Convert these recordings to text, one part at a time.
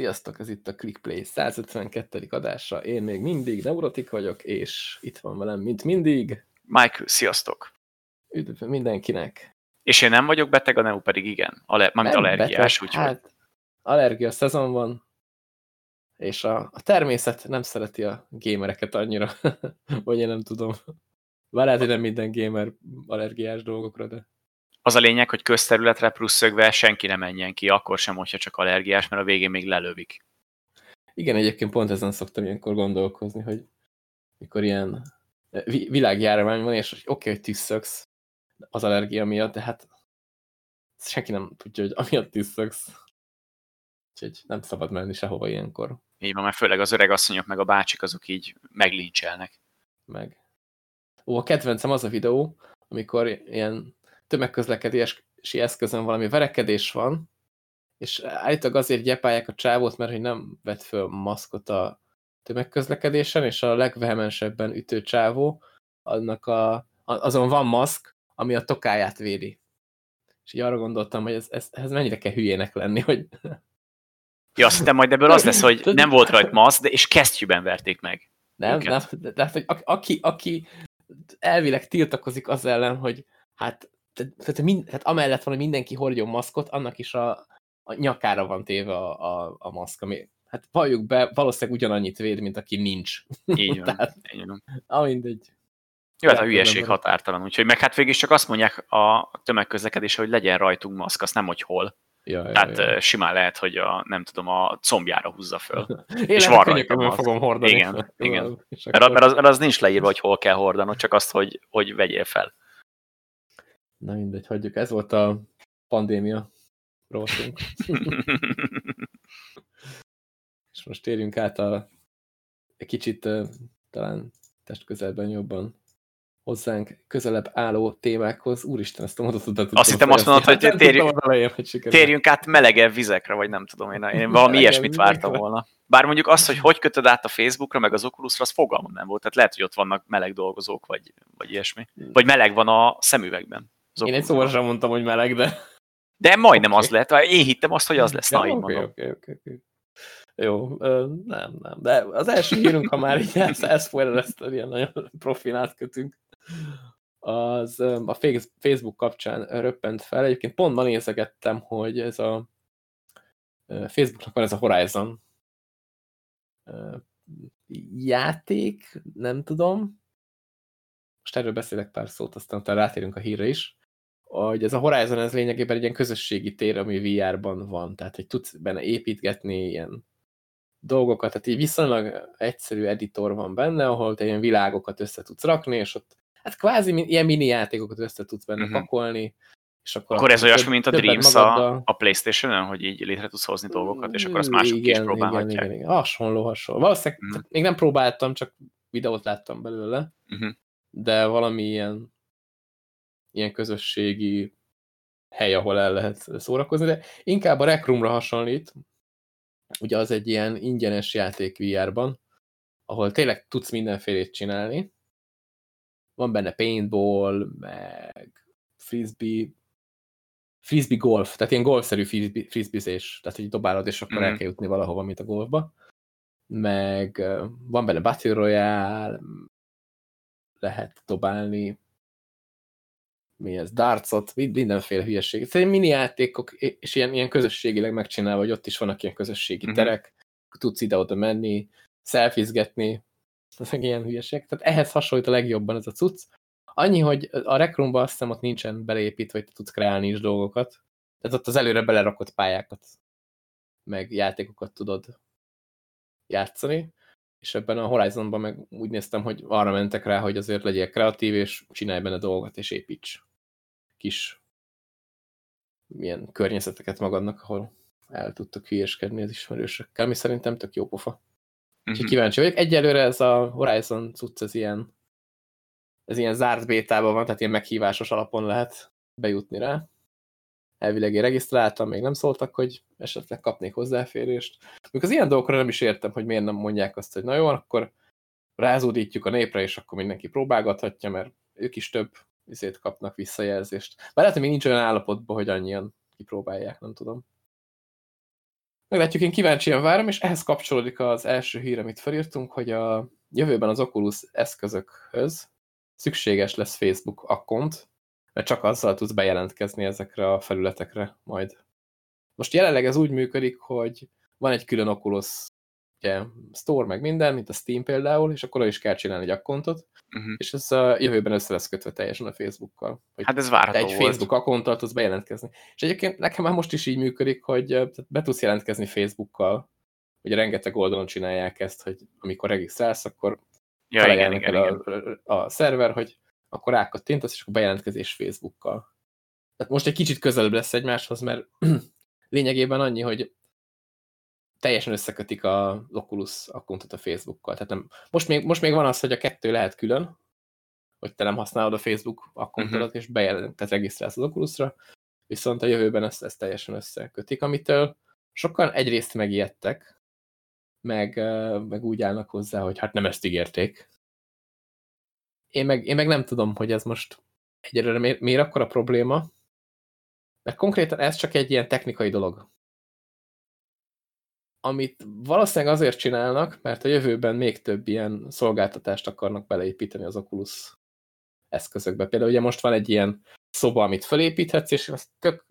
Sziasztok, ez itt a ClickPlay 152. adása. Én még mindig neurotik vagyok, és itt van velem, mint mindig. Michael, sziasztok! Üdv mindenkinek! És én nem vagyok beteg, a Neu pedig igen. Ale mármint allergiás, beteg, úgyhogy... Hát, allergia szezon van, és a, a természet nem szereti a gémereket annyira, vagy én nem tudom. Bár lehet, hogy nem minden gamer allergiás dolgokra, de... Az a lényeg, hogy közterületre plusz szögve senki nem menjen ki, akkor sem, hogyha csak allergiás, mert a végén még lelövik. Igen, egyébként pont ezen szoktam ilyenkor gondolkozni, hogy mikor ilyen világjárvány van, és oké, okay, hogy tüsszögsz az allergia miatt, de hát senki nem tudja, hogy amiatt tüsszögsz. Úgyhogy nem szabad menni sehova ilyenkor. Így van, mert főleg az öreg asszonyok meg a bácsik azok így meglincselnek. Meg. Ó, a kedvencem az a videó, amikor ilyen tömegközlekedési eszközön valami verekedés van, és állítólag azért gyepálják a csávót, mert hogy nem vett föl maszkot a tömegközlekedésen, és a legvehemensebben ütő csávó, annak a, azon van maszk, ami a tokáját védi. És így arra gondoltam, hogy ez, ez, ez mennyire kell hülyének lenni, hogy... Ja, azt hittem majd ebből az lesz, hogy nem volt rajt maszk, de és kesztyűben verték meg. Nem, nem, de, de, de aki, aki elvileg tiltakozik az ellen, hogy hát tehát, mind, tehát amellett van, hogy mindenki hordjon maszkot, annak is a, a nyakára van téve a, a, a maszk, ami hát valljuk be, valószínűleg ugyanannyit véd, mint aki nincs. Így van, tehát, így van. A mindegy. Jó, hát a hülyeség határtalan, úgyhogy meg hát végig csak azt mondják a tömegközlekedés, hogy legyen rajtunk maszk, azt nem, hogy hol. Ja, ja, Tehát ja. simán lehet, hogy a, nem tudom, a combjára húzza föl. Én és van rajta fogom hordani. Igen, igen. Mert, mert, az, mert az nincs leírva, hogy hol kell hordanod, csak azt, hogy, hogy vegyél fel. Na mindegy, hagyjuk. Ez volt a pandémia rovatunk. És most térjünk át a egy kicsit talán testközelben jobban hozzánk közelebb álló témákhoz. Úristen, ezt a mondatodat Azt hittem azt mondod, hogy térjünk, elején, hogy térjünk át melegebb vizekre, vagy nem tudom én. Én valami ilyesmit vártam volna. Bár mondjuk az, hogy hogy kötöd át a Facebookra, meg az Oculusra, az fogalmam nem volt. Tehát lehet, hogy ott vannak meleg dolgozók, vagy, vagy ilyesmi. Vagy meleg van a szemüvegben. Én egy szóval sem mondtam, hogy meleg, de... De majdnem okay. az lett, én hittem azt, hogy az lesz. Ja, okay, okay, okay. Jó, nem, nem. De az első hírünk, ha már így ezt ilyen nagyon profilát kötünk, az a Facebook kapcsán röppent fel. Egyébként pont ma nézegettem, hogy ez a Facebooknak van ez a Horizon játék, nem tudom. Most erről beszélek pár szót, aztán utána rátérünk a hírre is hogy ez a Horizon ez lényegében egy ilyen közösségi tér, ami VR-ban van, tehát hogy tudsz benne építgetni ilyen dolgokat, tehát így viszonylag egyszerű editor van benne, ahol te ilyen világokat össze tudsz rakni, és ott hát kvázi ilyen mini játékokat össze tudsz benne uh mhm. -huh. pakolni, és akkor, akkor ez olyasmi, mint a Dreams a, a Playstation-on, hogy így létre tudsz hozni dolgokat, és akkor azt mások igen, is próbálhatják. Igen, igen, igen. Hasonló, hasonló. Valószínűleg uh -huh. még nem próbáltam, csak videót láttam belőle, uh mhm. -huh. de valami ilyen ilyen közösségi hely, ahol el lehet szórakozni, de inkább a Rec Room-ra hasonlít, ugye az egy ilyen ingyenes játék VR-ban, ahol tényleg tudsz mindenfélét csinálni. Van benne paintball, meg frisbee, frisbee golf, tehát ilyen golfszerű frisbee, frisbeezés, tehát így dobálod, és akkor mm. el kell jutni valahova, mint a golfba. Meg van benne Battle Royale, lehet dobálni mi ez, dartsot, mindenféle hülyeség. Szerintem mini játékok, és ilyen, ilyen közösségileg megcsinálva, hogy ott is vannak ilyen közösségi uh mhm. -huh. terek, tudsz ide-oda menni, szelfizgetni, ezek ilyen hülyeség. Tehát ehhez hasonlít a legjobban ez a cucc. Annyi, hogy a Rec azt hiszem ott nincsen beleépítve, hogy te tudsz kreálni is dolgokat. Tehát ott az előre belerakott pályákat, meg játékokat tudod játszani és ebben a Horizonban meg úgy néztem, hogy arra mentek rá, hogy azért legyél kreatív, és csinálj benne dolgokat, és építs kis milyen környezeteket magadnak, ahol el tudtok hülyeskedni az ismerősökkel, ami szerintem tök jó pofa. Uh -huh. Úgyhogy mhm. kíváncsi vagyok. Egyelőre ez a Horizon cucc, ez ilyen, ez ilyen zárt bétában van, tehát ilyen meghívásos alapon lehet bejutni rá. Elvileg én regisztráltam, még nem szóltak, hogy esetleg kapnék hozzáférést. Még az ilyen dolgokra nem is értem, hogy miért nem mondják azt, hogy na jó, akkor rázódítjuk a népre, és akkor mindenki próbálgathatja, mert ők is több izét kapnak visszajelzést. Bár lehet, hogy még nincs olyan állapotban, hogy annyian kipróbálják, nem tudom. Meglátjuk, én kíváncsian várom, és ehhez kapcsolódik az első hír, amit felírtunk, hogy a jövőben az Oculus eszközökhöz szükséges lesz Facebook akkont, mert csak azzal tudsz bejelentkezni ezekre a felületekre majd. Most jelenleg ez úgy működik, hogy van egy külön Oculus ugye, store, meg minden, mint a Steam például, és akkor is kell csinálni egy akkontot, uh -huh. és ez a jövőben össze lesz kötve teljesen a Facebookkal. Hogy hát ez várható egy volt. Facebook akkonttal tudsz bejelentkezni. És egyébként nekem már most is így működik, hogy be tudsz jelentkezni Facebookkal. Ugye rengeteg oldalon csinálják ezt, hogy amikor regisztrálsz, akkor ja, igen, igen, el igen. A, a szerver, hogy akkor rákattintasz, és akkor bejelentkezés Facebookkal. Tehát most egy kicsit közelebb lesz egymáshoz, mert lényegében annyi, hogy teljesen összekötik a Oculus akkontot a Facebookkal. Tehát nem, most, még, most még van az, hogy a kettő lehet külön, hogy te nem használod a Facebook akkontodat, uh -huh. és bejelent, tehát regisztrálsz az Oculusra, viszont a jövőben ezt, ezt teljesen összekötik, amitől sokan egyrészt megijedtek, meg, meg úgy állnak hozzá, hogy hát nem ezt ígérték. Én meg, én meg nem tudom, hogy ez most egyelőre miért, miért akkor a probléma, mert konkrétan ez csak egy ilyen technikai dolog amit valószínűleg azért csinálnak, mert a jövőben még több ilyen szolgáltatást akarnak beleépíteni az Oculus eszközökbe. Például ugye most van egy ilyen szoba, amit felépíthetsz, és azt tök,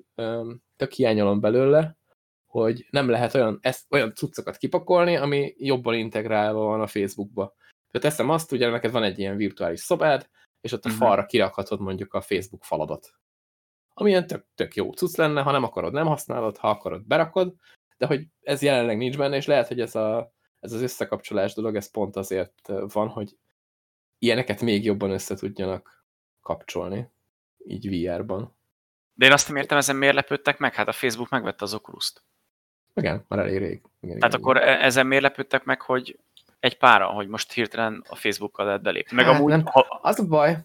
tök hiányolom belőle, hogy nem lehet olyan, ezt, olyan cuccokat kipakolni, ami jobban integrálva van a Facebookba. Tehát teszem azt, ugye neked van egy ilyen virtuális szobád, és ott a uh mhm. -huh. falra kirakhatod mondjuk a Facebook faladat. Ami ilyen tök, tök jó cucc lenne, ha nem akarod, nem használod, ha akarod, berakod, de hogy ez jelenleg nincs benne, és lehet, hogy ez, a, ez az összekapcsolás dolog, ez pont azért van, hogy ilyeneket még jobban össze tudjanak kapcsolni, így VR-ban. De én azt nem értem, ezen miért lepődtek meg? Hát a Facebook megvette az Oculus-t. Igen, már elég rég. Igen, Tehát igen, akkor igen. ezen miért lepődtek meg, hogy egy pára, hogy most hirtelen a Facebookkal lehet belépni. Meg hát, amúgy, nem, ha... Az a baj,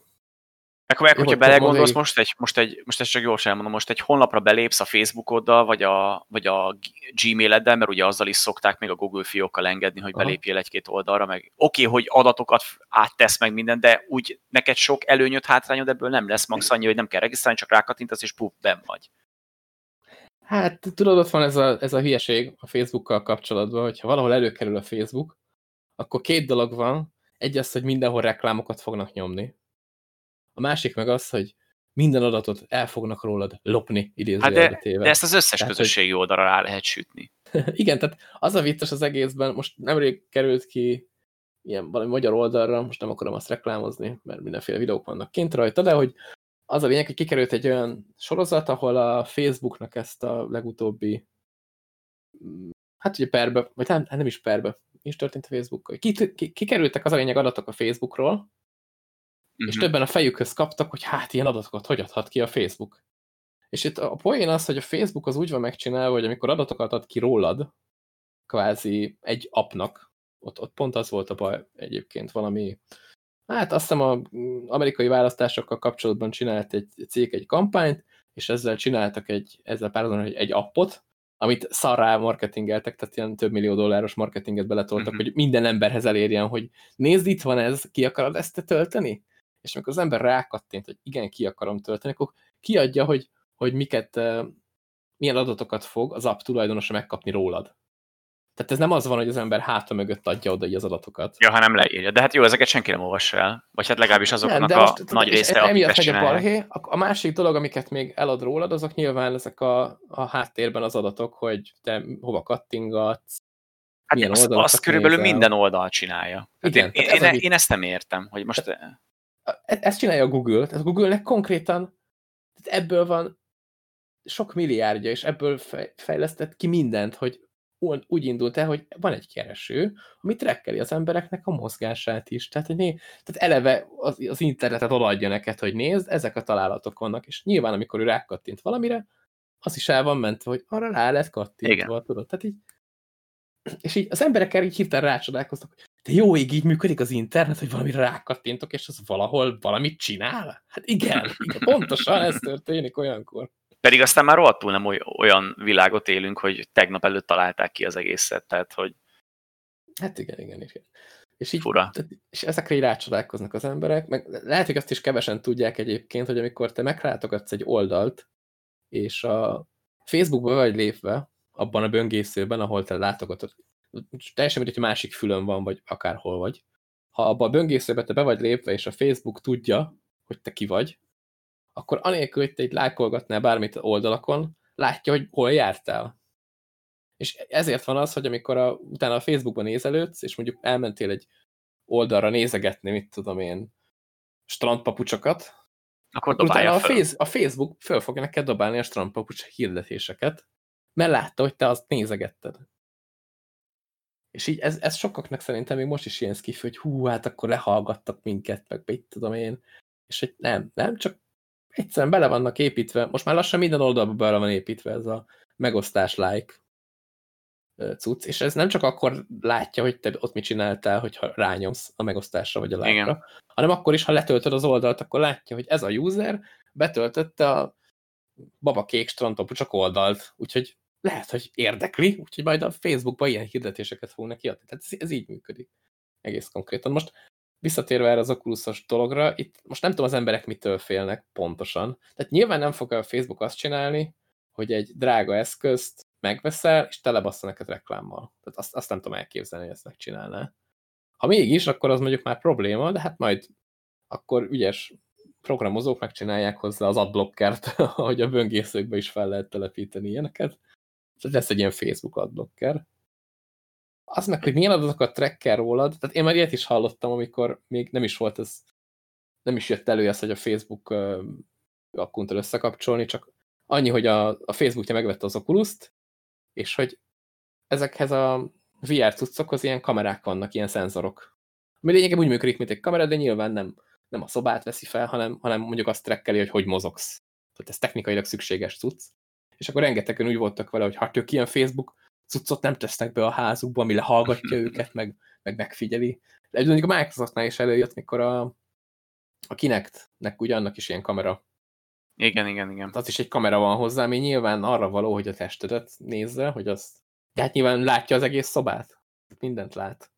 meg, meg hogyha belegondolsz, most egy, most egy, most ezt csak jól elmondom, most egy honlapra belépsz a Facebookoddal, vagy a, vagy a Gmaileddel, mert ugye azzal is szokták még a Google fiókkal engedni, hogy belépjél egy-két oldalra, meg oké, okay, hogy adatokat áttesz meg minden, de úgy neked sok előnyöt, hátrányod ebből nem lesz, max annyi, hogy nem kell regisztrálni, csak rákattintasz, és puf, ben vagy. Hát tudod, ott van ez a, ez a hülyeség a Facebookkal kapcsolatban, hogyha valahol előkerül a Facebook, akkor két dolog van. Egy az, hogy mindenhol reklámokat fognak nyomni a másik meg az, hogy minden adatot el fognak rólad lopni idézőjelbe hát de, de ezt az összes tehát, közösségi hogy... oldalra rá lehet sütni. Igen, tehát az a vicces az egészben, most nemrég került ki ilyen valami magyar oldalra, most nem akarom azt reklámozni, mert mindenféle videók vannak kint rajta, de hogy az a lényeg, hogy kikerült egy olyan sorozat, ahol a Facebooknak ezt a legutóbbi hát ugye perbe, vagy nem, nem is perbe, mi is történt a Facebookkal. Kikerültek az a lényeg adatok a Facebookról, -huh. és mhm. többen a fejükhöz kaptak, hogy hát ilyen adatokat hogy adhat ki a Facebook. És itt a poén az, hogy a Facebook az úgy van megcsinálva, hogy amikor adatokat ad ki rólad, kvázi egy appnak, ott, ott pont az volt a baj egyébként valami, hát azt hiszem a amerikai választásokkal kapcsolatban csinált egy cég egy kampányt, és ezzel csináltak egy, ezzel párhuzamban egy, egy appot, amit szarrá marketingeltek, tehát ilyen több millió dolláros marketinget beletoltak, uh mhm. -huh. hogy minden emberhez elérjen, hogy nézd, itt van ez, ki akarod ezt te tölteni? És amikor az ember rákattint, hogy igen, ki akarom tölteni, akkor kiadja, hogy, hogy miket, milyen adatokat fog az app tulajdonosa megkapni rólad. Tehát ez nem az van, hogy az ember háta mögött adja oda az adatokat. Ja, ha nem leírja. De hát jó, ezeket senki nem olvassa el. Vagy hát legalábbis azoknak nem, a most, nagy része, akik ezt csinálják. A, a másik dolog, amiket még elad rólad, azok nyilván ezek a, a háttérben az adatok, hogy te hova kattingatsz, Hát milyen azt, azt körülbelül minden oldal csinálja. Igen, én, én, én, én ezt nem értem, hogy most... E-, ezt csinálja a Google, tehát a Google-nek konkrétan ebből van sok milliárdja, és ebből fejlesztett ki mindent, hogy úgy indult el, hogy van egy kereső, ami trekkeli az embereknek a mozgását is. Tehát, hogy né, tehát eleve az, az internetet odaadja neked, hogy nézd, ezek a találatok vannak, és nyilván, amikor ő rákattint valamire, az is el van mentve, hogy arra rá lett kattintva, tudod? Tehát így, és így az emberek erre így hirtelen rácsodálkoztak, hogy de jó ég, így működik az internet, hogy valamire rákattintok, és az valahol valamit csinál? Hát igen, igen pontosan ez történik olyankor. Pedig aztán már rohadtul nem olyan világot élünk, hogy tegnap előtt találták ki az egészet, tehát hogy... Hát igen, igen, igen. És, így, Fura. És ezekre így rácsodálkoznak az emberek, meg lehet, hogy azt is kevesen tudják egyébként, hogy amikor te meglátogatsz egy oldalt, és a Facebookba vagy lépve, abban a böngészőben, ahol te látogatod. Teljesen mindegy, hogy másik fülön van, vagy akárhol vagy. Ha abban a böngészőbe te be vagy lépve, és a Facebook tudja, hogy te ki vagy, akkor anélkül, hogy te itt lájkolgatnál bármit oldalakon, látja, hogy hol jártál. És ezért van az, hogy amikor a, utána a Facebookban nézelődsz, és mondjuk elmentél egy oldalra nézegetni, mit tudom én, strandpapucsokat, akkor, utána a, face, a Facebook föl fogja neked dobálni a strandpapucs hirdetéseket, mert látta, hogy te azt nézegetted. És így ez, ez sokaknak szerintem még most is ilyen szkif, hogy hú, hát akkor lehallgattak minket, meg mit tudom én. És hogy nem, nem, csak egyszerűen bele vannak építve, most már lassan minden oldalba bele van építve ez a megosztás like cucc, és ez nem csak akkor látja, hogy te ott mit csináltál, hogyha rányomsz a megosztásra vagy a like-ra, hanem akkor is, ha letöltöd az oldalt, akkor látja, hogy ez a user betöltötte a babakék strandtopu oldalt, úgyhogy lehet, hogy érdekli, úgyhogy majd a Facebookban ilyen hirdetéseket fognak kiadni. Tehát ez, ez így működik. Egész konkrétan. Most visszatérve erre az oculus dologra, itt most nem tudom az emberek mitől félnek pontosan. Tehát nyilván nem fog a Facebook azt csinálni, hogy egy drága eszközt megveszel, és telebassza neked reklámmal. Tehát azt, azt nem tudom elképzelni, hogy ezt megcsinálná. Ha mégis, akkor az mondjuk már probléma, de hát majd akkor ügyes programozók megcsinálják hozzá az adblockert, hogy a böngészőkbe is fel lehet telepíteni ilyeneket. Tehát lesz egy ilyen Facebook adblocker. Az meg, hogy milyen adatokat tracker rólad, tehát én már ilyet is hallottam, amikor még nem is volt ez, nem is jött elő ez, hogy a Facebook akkuntól összekapcsolni, csak annyi, hogy a, a Facebookja megvette az oculus és hogy ezekhez a VR cuccokhoz ilyen kamerák vannak, ilyen szenzorok. Ami lényegében úgy működik, mint egy kamera, de nyilván nem, nem a szobát veszi fel, hanem, hanem mondjuk azt trekkeli, hogy hogy mozogsz. Tehát ez technikailag szükséges cucc. És akkor rengetegen úgy voltak vele, hogy hát ők ilyen Facebook cuccot nem tesznek be a házukba, ami lehallgatja őket, meg, meg megfigyeli. De mondjuk a Microsoftnál is előjött, mikor a, a Kinectnek ugye annak is ilyen kamera igen, igen, igen. Az is egy kamera van hozzá, ami nyilván arra való, hogy a testedet nézze, hogy azt... De hát nyilván látja az egész szobát. Mindent lát.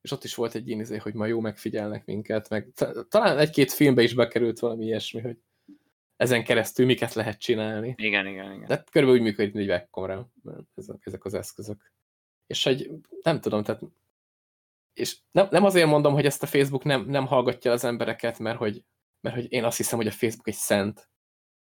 És ott is volt egy ilyen izé, hogy ma jó megfigyelnek minket, meg talán egy-két filmbe is bekerült valami ilyesmi, hogy ezen keresztül miket lehet csinálni. Igen, igen, igen. De körülbelül úgy működik, mint egy webkamera, ezek, ezek az eszközök. És hogy nem tudom, tehát és nem, nem azért mondom, hogy ezt a Facebook nem, nem hallgatja az embereket, mert hogy, mert hogy én azt hiszem, hogy a Facebook egy szent,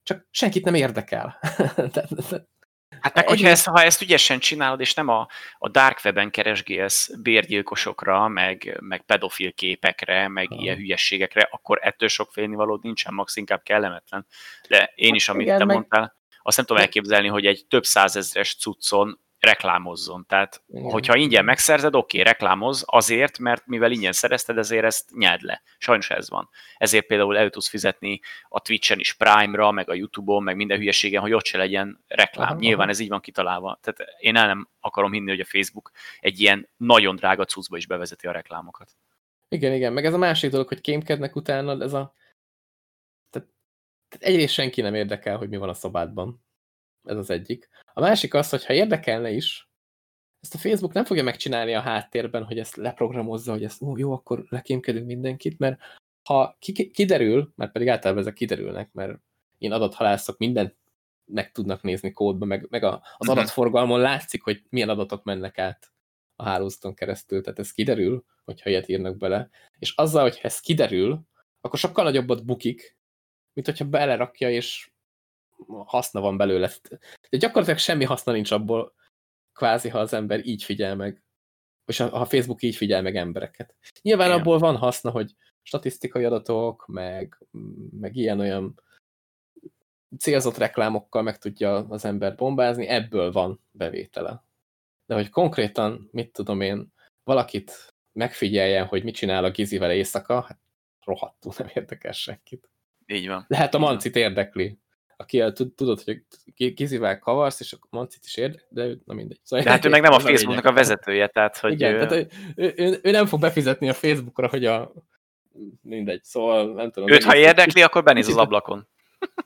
csak senkit nem érdekel. Hát meg, hogyha ezt, ha ezt ügyesen csinálod, és nem a, a dark webben keresgélsz bérgyilkosokra, meg, meg pedofil képekre, meg ha. ilyen hülyességekre, akkor ettől sok félnivalód nincsen, max inkább kellemetlen. De én is, hát amit igen, te meg... mondtál, azt nem tudom elképzelni, hogy egy több százezres cuccon reklámozzon. Tehát, Igen. hogyha ingyen megszerzed, oké, okay, reklámoz azért, mert mivel ingyen szerezted, ezért ezt nyeld le. Sajnos ez van. Ezért például el tudsz fizetni a Twitch-en is Prime-ra, meg a YouTube-on, meg minden hülyeségen, hogy ott se legyen reklám. Aha, Nyilván ez így van kitalálva. Tehát én el nem akarom hinni, hogy a Facebook egy ilyen nagyon drága cuccba is bevezeti a reklámokat. Igen, igen, meg ez a másik dolog, hogy kémkednek utána, ez a... Tehát, tehát egyrészt senki nem érdekel, hogy mi van a szobádban ez az egyik. A másik az, hogy ha érdekelne is, ezt a Facebook nem fogja megcsinálni a háttérben, hogy ezt leprogramozza, hogy ezt ó, jó, akkor lekémkedünk mindenkit, mert ha ki kiderül, mert pedig általában ezek kiderülnek, mert én adathalászok mindent meg tudnak nézni kódba, meg, meg a, az mhm. adatforgalmon látszik, hogy milyen adatok mennek át a hálózaton keresztül, tehát ez kiderül, hogyha ilyet írnak bele, és azzal, hogy ez kiderül, akkor sokkal nagyobbat bukik, mint hogyha belerakja, és haszna van belőle. De gyakorlatilag semmi haszna nincs abból, kvázi, ha az ember így figyel meg, és ha a Facebook így figyel meg embereket. Nyilván Igen. abból van haszna, hogy statisztikai adatok, meg, meg ilyen-olyan célzott reklámokkal meg tudja az ember bombázni, ebből van bevétele. De hogy konkrétan, mit tudom én, valakit megfigyeljen, hogy mit csinál a Gizivel éjszaka, hát rohadtul nem érdekes senkit. Így van. Lehet a mancit érdekli, aki tudod, hogy kizivel kavarsz, és akkor Mancit is érd, de na mindegy. Szóval de hát ő meg nem a Facebooknak a vezetője, tehát hogy... Igen, ő... tehát ő, ő, ő, nem fog befizetni a Facebookra, hogy a... Mindegy, szóval nem tudom. Őt, ha érdekli, kicsit, akkor benéz az ablakon.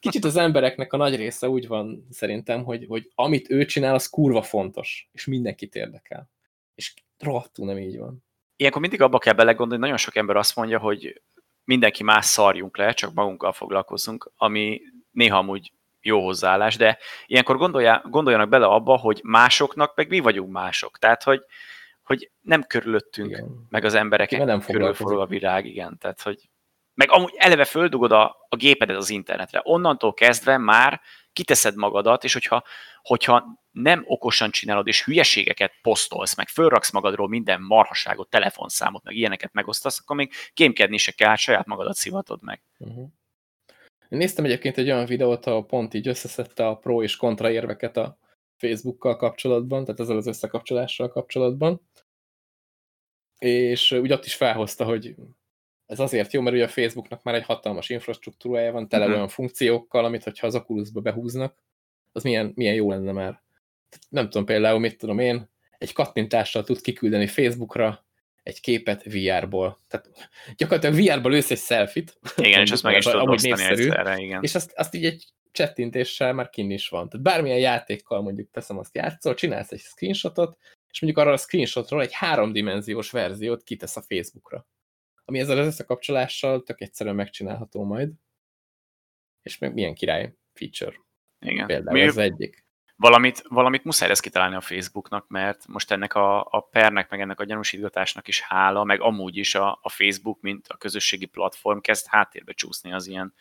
Kicsit az embereknek a nagy része úgy van szerintem, hogy, hogy amit ő csinál, az kurva fontos, és mindenkit érdekel. És rohadtul nem így van. Ilyenkor mindig abba kell belegondolni, nagyon sok ember azt mondja, hogy mindenki más szarjunk le, csak magunkkal foglalkozunk, ami néha amúgy jó hozzáállás, de ilyenkor gondolja, gondoljanak bele abba, hogy másoknak meg mi vagyunk mások. Tehát, hogy, hogy nem körülöttünk, igen. meg az emberek nem körülforog a világ, igen. Tehát, hogy meg amúgy eleve földugod a, a gépedet az internetre. Onnantól kezdve már kiteszed magadat, és hogyha, hogyha nem okosan csinálod, és hülyeségeket posztolsz, meg fölraksz magadról minden marhaságot, telefonszámot, meg ilyeneket megosztasz, akkor még kémkedni se kell, saját magadat szivatod meg. Uh-huh. Én néztem egyébként egy olyan videót, ahol pont így összeszedte a pro és kontra érveket a Facebookkal kapcsolatban, tehát ezzel az összekapcsolással kapcsolatban. És úgy ott is felhozta, hogy ez azért jó, mert ugye a Facebooknak már egy hatalmas infrastruktúrája van, tele. -huh. olyan funkciókkal, amit hogyha az Oculusba behúznak, az milyen, milyen jó lenne már. Nem tudom például, mit tudom én, egy kattintással tud kiküldeni Facebookra egy képet VR-ból. Tehát gyakorlatilag VR-ból ősz egy selfit. Igen, és azt meg is tudod osztani egyszerre, igen. És azt, azt így egy csettintéssel már kin is van. Tehát bármilyen játékkal mondjuk teszem azt játszol, csinálsz egy screenshotot, és mondjuk arra a screenshotról egy háromdimenziós verziót kitesz a Facebookra. Ami ezzel az összekapcsolással tök egyszerűen megcsinálható majd. És meg milyen király feature. Igen. Például Mi... ez egyik valamit, valamit muszáj lesz kitalálni a Facebooknak, mert most ennek a, a pernek, meg ennek a gyanúsítgatásnak is hála, meg amúgy is a, a Facebook, mint a közösségi platform kezd háttérbe csúszni az ilyen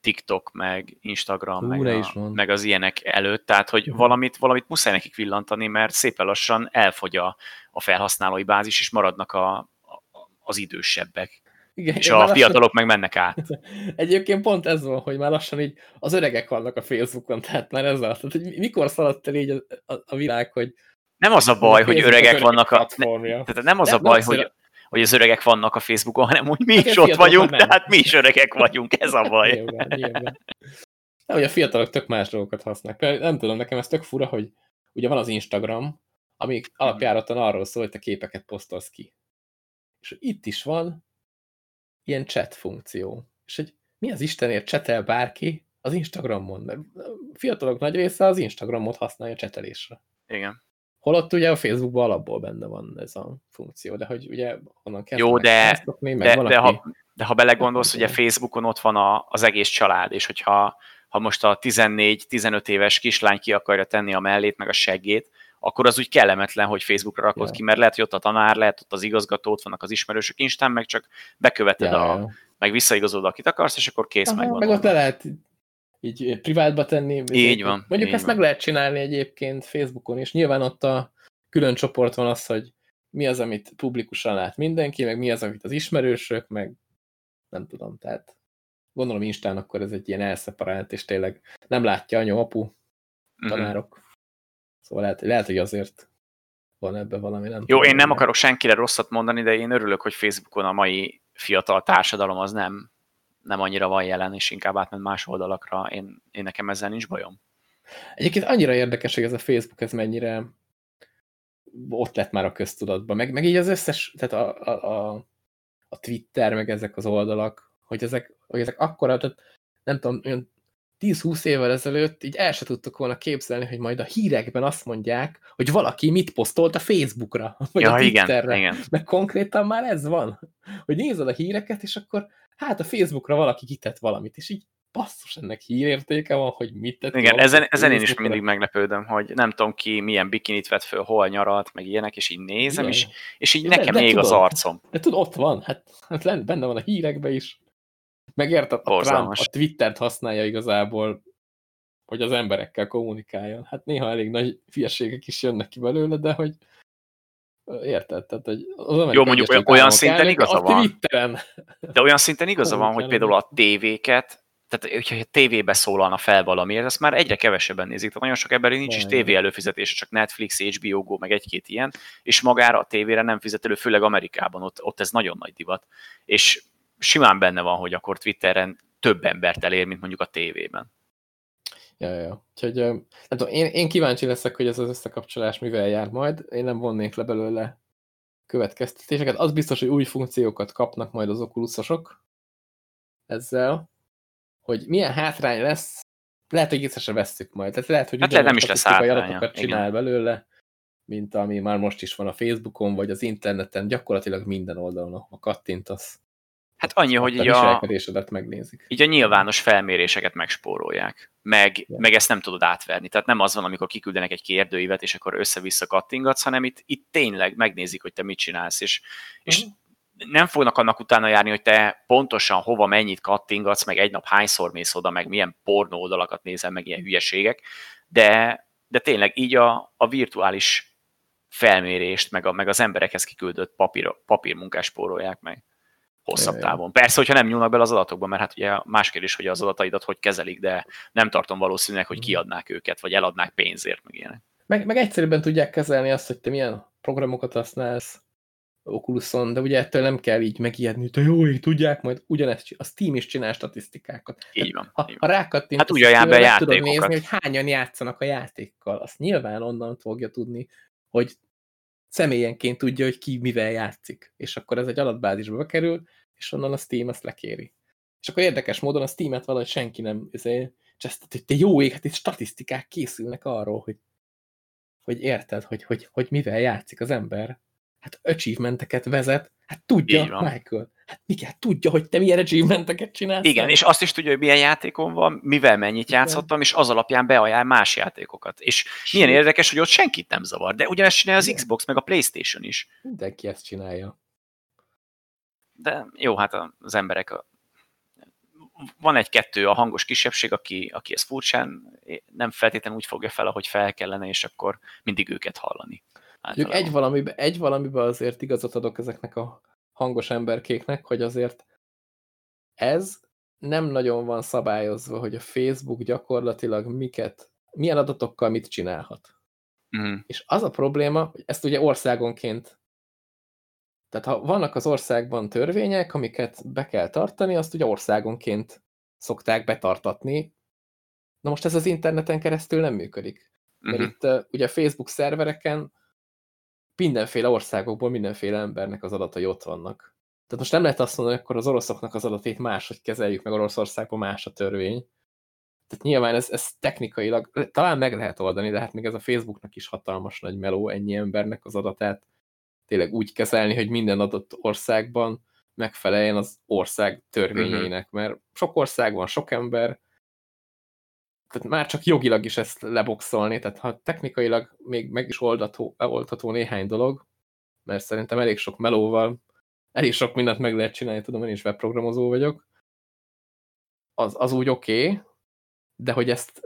TikTok, meg Instagram, Hú, meg, a, meg az ilyenek előtt, tehát hogy uh-huh. valamit, valamit muszáj nekik villantani, mert szépen lassan elfogy a, a felhasználói bázis, és maradnak a, a, az idősebbek. Igen, és a lassan... fiatalok meg mennek át. Egyébként pont ez van, hogy már lassan így az öregek vannak a Facebookon, tehát már ez az, tehát, hogy mikor szaladt el így a, a, a világ, hogy nem az a baj, a hogy öregek vannak a... Ne, tehát nem az nem, a baj, hogy, hogy az öregek vannak a Facebookon, hanem úgy mi hát is ott vagyunk, nem. tehát mi is öregek vagyunk, ez a baj. Nyilván, nyilván. Nem, hogy a fiatalok tök más dolgokat használnak. Például nem tudom, nekem ez tök fura, hogy ugye van az Instagram, ami alapjáraton arról szól, hogy te képeket posztolsz ki. És itt is van ilyen chat funkció. És hogy mi az Istenért csetel bárki az Instagramon? Mert a fiatalok nagy része az Instagramot használja csetelésre. Igen. Holott ugye a Facebookban alapból benne van ez a funkció, de hogy ugye onnan kell Jó, de, meg de, valaki... de, ha, de ha belegondolsz, ugye Facebookon ott van a, az egész család, és hogyha ha most a 14-15 éves kislány ki akarja tenni a mellét, meg a seggét, akkor az úgy kellemetlen, hogy Facebookra rakod yeah. ki, mert lehet, hogy ott a tanár, lehet ott az igazgató, ott vannak az ismerősök, Instán meg csak beköveted yeah, a, meg visszaigazolod, akit akarsz, és akkor kész, meg Meg ott le lehet így privátba tenni. Így van. Mondjuk így ezt van. meg lehet csinálni egyébként Facebookon is. Nyilván ott a külön csoport van az, hogy mi az, amit publikusan lát mindenki, meg mi az, amit az ismerősök, meg nem tudom, tehát gondolom Instán akkor ez egy ilyen elszeparált, és tényleg nem látja anyu, apu, mhm. tanárok. Szóval lehet, lehet, hogy azért van ebben valami. Nem Jó, én nem akarok senkire rosszat mondani, de én örülök, hogy Facebookon a mai fiatal társadalom az nem, nem annyira van jelen, és inkább átment más oldalakra. Én, én nekem ezzel nincs bajom. Egyébként annyira érdekes, hogy ez a Facebook, ez mennyire ott lett már a köztudatban, meg, meg így az összes, tehát a, a, a, a Twitter, meg ezek az oldalak, hogy ezek, hogy ezek akkora, tehát nem tudom, olyan 10-20 évvel ezelőtt így el se tudtuk volna képzelni, hogy majd a hírekben azt mondják, hogy valaki mit posztolt a Facebookra, vagy ja, a Twitterre. Igen, igen. Mert konkrétan már ez van, hogy nézed a híreket, és akkor hát a Facebookra valaki kitett valamit, és így basszus, ennek hírértéke van, hogy mit tett. Igen, ezen, ezen én is mindig meglepődöm, hogy nem tudom ki milyen bikinit vett föl, hol nyaralt, meg ilyenek, és így nézem, és, és így de, nekem de, még tudod, az arcom. De tudod, ott van, hát, hát benne van a hírekben is. Megérted? A Trump a Twittert használja igazából, hogy az emberekkel kommunikáljon. Hát néha elég nagy fieségek is jönnek ki belőle, de hogy érted? Tehát, hogy az Jó, mondjuk olyan, olyan szinten igaza van. Twitteren. De olyan szinten igaza van, hogy például a tévéket, tehát hogyha a tévébe szólalna fel valamiért, ezt már egyre kevesebben nézik. Tehát nagyon sok emberi nincs is tévé előfizetése, csak Netflix, HBO Go, meg egy-két ilyen, és magára a tévére nem fizet elő, főleg Amerikában, ott, ott ez nagyon nagy divat. És simán benne van, hogy akkor Twitteren több embert elér, mint mondjuk a tévében. Ja, ja. Úgyhogy nem tudom, én, én kíváncsi leszek, hogy ez az összekapcsolás mivel jár majd. Én nem vonnék le belőle következtetéseket. Az biztos, hogy új funkciókat kapnak majd az okulusosok ezzel, hogy milyen hátrány lesz, lehet, hogy észre se vesszük majd. Tehát lehet, hogy hát lehet, nem is lesz hátránya. csinál Igen. belőle, mint ami már most is van a Facebookon, vagy az interneten, gyakorlatilag minden oldalon, a kattintasz Hát annyi, hogy így a, megnézik. így a nyilvános felméréseket megspórolják, meg, yeah. meg ezt nem tudod átverni. Tehát nem az van, amikor kiküldenek egy kérdőívet, és akkor össze-vissza kattingatsz, hanem itt, itt tényleg megnézik, hogy te mit csinálsz, és, és mm. nem fognak annak utána járni, hogy te pontosan hova mennyit kattingatsz, meg egy nap hányszor mész oda, meg milyen pornó oldalakat nézel, meg ilyen hülyeségek, de, de tényleg így a, a virtuális felmérést, meg, a, meg az emberekhez kiküldött papír, papírmunkás spórolják meg hosszabb távon. Persze, hogyha nem nyúlnak bele az adatokba, mert hát ugye más kérdés, hogy az adataidat hogy kezelik, de nem tartom valószínűleg, hogy mhm. kiadnák őket, vagy eladnák pénzért, meg ilyenek. Meg, meg egyszerűbben tudják kezelni azt, hogy te milyen programokat használsz Oculuson, de ugye ettől nem kell így megijedni, hogy jó, így tudják, majd ugyanezt a Steam is csinál statisztikákat. Így van. Ha, így van. ha rákattint, hát úgy ajánl be játékokat. tudod nézni, hogy hányan játszanak a játékkal. Azt nyilván onnan fogja tudni, hogy személyenként tudja, hogy ki mivel játszik. És akkor ez egy adatbázisba bekerül, és onnan a Steam ezt lekéri. És akkor érdekes módon a Steam-et valahogy senki nem ezért, csesztett, hogy te jó ég, hát itt statisztikák készülnek arról, hogy, hogy érted, hogy, hogy, hogy mivel játszik az ember. Hát achievementeket vezet, hát tudja, Michael. Hát Mikel, tudja, hogy te milyen achievementeket csinálsz. Igen, és azt is tudja, hogy milyen játékon van, mivel mennyit Igen. játszottam, és az alapján beajánl más játékokat. És Sőt. milyen érdekes, hogy ott senkit nem zavar, de ugyanezt csinálja az Igen. Xbox, meg a Playstation is. Mindenki ezt csinálja. De jó, hát az emberek van egy-kettő a hangos kisebbség, aki, aki ezt furcsán nem feltétlenül úgy fogja fel, ahogy fel kellene, és akkor mindig őket hallani. Egy valamiben, egy valamiben azért igazat adok ezeknek a hangos emberkéknek, hogy azért ez nem nagyon van szabályozva, hogy a Facebook gyakorlatilag miket, milyen adatokkal mit csinálhat. Mm. És az a probléma, hogy ezt ugye országonként tehát ha vannak az országban törvények, amiket be kell tartani, azt ugye országonként szokták betartatni. Na most ez az interneten keresztül nem működik. Mert uh mhm. -huh. itt ugye Facebook szervereken mindenféle országokból mindenféle embernek az adatai ott vannak. Tehát most nem lehet azt mondani, hogy akkor az oroszoknak az adatait máshogy kezeljük, meg Oroszországban más a törvény. Tehát nyilván ez, ez technikailag talán meg lehet oldani, de hát még ez a Facebooknak is hatalmas nagy meló ennyi embernek az adatát tényleg úgy kezelni, hogy minden adott országban megfeleljen az ország törvényeinek, mhm. mert sok ország van, sok ember, tehát már csak jogilag is ezt leboxolni, tehát ha technikailag még meg is oldató, oldható néhány dolog, mert szerintem elég sok melóval, elég sok mindent meg lehet csinálni, tudom, én is webprogramozó vagyok, az, az úgy oké, okay, de hogy ezt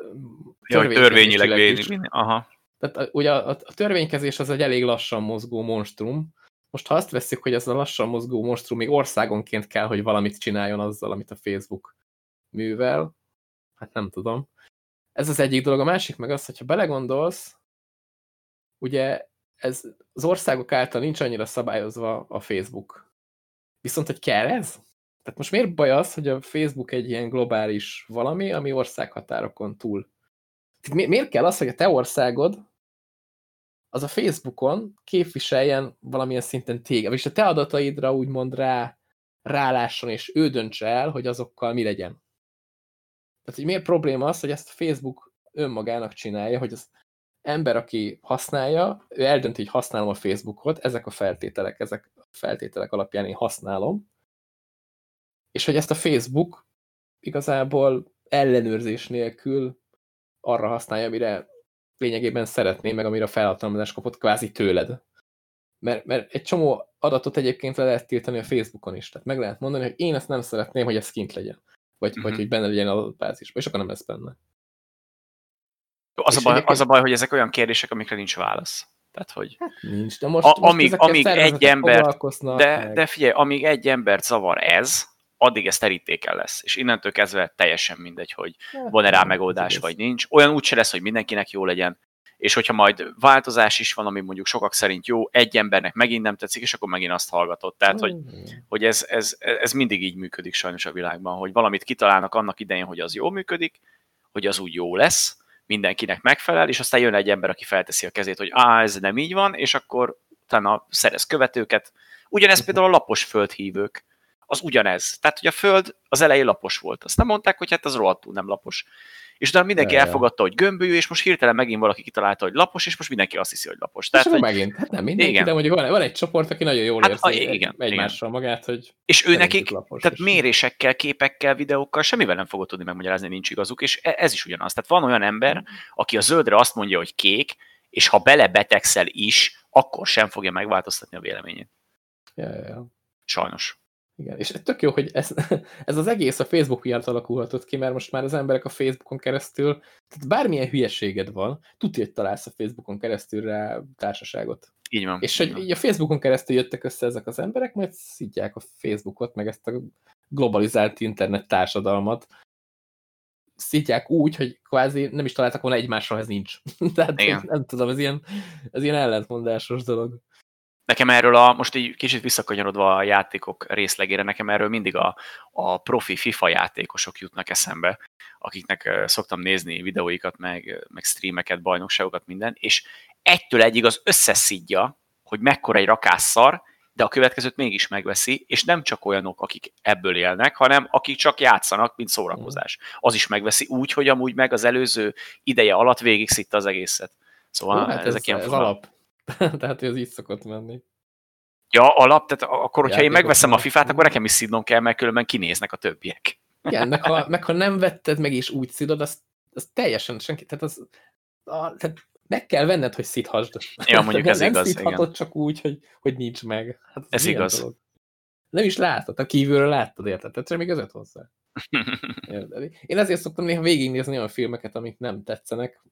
ja, törvényileg védni. Aha. Tehát ugye a, a törvénykezés az egy elég lassan mozgó monstrum. Most ha azt veszik, hogy ez a lassan mozgó monstrum még országonként kell, hogy valamit csináljon azzal, amit a Facebook művel, hát nem tudom. Ez az egyik dolog. A másik meg az, hogyha belegondolsz, ugye ez az országok által nincs annyira szabályozva a Facebook. Viszont, hogy kell ez? Tehát most miért baj az, hogy a Facebook egy ilyen globális valami, ami országhatárokon túl mi, miért kell az, hogy a te országod az a Facebookon képviseljen valamilyen szinten téged, és a te adataidra úgymond rá, rálásson, és ő döntse el, hogy azokkal mi legyen. Tehát, hogy miért probléma az, hogy ezt Facebook önmagának csinálja, hogy az ember, aki használja, ő eldönti, hogy használom a Facebookot, ezek a feltételek, ezek a feltételek alapján én használom, és hogy ezt a Facebook igazából ellenőrzés nélkül arra használja, amire lényegében szeretné, meg amire a felhatalmazást kapott kvázi tőled. Mert, mert egy csomó adatot egyébként le lehet tiltani a Facebookon is. Tehát meg lehet mondani, hogy én ezt nem szeretném, hogy ez kint legyen. Vagy, uh -huh. vagy mhm. hogy benne legyen a bázisban, és akkor nem lesz benne. Az a, baj, az a baj, hogy ezek olyan kérdések, amikre nincs válasz. Tehát, hogy hát nincs, de most, a, most amíg, amíg egy ember, de, de figyelj, amíg egy embert zavar ez, addig ez terítéken lesz, és innentől kezdve teljesen mindegy, hogy hát, van-e rá megoldás, vagy nincs. Olyan úgyse lesz, hogy mindenkinek jó legyen, és hogyha majd változás is van, ami mondjuk sokak szerint jó, egy embernek megint nem tetszik, és akkor megint azt hallgatott. Tehát, hogy, mm. hogy ez, ez, ez mindig így működik sajnos a világban, hogy valamit kitalálnak annak idején, hogy az jó működik, hogy az úgy jó lesz, mindenkinek megfelel, és aztán jön egy ember, aki felteszi a kezét, hogy á, ez nem így van, és akkor utána szerez követőket. Ugyanez például a lapos földhívők az ugyanez. Tehát, hogy a Föld az elején lapos volt. Azt nem mondták, hogy hát az rohadtul nem lapos. És utána mindenki ja, elfogadta, hogy gömbölyű, és most hirtelen megint valaki kitalálta, hogy lapos, és most mindenki azt hiszi, hogy lapos. Tehát, hogy... megint, hát nem mindenki, igen. de mondjuk van, van egy csoport, aki nagyon jól hát, érzi a, igen, egymással igen. magát, hogy És ő nekik, lapos, tehát mérésekkel, képekkel, videókkal semmivel nem fogod tudni megmagyarázni, nincs igazuk, és e- ez is ugyanaz. Tehát van olyan ember, aki a zöldre azt mondja, hogy kék, és ha belebetegszel is, akkor sem fogja megváltoztatni a véleményét. Ja, ja, ja. Sajnos. Igen, és tök jó, hogy ez, ez az egész a Facebook miatt alakulhatott ki, mert most már az emberek a Facebookon keresztül, tehát bármilyen hülyeséged van, tudja, hogy találsz a Facebookon keresztül rá társaságot. Így van. És hogy így a Facebookon keresztül jöttek össze ezek az emberek, majd szidják a Facebookot, meg ezt a globalizált internet társadalmat, szítják úgy, hogy kvázi nem is találtak volna egymásra, ez nincs. Tehát Igen. nem tudom, ez ilyen, ez ilyen ellentmondásos dolog. Nekem erről a, most így kicsit visszakanyarodva a játékok részlegére, nekem erről mindig a, a profi FIFA játékosok jutnak eszembe, akiknek szoktam nézni videóikat, meg, meg streameket, bajnokságokat, minden, és egytől egyig az összeszidja, hogy mekkora egy rakásszar, de a következőt mégis megveszi, és nem csak olyanok, akik ebből élnek, hanem akik csak játszanak, mint szórakozás. Az is megveszi úgy, hogy amúgy meg az előző ideje alatt végig szitta az egészet. Szóval hát ezek ez, ilyen ez alap. tehát ez így szokott menni. Ja, alap, tehát akkor, hogyha én megveszem a FIFA-t, akkor nekem is szidnom kell, mert különben kinéznek a többiek. Igen, meg ha, meg ha nem vetted meg és úgy szidod, az, az teljesen senki, tehát az, a, tehát meg kell venned, hogy szidhasd. Ja, mondjuk ez nem igaz. szidhatod igen. csak úgy, hogy, hogy nincs meg. Hát ez, ez igaz. Dolog. Nem is látod, a kívülről láttad, érted? Tehát semmi között hozzá. Én ezért szoktam néha végignézni olyan filmeket, amik nem tetszenek,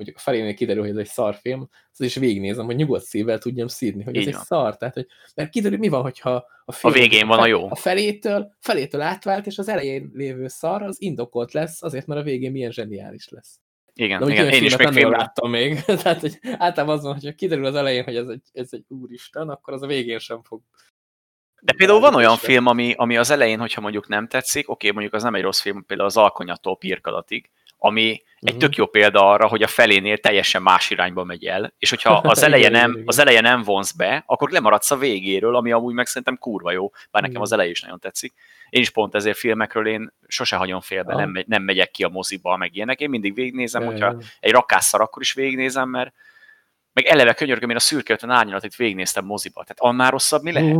mondjuk a felénél kiderül, hogy ez egy szarfilm, az is végignézem, hogy nyugodt szívvel tudjam szídni, hogy Így ez van. egy szar. Tehát, hogy, mert kiderül, mi van, hogyha a film a végén van a jó. A felétől, felétől átvált, és az elején lévő szar az indokolt lesz, azért, mert a végén milyen zseniális lesz. Igen, igen. én is még filmre láttam még. Tehát, hogy általában az van, hogyha kiderül az elején, hogy ez egy, ez egy úristen, akkor az a végén sem fog de például van olyan film, ami, ami az elején, hogyha mondjuk nem tetszik, oké, mondjuk az nem egy rossz film, például az Alkonyattól Pirkadatig, ami egy mhm. tök jó példa arra, hogy a felénél teljesen más irányba megy el, és hogyha az eleje nem, az eleje nem vonz be, akkor lemaradsz a végéről, ami amúgy meg szerintem kurva jó, bár nekem az eleje is nagyon tetszik. Én is pont ezért filmekről én sose hagyom félbe, nem, megy, nem megyek ki a moziba, meg ilyenek. Én mindig végignézem, hogyha egy rakásszar, akkor is végignézem, mert meg eleve könyörgöm, én a szürke ötön árnyalatit végignéztem moziba. Tehát annál rosszabb mi lehet?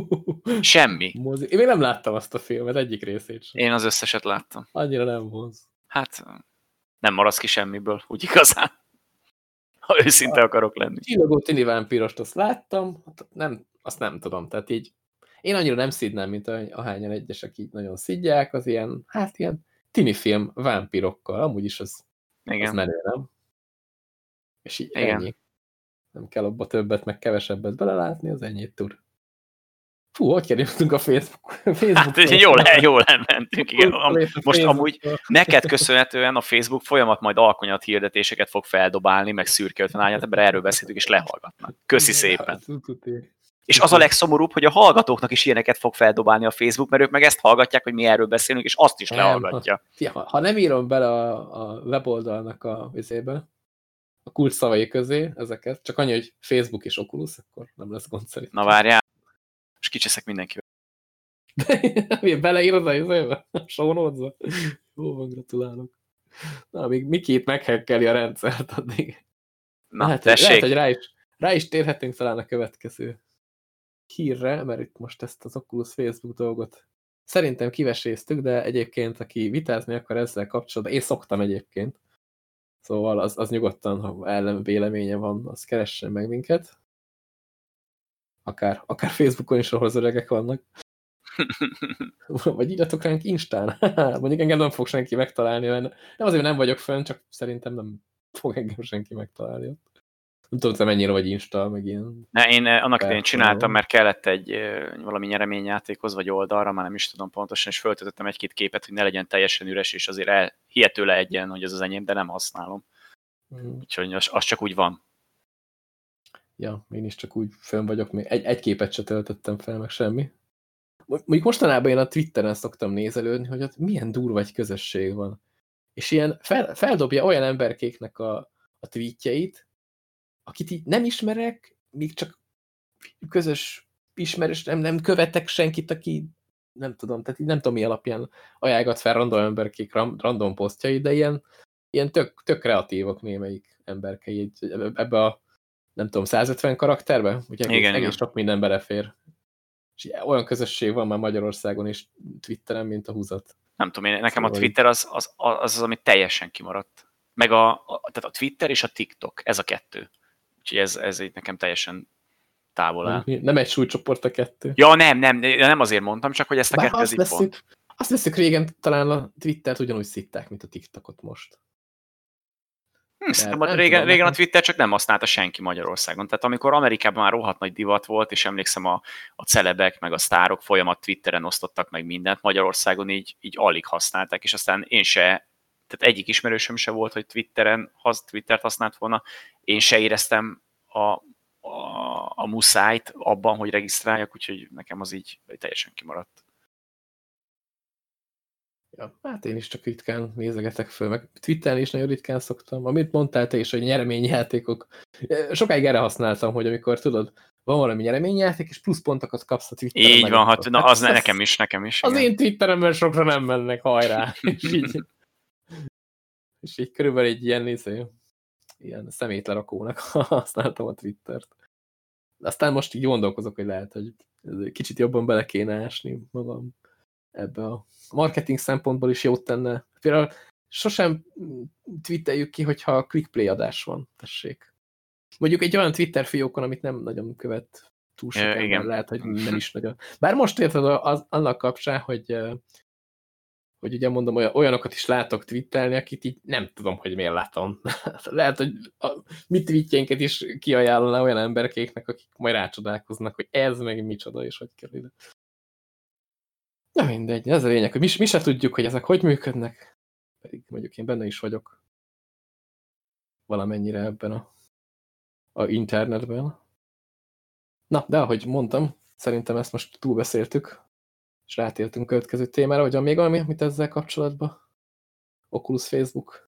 Semmi. Mozi. Én még nem láttam azt a filmet, egyik részét sem. Én az összeset láttam. Annyira nem vonz. Hát nem maradsz ki semmiből, úgy igazán. Ha őszinte akarok lenni. Csillagó Tini Vámpirost azt láttam, hát nem, azt nem tudom, tehát így én annyira nem szidnám, mint ahányan egyesek így nagyon szidják, az ilyen, hát ilyen tini film vámpirokkal, amúgy is az, Igen. az menő, nem? És így Igen. ennyi. Nem kell abba többet, meg kevesebbet belelátni, az ennyit tud. Fú, hogy kerültünk a Facebook? Facebook hát jól, jól elmentünk, igen. Most amúgy neked köszönhetően a Facebook folyamat majd alkonyat hirdetéseket fog feldobálni, meg szürke 50 ányat, ebben erről beszéltünk, és lehallgatnak. Köszi szépen. Hát, és az a legszomorúbb, hogy a hallgatóknak is ilyeneket fog feldobálni a Facebook, mert ők meg ezt hallgatják, hogy mi erről beszélünk, és azt is lehallgatja. Ha, ha nem írom bele a, a weboldalnak a vizébe, a kult szavai közé ezeket, csak annyi, hogy Facebook és Oculus, akkor nem lesz gond szerintem. Na várjál, és kicseszek mindenkivel. Beleírod a izébe? A show notes Jó van, gratulálok. Na, még Mikét meghekkeli a rendszert addig. Na, hát, tessék. Lehet, hogy rá is, rá is térhetünk talán a következő hírre, mert itt most ezt az Oculus Facebook dolgot szerintem kiveséztük, de egyébként, aki vitázni akar ezzel kapcsolatban, én szoktam egyébként, szóval az, az nyugodtan, ha ellen véleménye van, az keressen meg minket. Akár, akár Facebookon is, ahol az öregek vannak. Vagy írjatok ránk Instán. Mondjuk engem nem fog senki megtalálni, mert nem azért, nem vagyok fönn, csak szerintem nem fog engem senki megtalálni ott. Nem tudom, te mennyire vagy Insta, meg ilyen... Ne, én eh, annak én csináltam, mert kellett egy eh, valami nyereményjátékhoz, vagy oldalra, már nem is tudom pontosan, és föltöltöttem egy-két képet, hogy ne legyen teljesen üres, és azért el, hihető legyen, hogy ez az enyém, de nem használom. Mm. Úgyhogy az, az csak úgy van. Ja, én is csak úgy fönn vagyok, még egy, egy képet se töltöttem fel, meg semmi. Mondjuk mostanában én a Twitteren szoktam nézelődni, hogy ott milyen durva egy közösség van. És ilyen fel, feldobja olyan emberkéknek a, a tweetjeit, akit így nem ismerek, még csak közös ismerős, nem, nem követek senkit, aki nem tudom, tehát így nem tudom mi alapján ajánlgat fel random emberkék random posztjai, de ilyen, ilyen tök, tök kreatívok némelyik emberkei ebbe a nem tudom, 150 karakterbe? Ugye egész, igen, egész igen. sok minden belefér. És olyan közösség van már Magyarországon is Twitteren, mint a húzat. Nem tudom, én, nekem szóval a Twitter az az, az, az, ami teljesen kimaradt. Meg a, a, tehát a Twitter és a TikTok, ez a kettő. Úgyhogy ez, ez így nekem teljesen távol áll. Nem, nem egy súlycsoport a kettő. Ja, nem, nem, nem azért mondtam, csak hogy ezt a kettőt így pont. Azt veszük régen talán a Twittert ugyanúgy szitták, mint a TikTokot most. Hm, nem régen, régen a Twitter csak nem használta senki Magyarországon. Tehát amikor Amerikában már rohadt nagy divat volt, és emlékszem a, a celebek, meg a sztárok folyamat Twitteren osztottak meg mindent, Magyarországon így, így alig használták, és aztán én se, tehát egyik ismerősöm se volt, hogy Twitteren, hasz, Twittert használt volna, én se éreztem a, a, a muszájt abban, hogy regisztráljak, úgyhogy nekem az így teljesen kimaradt. Ja, hát én is csak ritkán nézegetek föl, meg Twitteren is nagyon ritkán szoktam. Amit mondtál te is, hogy nyereményjátékok. Sokáig erre használtam, hogy amikor tudod, van valami nyereményjáték, és plusz pontokat kapsz a Twitteren. Így van, hát, na, az hát, nekem is, nekem is. Az igen. én Twitteremben sokra nem mennek, hajrá. és így, és így körülbelül egy ilyen, néző, ilyen szemétlerakónak használtam a Twittert. Aztán most így gondolkozok, hogy lehet, hogy kicsit jobban bele kéne ásni magam ebbe a marketing szempontból is jót tenne. Például sosem twitteljük ki, hogyha clickplay adás van, tessék. Mondjuk egy olyan Twitter fiókon, amit nem nagyon követ túl sok ember, igen. lehet, hogy nem is nagyon. Bár most érted az, annak kapcsán, hogy hogy ugye mondom, olyanokat is látok twittelni, akit így nem tudom, hogy miért látom. Lehet, hogy a mi tweetjeinket is kiajánlana olyan emberkéknek, akik majd rácsodálkoznak, hogy ez meg micsoda, és hogy kell ide. Na mindegy, ez a lényeg, hogy mi, mi se tudjuk, hogy ezek hogy működnek. Pedig mondjuk én benne is vagyok valamennyire ebben a, a internetben. Na, de ahogy mondtam, szerintem ezt most túlbeszéltük, és rátértünk következő témára, hogy van még valami, amit ezzel kapcsolatban? Oculus Facebook?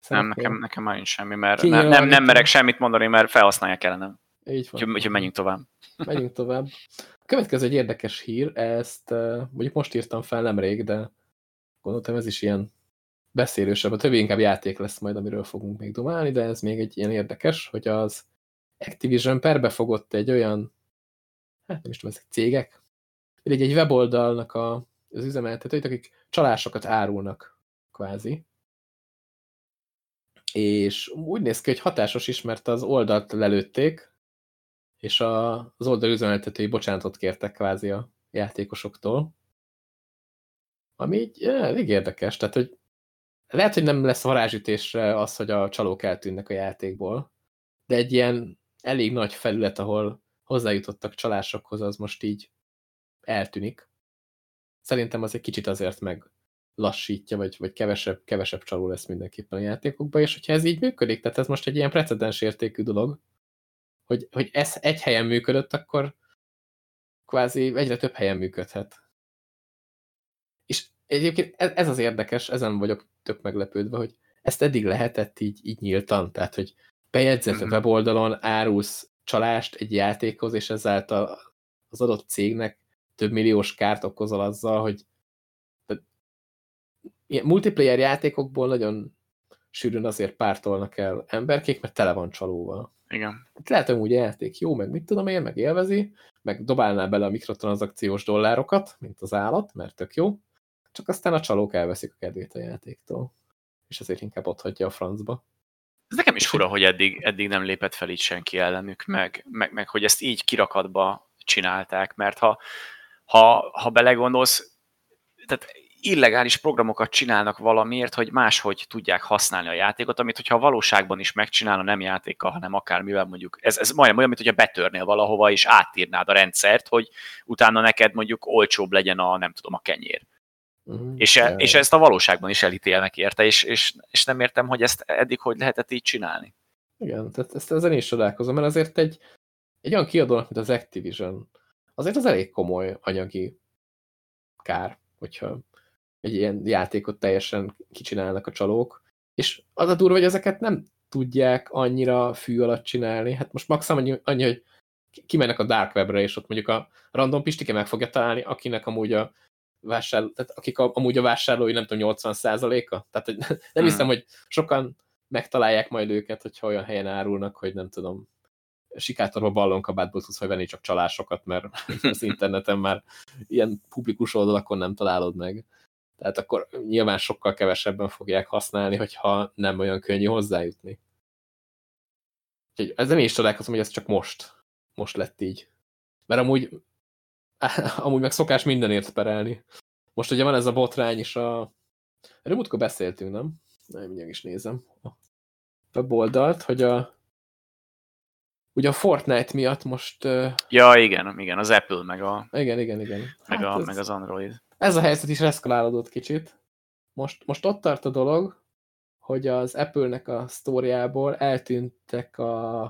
Szerintem nem, nekem, nekem már nincs semmi, mert nem, nem, nem merek semmit mondani, mert felhasználják ellenem. Így van. Úgyhogy, úgyhogy menjünk tovább. Menjünk tovább. Következő egy érdekes hír, ezt mondjuk most írtam fel nemrég, de gondoltam ez is ilyen beszélősebb. A többi inkább játék lesz majd, amiről fogunk még domálni, de ez még egy ilyen érdekes, hogy az Activision perbefogott egy olyan, hát nem is tudom, ezek cégek, egy, egy weboldalnak a, az üzemeltetőit, akik csalásokat árulnak kvázi. És úgy néz ki, hogy hatásos is, mert az oldalt lelőtték, és a, az oldal üzemeltetői bocsánatot kértek kvázi a játékosoktól. Ami így elég érdekes, tehát hogy lehet, hogy nem lesz varázsütésre az, hogy a csalók eltűnnek a játékból, de egy ilyen elég nagy felület, ahol hozzájutottak csalásokhoz, az most így eltűnik. Szerintem az egy kicsit azért meg lassítja, vagy, vagy kevesebb, kevesebb csaló lesz mindenképpen a játékokban, és hogyha ez így működik, tehát ez most egy ilyen precedens értékű dolog, hogy, hogy ez egy helyen működött, akkor kvázi egyre több helyen működhet. És egyébként ez az érdekes, ezen vagyok tök meglepődve, hogy ezt eddig lehetett így, így nyíltan, tehát, hogy bejegyzett a mhm. weboldalon árulsz csalást egy játékhoz, és ezáltal az adott cégnek több milliós kárt okozol azzal, hogy ilyen multiplayer játékokból nagyon sűrűn azért pártolnak el emberkék, mert tele van csalóval. Igen. Lehet, hogy úgy játék jó, meg mit tudom én, meg élvezi, meg dobálná bele a mikrotranszakciós dollárokat, mint az állat, mert tök jó, csak aztán a csalók elveszik a kedvét a játéktól. És ezért inkább ott hagyja a francba. Ez nekem is fura, hogy eddig, eddig nem lépett fel itt senki ellenük, meg, meg, meg hogy ezt így kirakatba csinálták, mert ha, ha, ha belegondolsz, tehát illegális programokat csinálnak valamiért, hogy máshogy tudják használni a játékot, amit hogyha a valóságban is megcsinálna, nem játékkal, hanem akármivel mondjuk. Ez, ez majdnem olyan, mint hogyha betörnél valahova, és átírnád a rendszert, hogy utána neked mondjuk olcsóbb legyen a, nem tudom, a kenyér. Uh-huh. És, e, és ezt a valóságban is elítélnek érte, és, és, és nem értem, hogy ezt eddig hogy lehetett így csinálni. Igen, tehát ezt, ezen is csodálkozom, mert azért egy, egy olyan kiadónak, mint az Activision, azért az elég komoly anyagi kár, hogyha egy ilyen játékot teljesen kicsinálnak a csalók, és az a durva, hogy ezeket nem tudják annyira fű alatt csinálni. Hát most maximum annyi, annyi hogy kimennek a dark webre, és ott mondjuk a random pistike meg fogja találni, akinek amúgy a vásárló, tehát akik a, amúgy a vásárlói nem tudom 80%-a. Tehát hogy nem hmm. hiszem, hogy sokan megtalálják majd őket, hogyha olyan helyen árulnak, hogy nem tudom, sikátorba ballonkabátból tudsz venni csak csalásokat, mert az interneten már ilyen publikus oldalakon nem találod meg. Tehát akkor nyilván sokkal kevesebben fogják használni, hogyha nem olyan könnyű hozzájutni. Úgyhogy ezzel én is találkozom, hogy ez csak most, most lett így. Mert amúgy, amúgy meg szokás mindenért perelni. Most ugye van ez a botrány is a... Erről múltkor beszéltünk, nem? Nem, mindjárt is nézem a weboldalt, hogy a ugye a Fortnite miatt most... Ja, igen, igen, az Apple, meg a... Igen, igen, igen. Meg, hát a, ez, meg az Android. Ez a helyzet is eszkalálódott kicsit. Most, most ott tart a dolog, hogy az Apple-nek a sztóriából eltűntek a,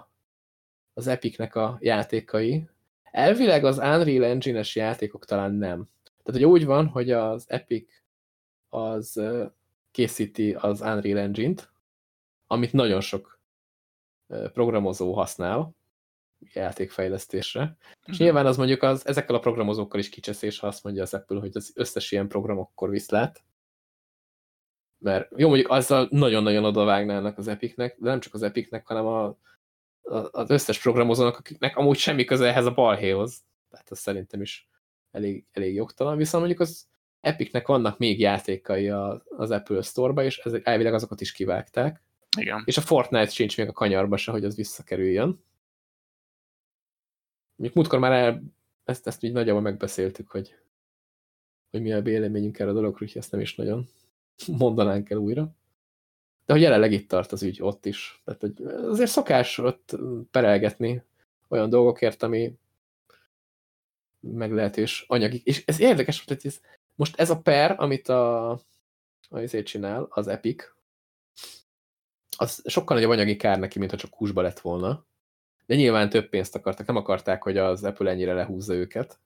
az Epic-nek a játékai. Elvileg az Unreal Engine-es játékok talán nem. Tehát, hogy úgy van, hogy az Epic az készíti az Unreal Engine-t, amit nagyon sok programozó használ játékfejlesztésre. Mm. És mhm. nyilván az mondjuk az, ezekkel a programozókkal is kicseszés, ha azt mondja az Apple, hogy az összes ilyen program akkor viszlát. Mert jó, mondjuk azzal nagyon-nagyon odavágnának az Epicnek, de nem csak az Epicnek, hanem a, a, az összes programozónak, akiknek amúgy semmi köze ehhez a balhéhoz. Tehát az szerintem is elég, elég jogtalan. Viszont mondjuk az Epicnek vannak még játékai az Apple Store-ba, és ezek, elvileg azokat is kivágták. Igen. És a Fortnite sincs még a kanyarba se, hogy az visszakerüljön. Még múltkor már el, ezt, ezt így nagyjából megbeszéltük, hogy, hogy mi a véleményünk erre a dologról, hogy ezt nem is nagyon mondanánk el újra. De hogy jelenleg itt tart az ügy, ott is. Tehát, hogy azért szokás ott perelgetni olyan dolgokért, ami meglehetős anyagi. És ez érdekes, hogy ez, most ez a per, amit a, a csinál, az Epic, az sokkal nagyobb anyagi kár neki, mint ha csak húsba lett volna. De nyilván több pénzt akartak, nem akarták, hogy az Apple ennyire lehúzza őket.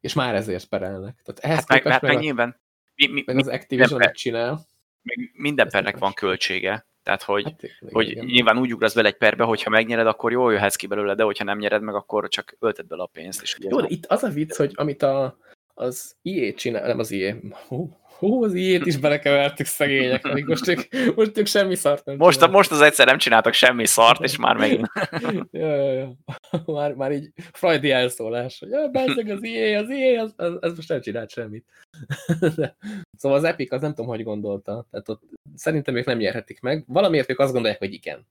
És már ezért perelnek. Tehát ehhez hát meg, hát meg, meg nyilván. Mi, mi, meg az Activision mit csinál. Meg minden pernek van költsége. Tehát, hogy, hát, hogy igen. nyilván úgy ugrasz bele egy perbe, hogyha megnyered, akkor jól jöhetsz ki belőle, de hogyha nem nyered meg, akkor csak ölted bele a pénzt. És Jó, de itt az a vicc, hogy amit a, az IE csinál, nem az IE, hú, Hú, az ilyet is belekevertük szegények, amíg most ők, most ők semmi szart nem most, most az egyszer nem csináltak semmi szart, és már megint. ja, ja, ja. Már, már így Freudi elszólás, hogy ja, beszeg az IE, az IE, az, az, az most nem csinált semmit. De, szóval az Epic az nem tudom, hogy gondolta. Tehát ott szerintem ők nem nyerhetik meg. Valamiért ők azt gondolják, hogy igen.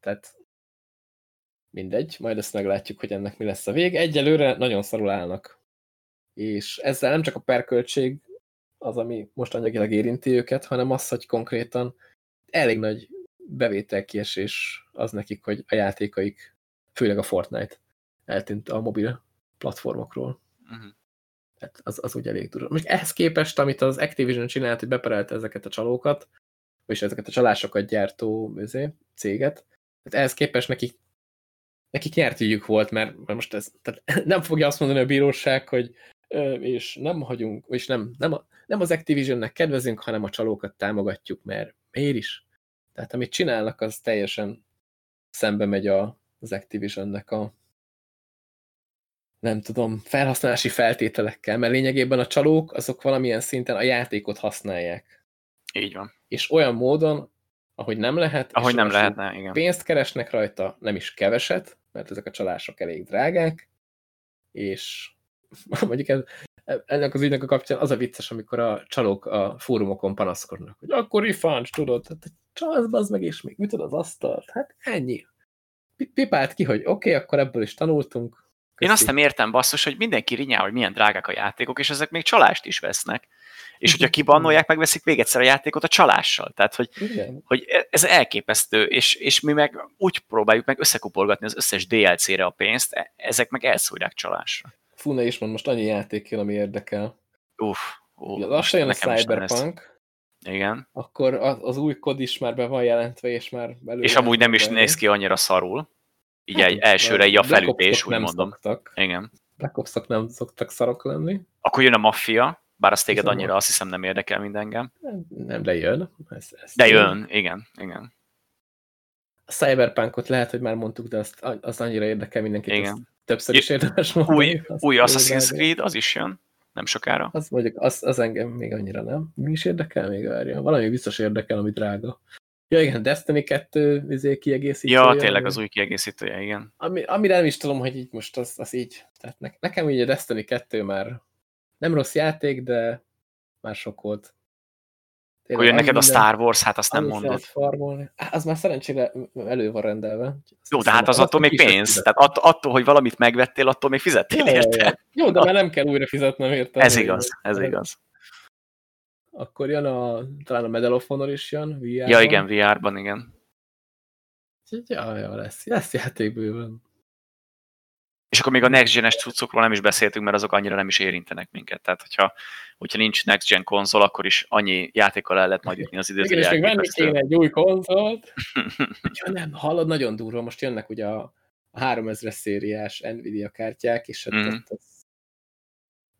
Tehát mindegy, majd ezt meglátjuk, hogy ennek mi lesz a vég. Egyelőre nagyon szarul állnak. És ezzel nem csak a perköltség az, ami most anyagilag érinti őket, hanem az, hogy konkrétan elég nagy bevételkiesés az nekik, hogy a játékaik, főleg a Fortnite eltűnt a mobil platformokról. Uh mhm. -huh. Az, az úgy elég durva. Most ehhez képest, amit az Activision csinált, hogy beperelte ezeket a csalókat, és ezeket a csalásokat gyártó őzé, céget, tehát ehhez képest nekik, nekik nyert ügyük volt, mert, mert most ez, tehát nem fogja azt mondani a bíróság, hogy és nem hagyunk, és nem, nem, nem az Activisionnek kedvezünk, hanem a csalókat támogatjuk, mert miért is? Tehát amit csinálnak, az teljesen szembe megy a, az Activisionnek a nem tudom, felhasználási feltételekkel, mert lényegében a csalók azok valamilyen szinten a játékot használják. Így van. És olyan módon, ahogy nem lehet, ahogy nem lehetne, igen. pénzt keresnek rajta, nem is keveset, mert ezek a csalások elég drágák, és mondjuk ez, ennek az ügynek a kapcsán az a vicces, amikor a csalók a fórumokon panaszkodnak, hogy akkor rifáncs, tudod, hát csalsz az meg, és még ütöd az asztalt, hát ennyi. Pipált ki, hogy oké, okay, akkor ebből is tanultunk. Köszi. Én azt nem értem, basszus, hogy mindenki rinyál, hogy milyen drágák a játékok, és ezek még csalást is vesznek. És hogyha kibannolják, megveszik még egyszer a játékot a csalással. Tehát, hogy, hogy ez elképesztő, és, és mi meg úgy próbáljuk meg összekupolgatni az összes DLC-re a pénzt, e- ezek meg elszúrják csalásra. Fú, ne is mond, most annyi játék jön, ami érdekel. Uff. Uh, lassan jön a Cyberpunk. Igen. Akkor az, új kod is már be van jelentve, és már belőle... És amúgy nem is belőle. néz ki annyira szarul. Így hát, egy elsőre így a felütés, úgy nem mondom. Szoktak. Igen. Black ops nem szoktak szarok lenni. Akkor jön a maffia, bár az téged annyira azt hiszem nem érdekel mind engem. Nem, de jön. Ez, ez de jön, igen, igen. A Cyberpunkot lehet, hogy már mondtuk, de azt, az annyira érdekel mindenkit. Igen. Többször is érdemes mondani. Új, új Assassin's Creed, az is jön nem sokára. Az mondjuk, az, az engem még annyira nem. Mi is érdekel még várja? Valami biztos érdekel, ami drága. Ja igen, Destiny 2 izé, kiegészítője. Ja, tényleg az új kiegészítője, igen. Ami, amire nem is tudom, hogy így most az, az így. Tehát ne, nekem ugye a Destiny 2 már nem rossz játék, de már sok volt. Tényleg, Akkor neked a Star Wars, hát azt nem mondod. Farmolni. Az már szerencsére elő van rendelve. Jó, de hát az attól még pénz. Tehát attól, attól, hogy valamit megvettél, attól még fizettél ja, érte. Ja, Jó, de már nem kell újra fizetnem érte. Ez igaz, ez igaz. Akkor jön a, talán a Medal of Honor is jön VR-ban. Ja, igen, VR-ban, igen. Ja, ja, lesz, lesz játék bőven. És akkor még a next gen-es cuccokról nem is beszéltünk, mert azok annyira nem is érintenek minket. Tehát, hogyha, hogyha nincs next gen konzol, akkor is annyi játékkal el lehet majd jutni az időző Igen, és még venni kéne egy új konzolt. ja, nem, hallod, nagyon durva. Most jönnek ugye a, a 3000-es szériás Nvidia kártyák, és mm.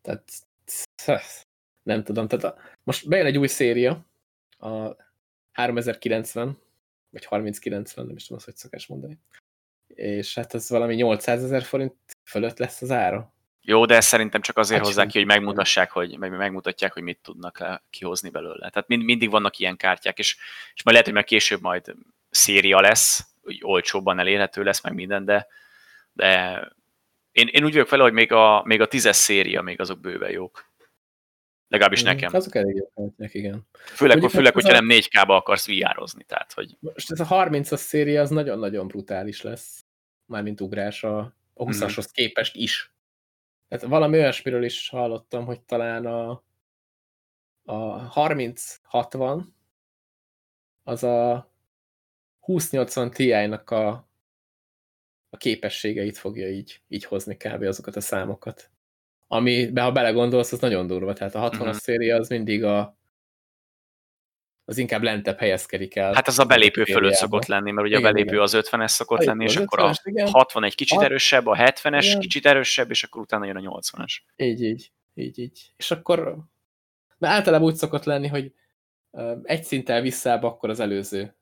tehát, tehát nem tudom, tehát a, most bejön egy új széria, a 3090, vagy 3090, nem is tudom azt, hogy szokás mondani és hát ez valami 800 ezer forint fölött lesz az ára. Jó, de szerintem csak azért hát hozzák ki, hogy megmutassák, hogy meg megmutatják, hogy mit tudnak kihozni belőle. Tehát mind, mindig vannak ilyen kártyák, és, és majd lehet, hogy meg később majd széria lesz, hogy olcsóbban elérhető lesz, meg minden, de, de én, én úgy vagyok vele, hogy még a, még a tízes széria, még azok bőven jók. Legalábbis nekem. Azok elég jók igen. Főleg, Mondjuk, főleg hogyha a... nem 4K-ba akarsz VR-ozni, tehát hogy... Most ez a 30-as széria az nagyon-nagyon brutális lesz mármint ugrás a, a 20-ashoz mm. képest is. Tehát valami olyasmiről is hallottam, hogy talán a, a 30-60 az a 2080 Ti-nak a, a képességeit fogja így, így hozni kb. azokat a számokat. Ami, ha belegondolsz, az nagyon durva. Tehát a 60-as mm -hmm. széria az mindig a, az inkább lentebb helyezkedik el. Hát az a belépő fölött szokott lenni, mert ugye igen, a belépő igen. az 50-es szokott lenni, és akkor a igen. 60 egy kicsit erősebb, a 70-es igen. kicsit erősebb, és akkor utána jön a 80-as. Így, így, így, így. És akkor, mert általában úgy szokott lenni, hogy egy szinttel visszább akkor az előző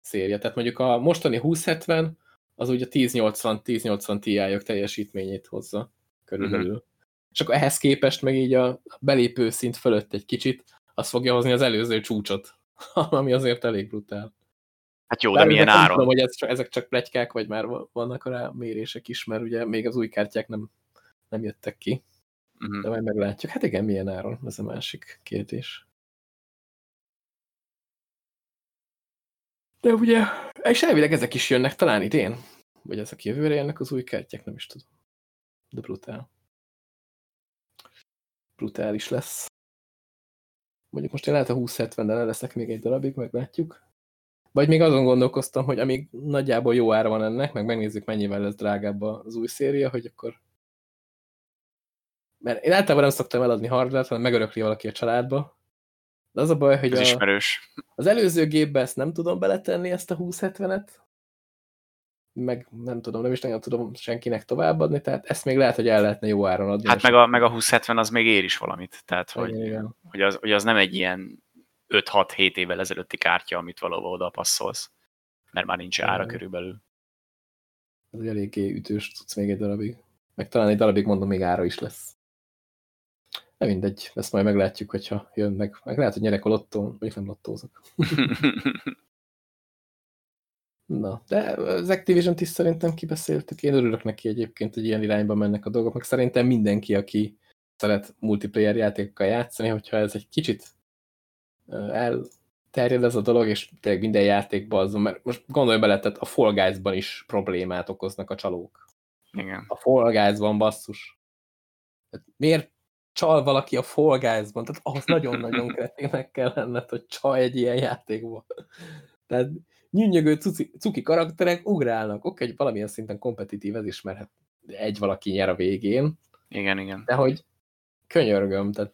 széria. Tehát mondjuk a mostani 2070 az ugye a 1080-1080 Ti-ok teljesítményét hozza körülbelül. Uh mhm. -huh. És akkor ehhez képest meg így a belépő szint fölött egy kicsit, az fogja hozni az előző csúcsot. ami azért elég brutál. Hát jó, de Bár milyen áron? Tudom, hogy ez csak, ezek csak plegykák, vagy már vannak rá mérések is, mert ugye még az új kártyák nem, nem jöttek ki. Uh mhm. -huh. De majd meglátjuk. Hát igen, milyen áron, ez a másik kérdés. De ugye, és elvileg ezek is jönnek talán idén. Vagy ezek jövőre jönnek az új kártyák, nem is tudom. De brutál. Brutális lesz. Mondjuk most én lehet a 20-70-nel leszek még egy darabig, meglátjuk. Vagy még azon gondolkoztam, hogy amíg nagyjából jó ára van ennek, meg megnézzük mennyivel lesz drágább az új széria, hogy akkor... Mert én általában nem szoktam eladni hardware hanem megörökli valaki a családba. De az a baj, hogy a, az előző gépbe ezt nem tudom beletenni, ezt a 2070-et, meg nem tudom, nem is nagyon tudom senkinek továbbadni, tehát ezt még lehet, hogy el lehetne jó áron adni. Hát meg a, meg a 2070 az még ér is valamit, tehát hogy, igen. hogy, az, hogy az nem egy ilyen 5-6-7 évvel ezelőtti kártya, amit valahol oda passzolsz, mert már nincs ára igen. körülbelül. Ez eléggé ütős tudsz még egy darabig. Meg talán egy darabig mondom, még ára is lesz. De mindegy, ezt majd meglátjuk, hogyha jön meg. Meg lehet, hogy nyerek a lottón, vagy nem lottózok. Na, de az Activision-t is szerintem kibeszéltük. Én örülök neki egyébként, hogy ilyen irányba mennek a dolgok, meg szerintem mindenki, aki szeret multiplayer játékokkal játszani, hogyha ez egy kicsit elterjed ez a dolog, és tényleg minden játékban azon, mert most gondolj bele, tehát a Fall Guys-ban is problémát okoznak a csalók. Igen. A Fall Guys-ban basszus. Tehát miért csal valaki a Fall Guys-ban? Tehát ahhoz nagyon-nagyon kretének kell lenned, hogy csal egy ilyen játékban. Tehát nyűnyögő cuci, cuki karakterek ugrálnak. Oké, hogy valamilyen szinten kompetitív ez is, mert hát egy valaki nyer a végén. Igen, igen. De hogy könyörgöm, tehát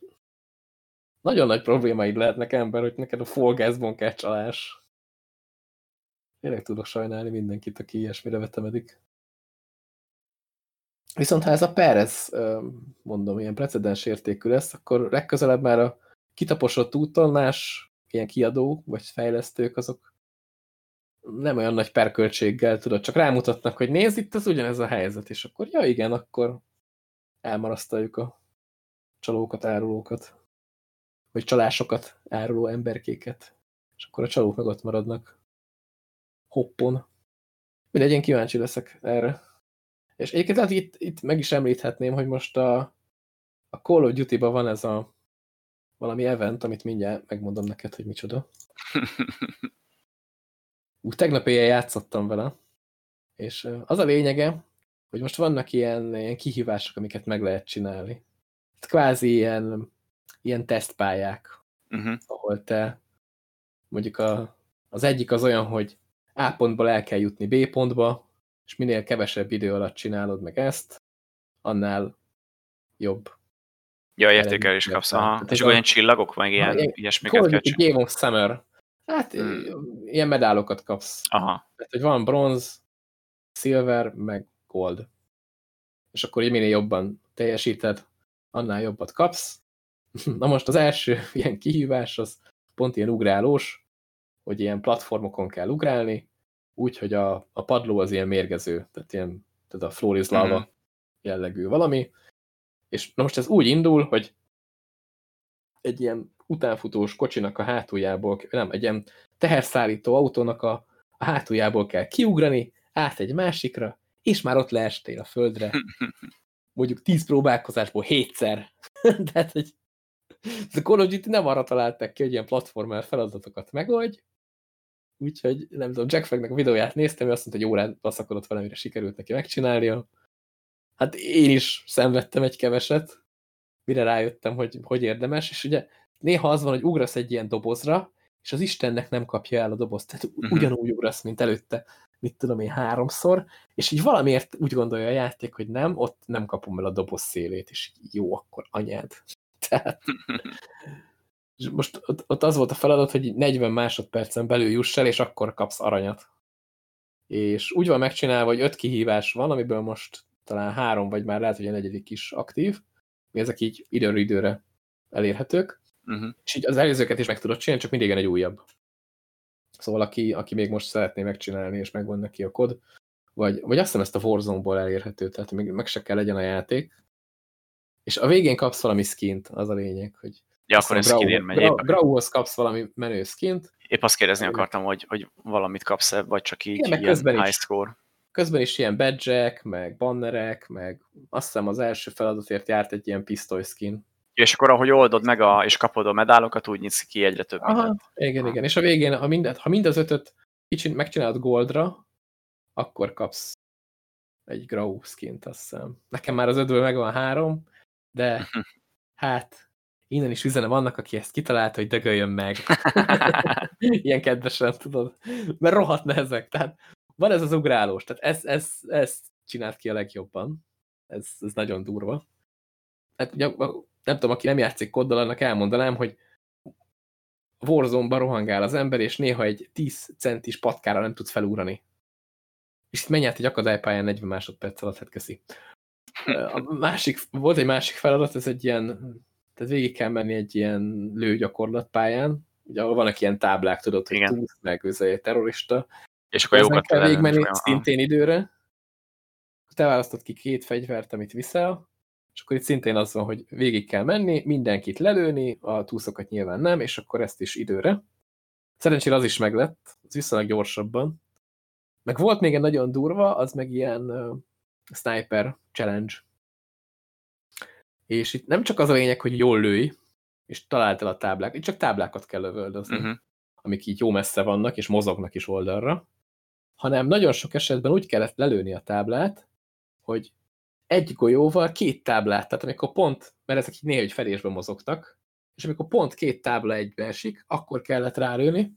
nagyon nagy problémáid lehetnek ember, hogy neked a Fall Guys-ban kell csalás. Tényleg tudok sajnálni mindenkit, aki ilyesmire vetemedik. Viszont ha ez a Perez, mondom, ilyen precedens értékű lesz, akkor legközelebb már a kitaposott úton más ilyen kiadó vagy fejlesztők azok nem olyan nagy perköltséggel, tudod, csak rámutatnak, hogy nézd, itt az ugyanez a helyzet, és akkor, ja igen, akkor elmarasztaljuk a csalókat, árulókat, vagy csalásokat, áruló emberkéket, és akkor a csalók meg ott maradnak hoppon. Mindegy, én kíváncsi leszek erre. És egyébként hát itt, itt meg is említhetném, hogy most a, a Call of Duty-ban van ez a valami event, amit mindjárt megmondom neked, hogy micsoda. Úgy tegnap éjjel játszottam vele, és az a lényege, hogy most vannak ilyen, ilyen kihívások, amiket meg lehet csinálni. Kvázi ilyen, ilyen tesztpályák, uh -huh. ahol te mondjuk a, az egyik az olyan, hogy A pontból el kell jutni B pontba, és minél kevesebb idő alatt csinálod meg ezt, annál jobb. Ja, értékelés kapsz. Aha. És olyan csillagok, meg ilyen, ilyesmiket kell Game of Summer. Hát hmm. ilyen medálokat kapsz. Aha. Tehát, hogy van bronz, silver, meg gold. És akkor minél jobban teljesíted, annál jobbat kapsz. Na most az első ilyen kihívás az pont ilyen ugrálós, hogy ilyen platformokon kell ugrálni, úgy, hogy a, a padló az ilyen mérgező, tehát ilyen tehát a floor is lava mm -hmm. jellegű valami, és na most ez úgy indul, hogy egy ilyen utánfutós kocsinak a hátuljából, nem, egy ilyen teherszállító autónak a, a hátuljából kell kiugrani, át egy másikra, és már ott leestél a földre. Mondjuk tíz próbálkozásból hétszer. Tehát, hogy a Call of Duty nem arra találták ki, hogy ilyen platformer feladatokat megoldj, úgyhogy nem tudom, Jack Flagnek a videóját néztem, ő azt mondta, hogy órát baszakodott valamire sikerült neki megcsinálnia. Hát én is szenvedtem egy keveset, mire rájöttem, hogy hogy érdemes, és ugye néha az van, hogy ugrasz egy ilyen dobozra, és az Istennek nem kapja el a dobozt, tehát uh mhm. -huh. ugyanúgy ugrasz, mint előtte, mit tudom én, háromszor, és így valamiért úgy gondolja a játék, hogy nem, ott nem kapom el a doboz szélét, és jó, akkor anyád. Tehát, és most ott, ott az volt a feladat, hogy 40 másodpercen belül juss el, és akkor kapsz aranyat. És úgy van megcsinálva, hogy öt kihívás van, amiből most talán három, vagy már lehet, hogy a negyedik is aktív, ezek így időről időre elérhetők, uh -huh. és így az előzőket is meg tudod csinálni, csak mindig egy újabb. Szóval aki, aki még most szeretné megcsinálni, és megvan neki a kod, vagy, vagy azt hiszem ezt a Warzone-ból elérhető, tehát még meg se kell legyen a játék, és a végén kapsz valami skint, az a lényeg, hogy Ja, akkor ez skinért megy. Grauhoz kapsz valami menő skint. Épp azt kérdezni akartam, hogy, hogy valamit kapsz-e, vagy csak így Igen, ilyen high is. score közben is ilyen badge meg bannerek, meg azt hiszem az első feladatért járt egy ilyen pisztoly skin. És akkor ahogy oldod meg a, és kapod a medálokat, úgy nyitsz ki egyre több Aha, igen, Aha. igen. És a végén, ha, mindet, ha mind az ötöt kicsit megcsinálod goldra, akkor kapsz egy Grau skint, azt hiszem. Nekem már az ötből megvan három, de hát innen is üzene vannak, aki ezt kitalálta, hogy dögöljön meg. Ilyen kedvesen, tudod. Mert rohadt nehezek. Tehát van ez az ugrálós, tehát ez, ez, ez csinált ki a legjobban. Ez, ez nagyon durva. Hát ugye, nem tudom, aki nem játszik koddal, annak elmondanám, hogy warzone rohangál az ember, és néha egy 10 centis patkára nem tudsz felugrani. És itt menj át egy akadálypályán 40 másodperc alatt, hát köszi. A másik, volt egy másik feladat, ez egy ilyen, tehát végig kell menni egy ilyen lőgyakorlatpályán, ugye ahol vannak ilyen táblák, tudod, hogy túsz, meg terrorista, és akkor jókat kell végigmenni szintén időre. Te választod ki két fegyvert, amit viszel, és akkor itt szintén az van, hogy végig kell menni, mindenkit lelőni, a túszokat nyilván nem, és akkor ezt is időre. Szerencsére az is meglett, az viszonylag gyorsabban. Meg volt még egy nagyon durva, az meg ilyen uh, sniper challenge. És itt nem csak az a lényeg, hogy jól lőj, és találtál a táblák, itt csak táblákat kell lövöldözni, uh mhm. -huh. amik így jó messze vannak, és mozognak is oldalra hanem nagyon sok esetben úgy kellett lelőni a táblát, hogy egy golyóval két táblát, tehát amikor pont, mert ezek így néha egy felésben mozogtak, és amikor pont két tábla egybe esik, akkor kellett rálőni,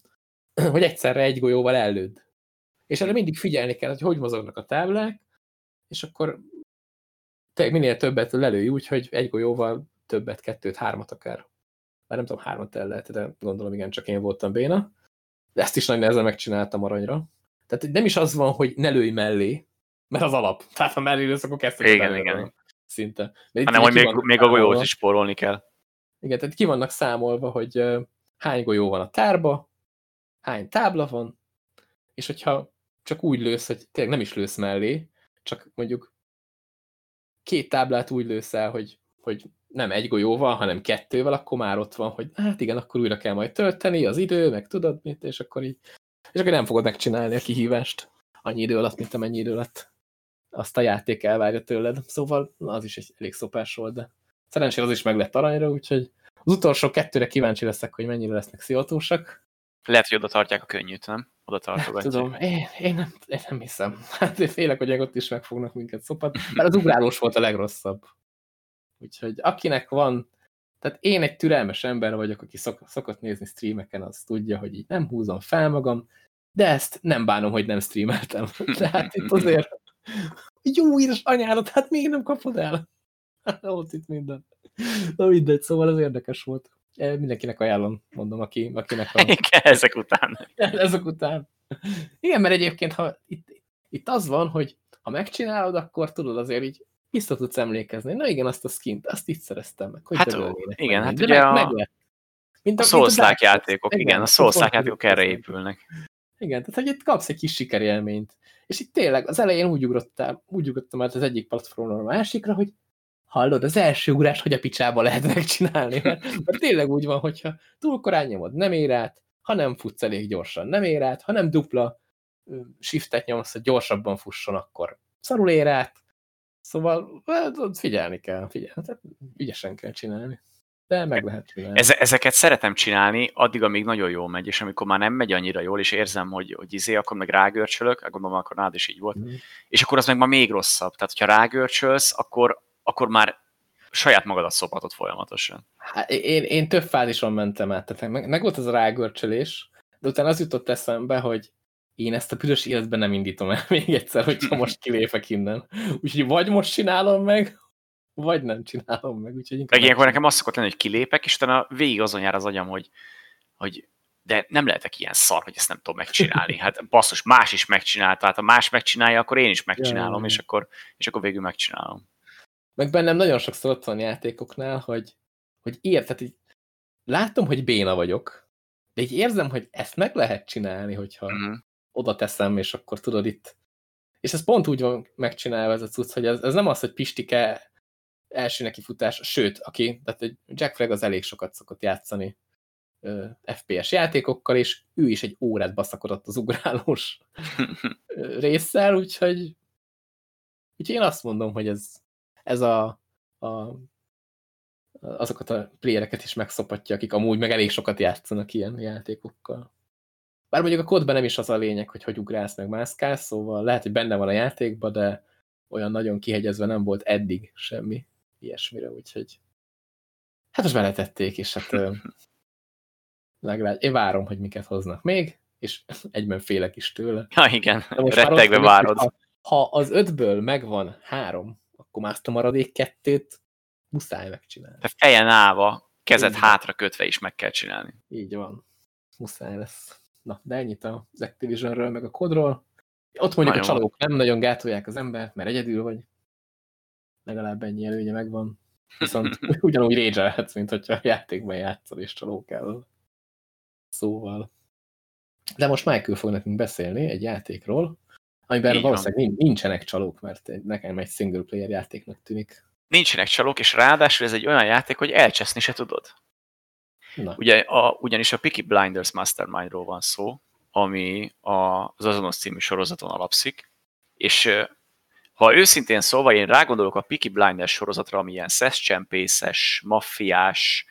hogy egyszerre egy golyóval ellőd. És erre mindig figyelni kell, hogy hogy mozognak a táblák, és akkor te minél többet lelőj úgy, hogy egy golyóval többet, kettőt, hármat akár. Már nem tudom, hármat el lehet, de gondolom igen, csak én voltam béna. De ezt is nagy nehezen megcsináltam aranyra. Tehát nem is az van, hogy ne lőj mellé, mert az alap. Tehát ha mellé lősz, akkor kezdtek igen, igen. szinte. De Hanem, hogy még, még a golyót is spórolni kell. Igen, tehát ki vannak számolva, hogy uh, hány golyó van a tárba, hány tábla van, és hogyha csak úgy lősz, hogy tényleg nem is lősz mellé, csak mondjuk két táblát úgy lősz el, hogy, hogy nem egy golyóval, hanem kettővel, akkor már ott van, hogy hát igen, akkor újra kell majd tölteni, az idő, meg tudod mit, és akkor így, és akkor nem fogod megcsinálni a kihívást annyi idő alatt, mint amennyi idő alatt azt a játék elvárja tőled. Szóval az is egy elég szopás volt, de szerencsére az is meg lett aranyra, úgyhogy az utolsó kettőre kíváncsi leszek, hogy mennyire lesznek szivatósak. Lehet, hogy oda tartják a könnyűt, nem? Oda tartogatják. Tudom, én, én, nem, én nem hiszem. Hát én félek, hogy ott is meg fognak minket szopat, mert az ugrálós volt a legrosszabb. Úgyhogy akinek van, tehát én egy türelmes ember vagyok, aki szok, szokott nézni streameken, az tudja, hogy így nem húzom fel magam, de ezt nem bánom, hogy nem streameltem. Tehát itt azért jó édes anyádat, hát még nem kapod el. Ott itt minden. Na mindegy, szóval ez érdekes volt. Mindenkinek ajánlom, mondom, aki, akinek a... Igen, ezek után. ezek után. Igen, mert egyébként, ha itt, itt az van, hogy ha megcsinálod, akkor tudod azért így vissza tudsz emlékezni. Na igen, azt a skint, azt itt szereztem meg. Hogy hát igen, hát ugye meg, a, meg mint a, a souls játékok, igen, igen, a souls játékok erre épülnek. Igen, tehát hogy itt kapsz egy kis sikerélményt. És itt tényleg az elején úgy ugrottam, úgy ugrottam át az egyik platformról a másikra, hogy hallod, az első ugrás, hogy a picsába lehet megcsinálni. Mert, mert tényleg úgy van, hogyha túl korán nyomod, nem ér át, ha nem futsz elég gyorsan, nem ér át, ha nem dupla shiftet nyomsz, hogy gyorsabban fusson, akkor szarul ér át. Szóval hát, figyelni kell, figyelni. Tehát ügyesen kell csinálni. De meg lehet csinálni. Ezeket szeretem csinálni, addig, amíg nagyon jól megy, és amikor már nem megy annyira jól, és érzem, hogy, hogy izé, akkor meg rágörcsölök, gondolom, akkor nád is így volt, mm. és akkor az meg már még rosszabb. Tehát, hogyha rágörcsölsz, akkor, akkor már saját magadat szopatott folyamatosan. Hát én, én több fázison mentem át, tehát meg, meg volt az a rágörcsölés, de utána az jutott eszembe, hogy én ezt a büdös életben nem indítom el még egyszer, hogyha most kilépek innen. Úgyhogy vagy most csinálom meg, vagy nem csinálom meg. Úgyhogy meg ilyenkor nekem azt szokott lenni, hogy kilépek, és utána végig azon jár az agyam, hogy, hogy de nem lehetek ilyen szar, hogy ezt nem tudom megcsinálni. Hát basszus, más is megcsinálta, hát ha más megcsinálja, akkor én is megcsinálom, ja, és, akkor, és akkor végül megcsinálom. Meg bennem nagyon sokszor ott van játékoknál, hogy, hogy érted, így látom, hogy béna vagyok, de így érzem, hogy ezt meg lehet csinálni, hogyha. -huh. oda teszem, és akkor tudod itt. És ez pont úgy van megcsinálva ez a cucc, hogy ez, ez nem az, hogy Pistike első neki futás, sőt, aki, tehát egy Jack Frag az elég sokat szokott játszani ö, FPS játékokkal, és ő is egy órát baszakodott az ugrálós résszel, úgyhogy, úgyhogy én azt mondom, hogy ez, ez a, a azokat a playereket is megszopatja, akik amúgy meg elég sokat játszanak ilyen játékokkal. Bár mondjuk a kódban nem is az a lényeg, hogy hogy ugrálsz meg mászkálsz, szóval lehet, hogy benne van a játékban, de olyan nagyon kihegyezve nem volt eddig semmi ilyesmire, úgyhogy hát most beletették, és hát legalább én várom, hogy miket hoznak még, és egyben félek is tőle. Ja, igen, rettegve várod. Ha, ha az ötből megvan három, akkor már azt a maradék kettőt muszáj megcsinálni. Te fejen állva, kezed Így hátra kötve is meg kell csinálni. Így van. Muszáj lesz. Na, de ennyit az Activisionről, meg a kodról. Ott mondjuk nagyon a csalók nem nagyon gátolják az embert, mert egyedül vagy legalább ennyi előnye megvan. Viszont ugyanúgy rage mint hogyha a játékban játszol és csalók el. Szóval. De most Michael fog nekünk beszélni egy játékról, amiben Így valószínűleg van. nincsenek csalók, mert nekem egy single player játéknak tűnik. Nincsenek csalók, és ráadásul ez egy olyan játék, hogy elcseszni se tudod. Na. Ugye, a, ugyanis a Peaky Blinders Mastermindról van szó, ami a, az azonos című sorozaton alapszik, és ha őszintén szólva én rágondolok a Peaky Blinders sorozatra, ami ilyen szeszcsempészes, maffiás,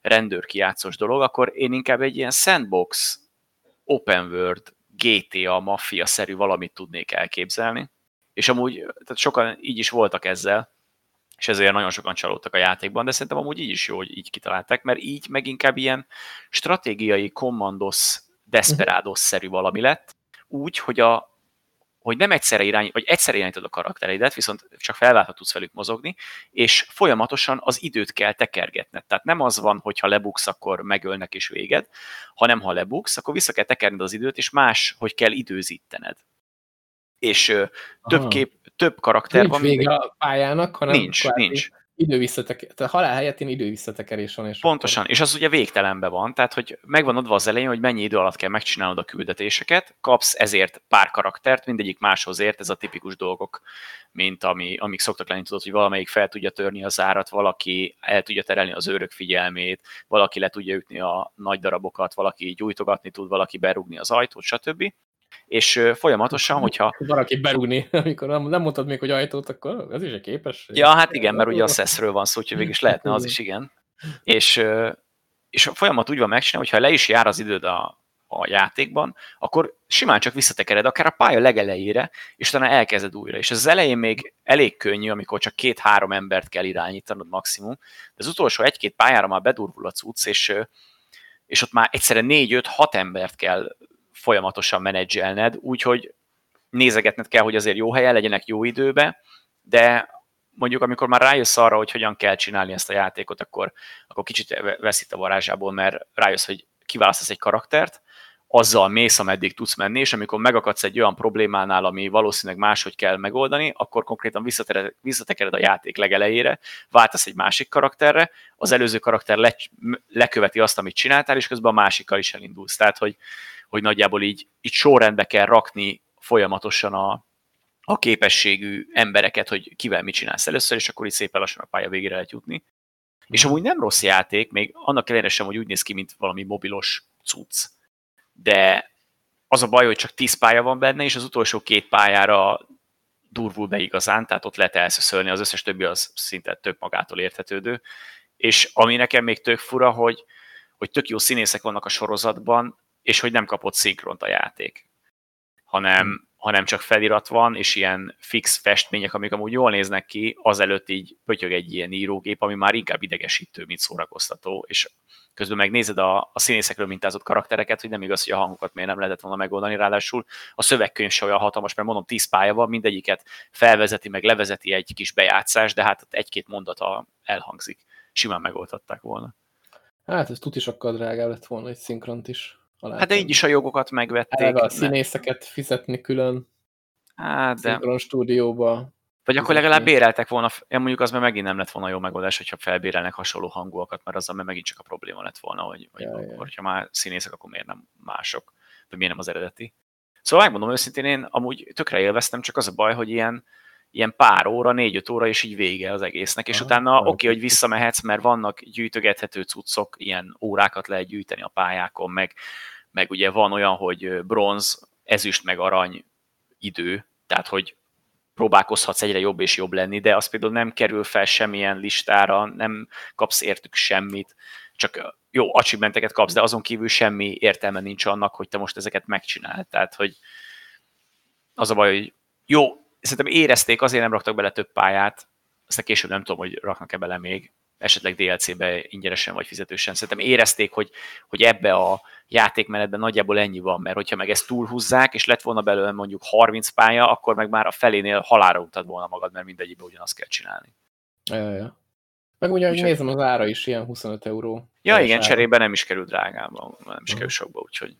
rendőrkiátszós dolog, akkor én inkább egy ilyen sandbox, open world, GTA, maffia-szerű valamit tudnék elképzelni. És amúgy, tehát sokan így is voltak ezzel, és ezért nagyon sokan csalódtak a játékban, de szerintem amúgy így is jó, hogy így kitalálták, mert így meg inkább ilyen stratégiai kommandos, desperados-szerű valami lett, úgy, hogy a, hogy nem egyszerre irány, vagy egyszerre irányítod a karaktereidet, viszont csak felváltva tudsz velük mozogni, és folyamatosan az időt kell tekergetned. Tehát nem az van, hogy ha lebuksz, akkor megölnek és véged, hanem ha lebuksz, akkor vissza kell tekerned az időt, és más, hogy kell időzítened. És ö, több kép, több karakter nincs van. Nincs vége a pályának, hanem nincs, nincs. Idő visszatekerés, tehát halál helyett én idő visszatekerés van. És Pontosan, akkor... és az ugye végtelenben van, tehát hogy megvan adva az elején, hogy mennyi idő alatt kell megcsinálnod a küldetéseket, kapsz ezért pár karaktert, mindegyik máshoz ért, ez a tipikus dolgok, mint ami, amik szoktak lenni, tudod, hogy valamelyik fel tudja törni az árat, valaki el tudja terelni az őrök figyelmét, valaki le tudja ütni a nagy darabokat, valaki gyújtogatni tud, valaki berúgni az ajtót, stb és folyamatosan, hogyha... Valaki berúgni, amikor nem, mondtad még, hogy ajtót, akkor ez is egy képes. Ja, hát igen, mert ugye a szeszről van szó, úgyhogy végig is lehetne az is, igen. És, és a folyamat úgy van megcsinálni, hogyha le is jár az időd a, a játékban, akkor simán csak visszatekered, akár a pálya legelejére, és utána elkezded újra. És az elején még elég könnyű, amikor csak két-három embert kell irányítanod maximum, de az utolsó egy-két pályára már bedurvul a cucc, és, és ott már egyszerre négy-öt-hat embert kell folyamatosan menedzselned, úgyhogy nézegetned kell, hogy azért jó helyen legyenek jó időbe, de mondjuk amikor már rájössz arra, hogy hogyan kell csinálni ezt a játékot, akkor, akkor kicsit veszít a varázsából, mert rájössz, hogy kiválasztasz egy karaktert, azzal mész, ameddig tudsz menni, és amikor megakadsz egy olyan problémánál, ami valószínűleg máshogy kell megoldani, akkor konkrétan visszatered, visszatekered a játék legelejére, váltasz egy másik karakterre, az előző karakter le, leköveti azt, amit csináltál, és közben a másikkal is elindulsz. Tehát, hogy, hogy nagyjából így, így sorrendbe kell rakni folyamatosan a, a képességű embereket, hogy kivel mit csinálsz először, és akkor így szépen lassan a pálya végére lehet jutni. És amúgy nem rossz játék, még annak ellenére sem, hogy úgy néz ki, mint valami mobilos cucc. De az a baj, hogy csak 10 pálya van benne, és az utolsó két pályára durvul be igazán, tehát ott lehet elszöszölni, az összes többi az szinte tök magától érthetődő. És ami nekem még tök fura, hogy, hogy tök jó színészek vannak a sorozatban, és hogy nem kapott szinkront a játék, hanem, hmm. hanem csak felirat van, és ilyen fix festmények, amik amúgy jól néznek ki, azelőtt így pötyög egy ilyen írógép, ami már inkább idegesítő, mint szórakoztató, és közben megnézed a, a színészekről mintázott karaktereket, hogy nem igaz, hogy a hangokat miért nem lehetett volna megoldani, ráadásul a szövegkönyv se olyan hatalmas, mert mondom, tíz pálya van, mindegyiket felvezeti, meg levezeti egy kis bejátszás, de hát egy-két mondata elhangzik. Simán megoldhatták volna. Hát ez tuti sokkal drágább lett volna egy szinkront is. Hát de így is a jogokat megvették. Eleve a színészeket fizetni külön. Hát de... Szinkron stúdióba. Vagy akkor legalább béreltek volna, én mondjuk az mert megint nem lett volna jó megoldás, hogyha felbérelnek hasonló hangúakat, mert azzal mert megint csak a probléma lett volna, hogy, hogy ja, akkor, hogyha már színészek, akkor miért nem mások, vagy miért nem az eredeti. Szóval megmondom őszintén, én amúgy tökre élveztem, csak az a baj, hogy ilyen, ilyen pár óra, négy-öt óra, és így vége az egésznek, és Aha, utána oké, okay, hogy visszamehetsz, mert vannak gyűjtögethető cuccok, ilyen órákat lehet gyűjteni a pályákon, meg, meg ugye van olyan, hogy bronz, ezüst, meg arany idő, tehát hogy próbálkozhatsz egyre jobb és jobb lenni, de az például nem kerül fel semmilyen listára, nem kapsz értük semmit, csak jó, achievementeket kapsz, de azon kívül semmi értelme nincs annak, hogy te most ezeket megcsináld. Tehát, hogy az a baj, hogy jó, szerintem érezték, azért nem raktak bele több pályát, aztán később nem tudom, hogy raknak-e bele még, esetleg DLC-be ingyenesen vagy fizetősen. Szerintem érezték, hogy, hogy ebbe a játékmenetben nagyjából ennyi van, mert hogyha meg ezt túlhúzzák, és lett volna belőle mondjuk 30 pálya, akkor meg már a felénél halára utad volna magad, mert mindegyikben ugyanazt kell csinálni. Ja, ja. Meg ugye, hogy nézem, az ára is ilyen 25 euró. Ja, igen, ára. cserébe nem is kerül drágába, nem is kerül sokba, úgyhogy,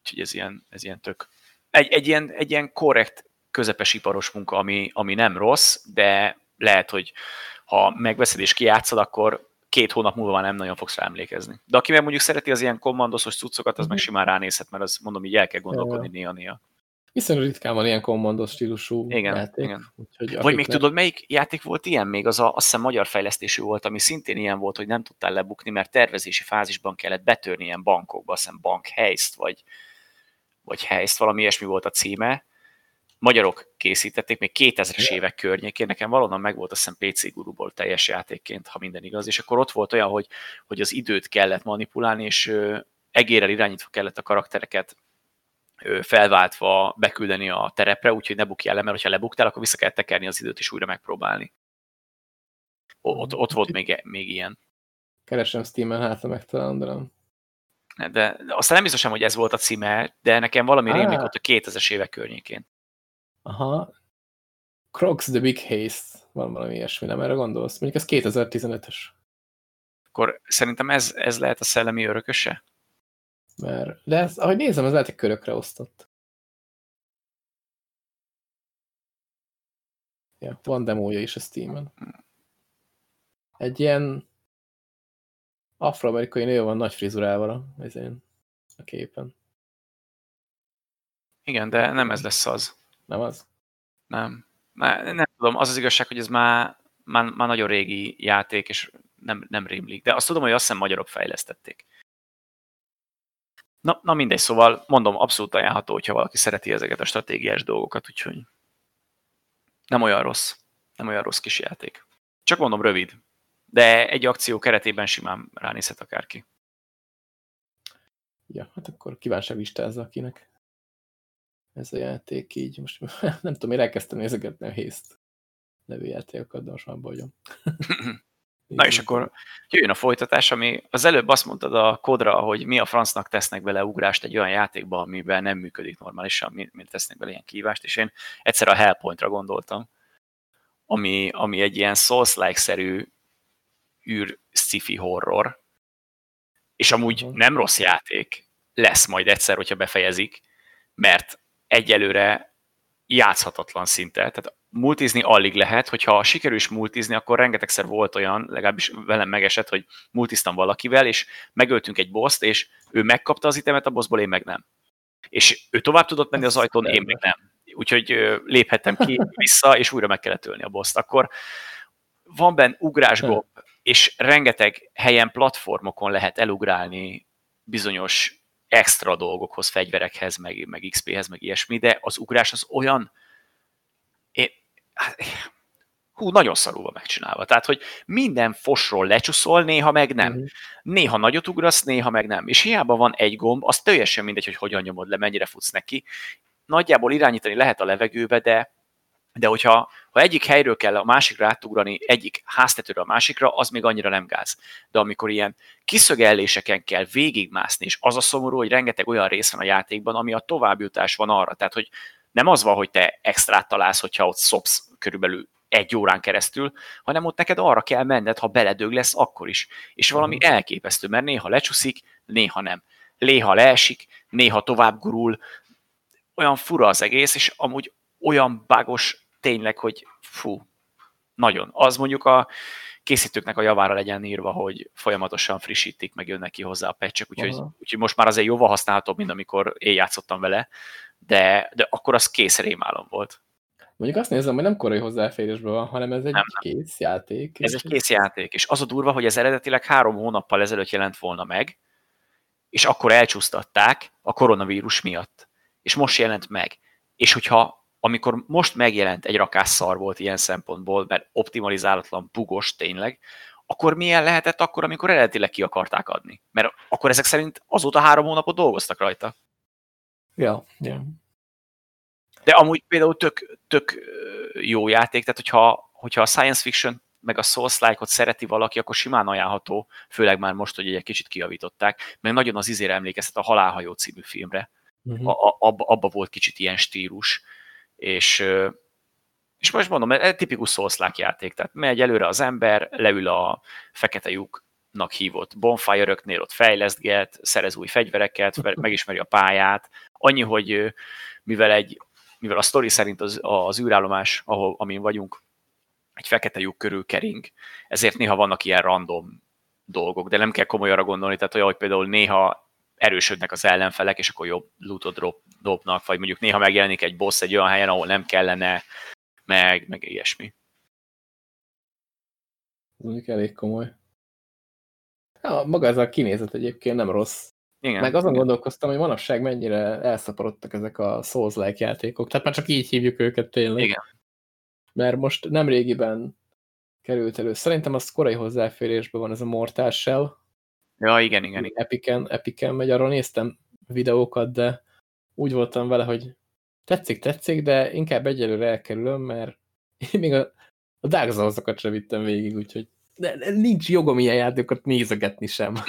úgyhogy ez, ilyen, ez ilyen tök. Egy, egy, ilyen, egy ilyen korrekt közepes iparos munka, ami, ami nem rossz, de lehet, hogy ha megveszed és kijátszod, akkor két hónap múlva nem nagyon fogsz rá emlékezni. De aki meg mondjuk szereti az ilyen kommandosos cuccokat, az meg mhm. simán ránézhet, mert az mondom, így el kell gondolkodni néha-néha. Viszonylag ritkán van ilyen kommandos stílusú igen, játék. Igen. Úgyhogy Vagy még tudod, melyik játék volt ilyen még? Az a, azt hiszem magyar fejlesztésű volt, ami szintén ilyen volt, hogy nem tudtál lebukni, mert tervezési fázisban kellett betörni ilyen bankokba, azt hiszem bank helyzt, vagy, vagy helyzt, valami ilyesmi volt a címe, magyarok készítették még 2000-es évek környékén, nekem valonnan meg volt azt hiszem PC guruból teljes játékként, ha minden igaz, és akkor ott volt olyan, hogy, hogy az időt kellett manipulálni, és egérrel irányítva kellett a karaktereket felváltva beküldeni a terepre, úgyhogy ne bukjál le, mert ha lebuktál, akkor vissza kell tekerni az időt és újra megpróbálni. Ott, ott volt még, még ilyen. Keresem Steam-en, hát megtalálom, de nem. De aztán nem biztosan, hogy ez volt a címe, de nekem valami rémlik ott a 2000-es évek környékén. Aha. Crocs the Big Haste. Van valami ilyesmi, nem erre gondolsz? Mondjuk ez 2015-ös. Akkor szerintem ez, ez lehet a szellemi örököse? Mert, de ez, ahogy nézem, ez lehet, hogy körökre osztott. Ja, van demója is a Steam-en. Egy ilyen afroamerikai nő van nagy frizurával ezen a képen. Igen, de nem ez lesz az. Nem az? Nem. Már nem tudom, az az igazság, hogy ez már, már, már nagyon régi játék, és nem, nem rémlik. De azt tudom, hogy azt hiszem magyarok fejlesztették. Na, na mindegy, szóval mondom, abszolút ajánlható, hogyha valaki szereti ezeket a stratégiás dolgokat, úgyhogy nem olyan rossz. Nem olyan rossz kis játék. Csak mondom, rövid. De egy akció keretében simán ránézhet akárki. Ja, hát akkor kívánságlistázza akinek ez a játék így. Most nem tudom, én elkezdtem nézegetni a Haste nevű játékokat, de most már vagyom. Na és akkor jöjjön a folytatás, ami az előbb azt mondtad a kodra, hogy mi a francnak tesznek bele ugrást egy olyan játékba, amiben nem működik normálisan, mint tesznek bele ilyen kívást, és én egyszer a Hellpointra gondoltam, ami, ami egy ilyen Souls-like-szerű űr sci horror, és amúgy nem rossz játék, lesz majd egyszer, hogyha befejezik, mert egyelőre játszhatatlan szinte. Tehát multizni alig lehet, hogyha sikerül is multizni, akkor rengetegszer volt olyan, legalábbis velem megesett, hogy multiztam valakivel, és megöltünk egy boszt, és ő megkapta az itemet a bossból, én meg nem. És ő tovább tudott menni az ajtón, én meg nem. Úgyhogy léphettem ki vissza, és újra meg kellett ölni a boszt. Akkor van benne ugrásgomb, és rengeteg helyen platformokon lehet elugrálni bizonyos extra dolgokhoz, fegyverekhez, meg, meg XP-hez, meg ilyesmi, de az ugrás az olyan, én, hát, hú, nagyon szarúva megcsinálva. Tehát, hogy minden fosról lecsúszol, néha meg nem. Uh-huh. Néha nagyot ugrasz, néha meg nem. És hiába van egy gomb, az teljesen mindegy, hogy hogyan nyomod le, mennyire futsz neki. Nagyjából irányítani lehet a levegőbe, de de hogyha ha egyik helyről kell a másikra átugrani, egyik háztetőről a másikra, az még annyira nem gáz. De amikor ilyen kiszögelléseken kell végigmászni, és az a szomorú, hogy rengeteg olyan rész van a játékban, ami a továbbjutás van arra. Tehát, hogy nem az van, hogy te extrát találsz, hogyha ott szopsz körülbelül egy órán keresztül, hanem ott neked arra kell menned, ha beledög lesz, akkor is. És valami uh-huh. elképesztő, mert néha lecsúszik, néha nem. Néha leesik, néha tovább gurul, olyan fura az egész, és amúgy olyan bágos tényleg, hogy fú, nagyon. Az mondjuk a készítőknek a javára legyen írva, hogy folyamatosan frissítik, meg jönnek ki hozzá a patchek, úgyhogy, úgyhogy most már azért jóval használhatóbb, mint amikor én játszottam vele, de, de akkor az kész rémálom volt. Mondjuk azt nézem, hogy nem korai hozzáférésben van, hanem ez egy nem, kész játék. Ez egy kész játék, és az a durva, hogy ez eredetileg három hónappal ezelőtt jelent volna meg, és akkor elcsúsztatták a koronavírus miatt. És most jelent meg. És hogyha amikor most megjelent egy rakás szar volt ilyen szempontból, mert optimalizálatlan, bugos tényleg, akkor milyen lehetett akkor, amikor eredetileg ki akarták adni? Mert akkor ezek szerint azóta három hónapot dolgoztak rajta. Ja, ja. De amúgy például tök, tök jó játék, tehát hogyha, hogyha a science fiction meg a Souls-like-ot szereti valaki, akkor simán ajánlható, főleg már most, hogy egy kicsit kiavították, meg nagyon az izére emlékeztet a Halálhajó című filmre. Uh-huh. A, a, abba, abba volt kicsit ilyen stílus, és, és most mondom, ez tipikus szószlák játék, tehát megy előre az ember, leül a fekete lyuknak hívott bonfire-öknél, ott fejlesztget, szerez új fegyvereket, megismeri a pályát, annyi, hogy mivel egy mivel a sztori szerint az, az űrállomás, ahol, amin vagyunk, egy fekete lyuk körül kering, ezért néha vannak ilyen random dolgok, de nem kell komolyra gondolni, tehát olyan, hogy például néha erősödnek az ellenfelek, és akkor jobb lootot drop, dobnak, vagy mondjuk néha megjelenik egy boss egy olyan helyen, ahol nem kellene, meg, meg ilyesmi. Mondjuk elég komoly. Ja, maga ez a kinézet egyébként nem rossz. Igen, meg azon igen. gondolkoztam, hogy manapság mennyire elszaporodtak ezek a Souls-like játékok. Tehát már csak így hívjuk őket tényleg. Igen. Mert most nem régiben került elő. Szerintem az korai hozzáférésben van ez a Mortal Shell, Ja, igen, igen. igen. Epiken, Epiken megy, arról néztem videókat, de úgy voltam vele, hogy tetszik, tetszik, de inkább egyelőre elkerülöm, mert én még a, a Dark Souls-okat sem vittem végig, úgyhogy de, de nincs jogom ilyen játékokat nézegetni sem.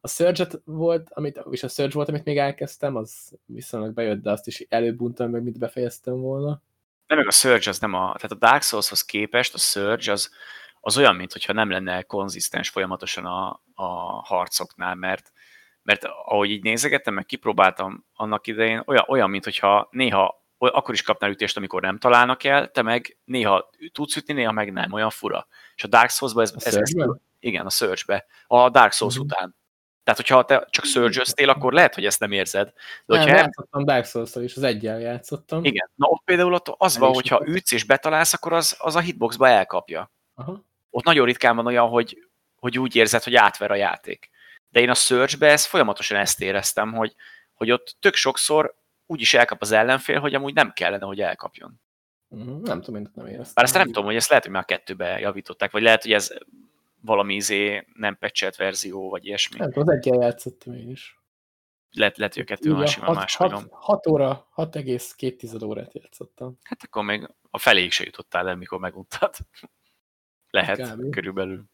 A surge volt, amit, és a Surge volt, amit még elkezdtem, az viszonylag bejött, de azt is előbb untam meg, mint befejeztem volna. Nem, meg a Surge az nem a, tehát a Dark Souls-hoz képest a Surge az, az olyan, mintha nem lenne konzisztens folyamatosan a, a harcoknál, mert, mert ahogy így nézegettem, meg kipróbáltam annak idején, olyan, olyan mintha néha akkor is kapnál ütést, amikor nem találnak el, te meg néha tudsz ütni, néha meg nem, olyan fura. És a Dark Souls-ban ez, ez, ez, igen, a Search-be, a Dark Souls uh-huh. után. Tehát, hogyha te csak surge akkor lehet, hogy ezt nem érzed. De nem, hogyha játszottam Dark souls is, az egyel játszottam. Igen, na ott például ott az van, hogyha ütsz és betalálsz, akkor az, az a hitboxba elkapja. Aha. Ott nagyon ritkán van olyan, hogy, hogy úgy érzed, hogy átver a játék. De én a Surge-be ezt folyamatosan ezt éreztem, hogy, hogy ott tök sokszor úgy is elkap az ellenfél, hogy amúgy nem kellene, hogy elkapjon. Uh-huh. Nem tudom, én nem éreztem. Bár ezt nem tudom, hogy ezt lehet, hogy már a kettőbe javították, vagy lehet, hogy ez valami izé nem pecselt verzió, vagy ilyesmi. Nem az egyel játszottam én is. Lehet, lehet hogy a kettő más, simán más 6, 6 óra, 6,2 órát játszottam. Hát akkor még a feléig se jutottál el, mikor meguntad. Lehet, Kb. körülbelül.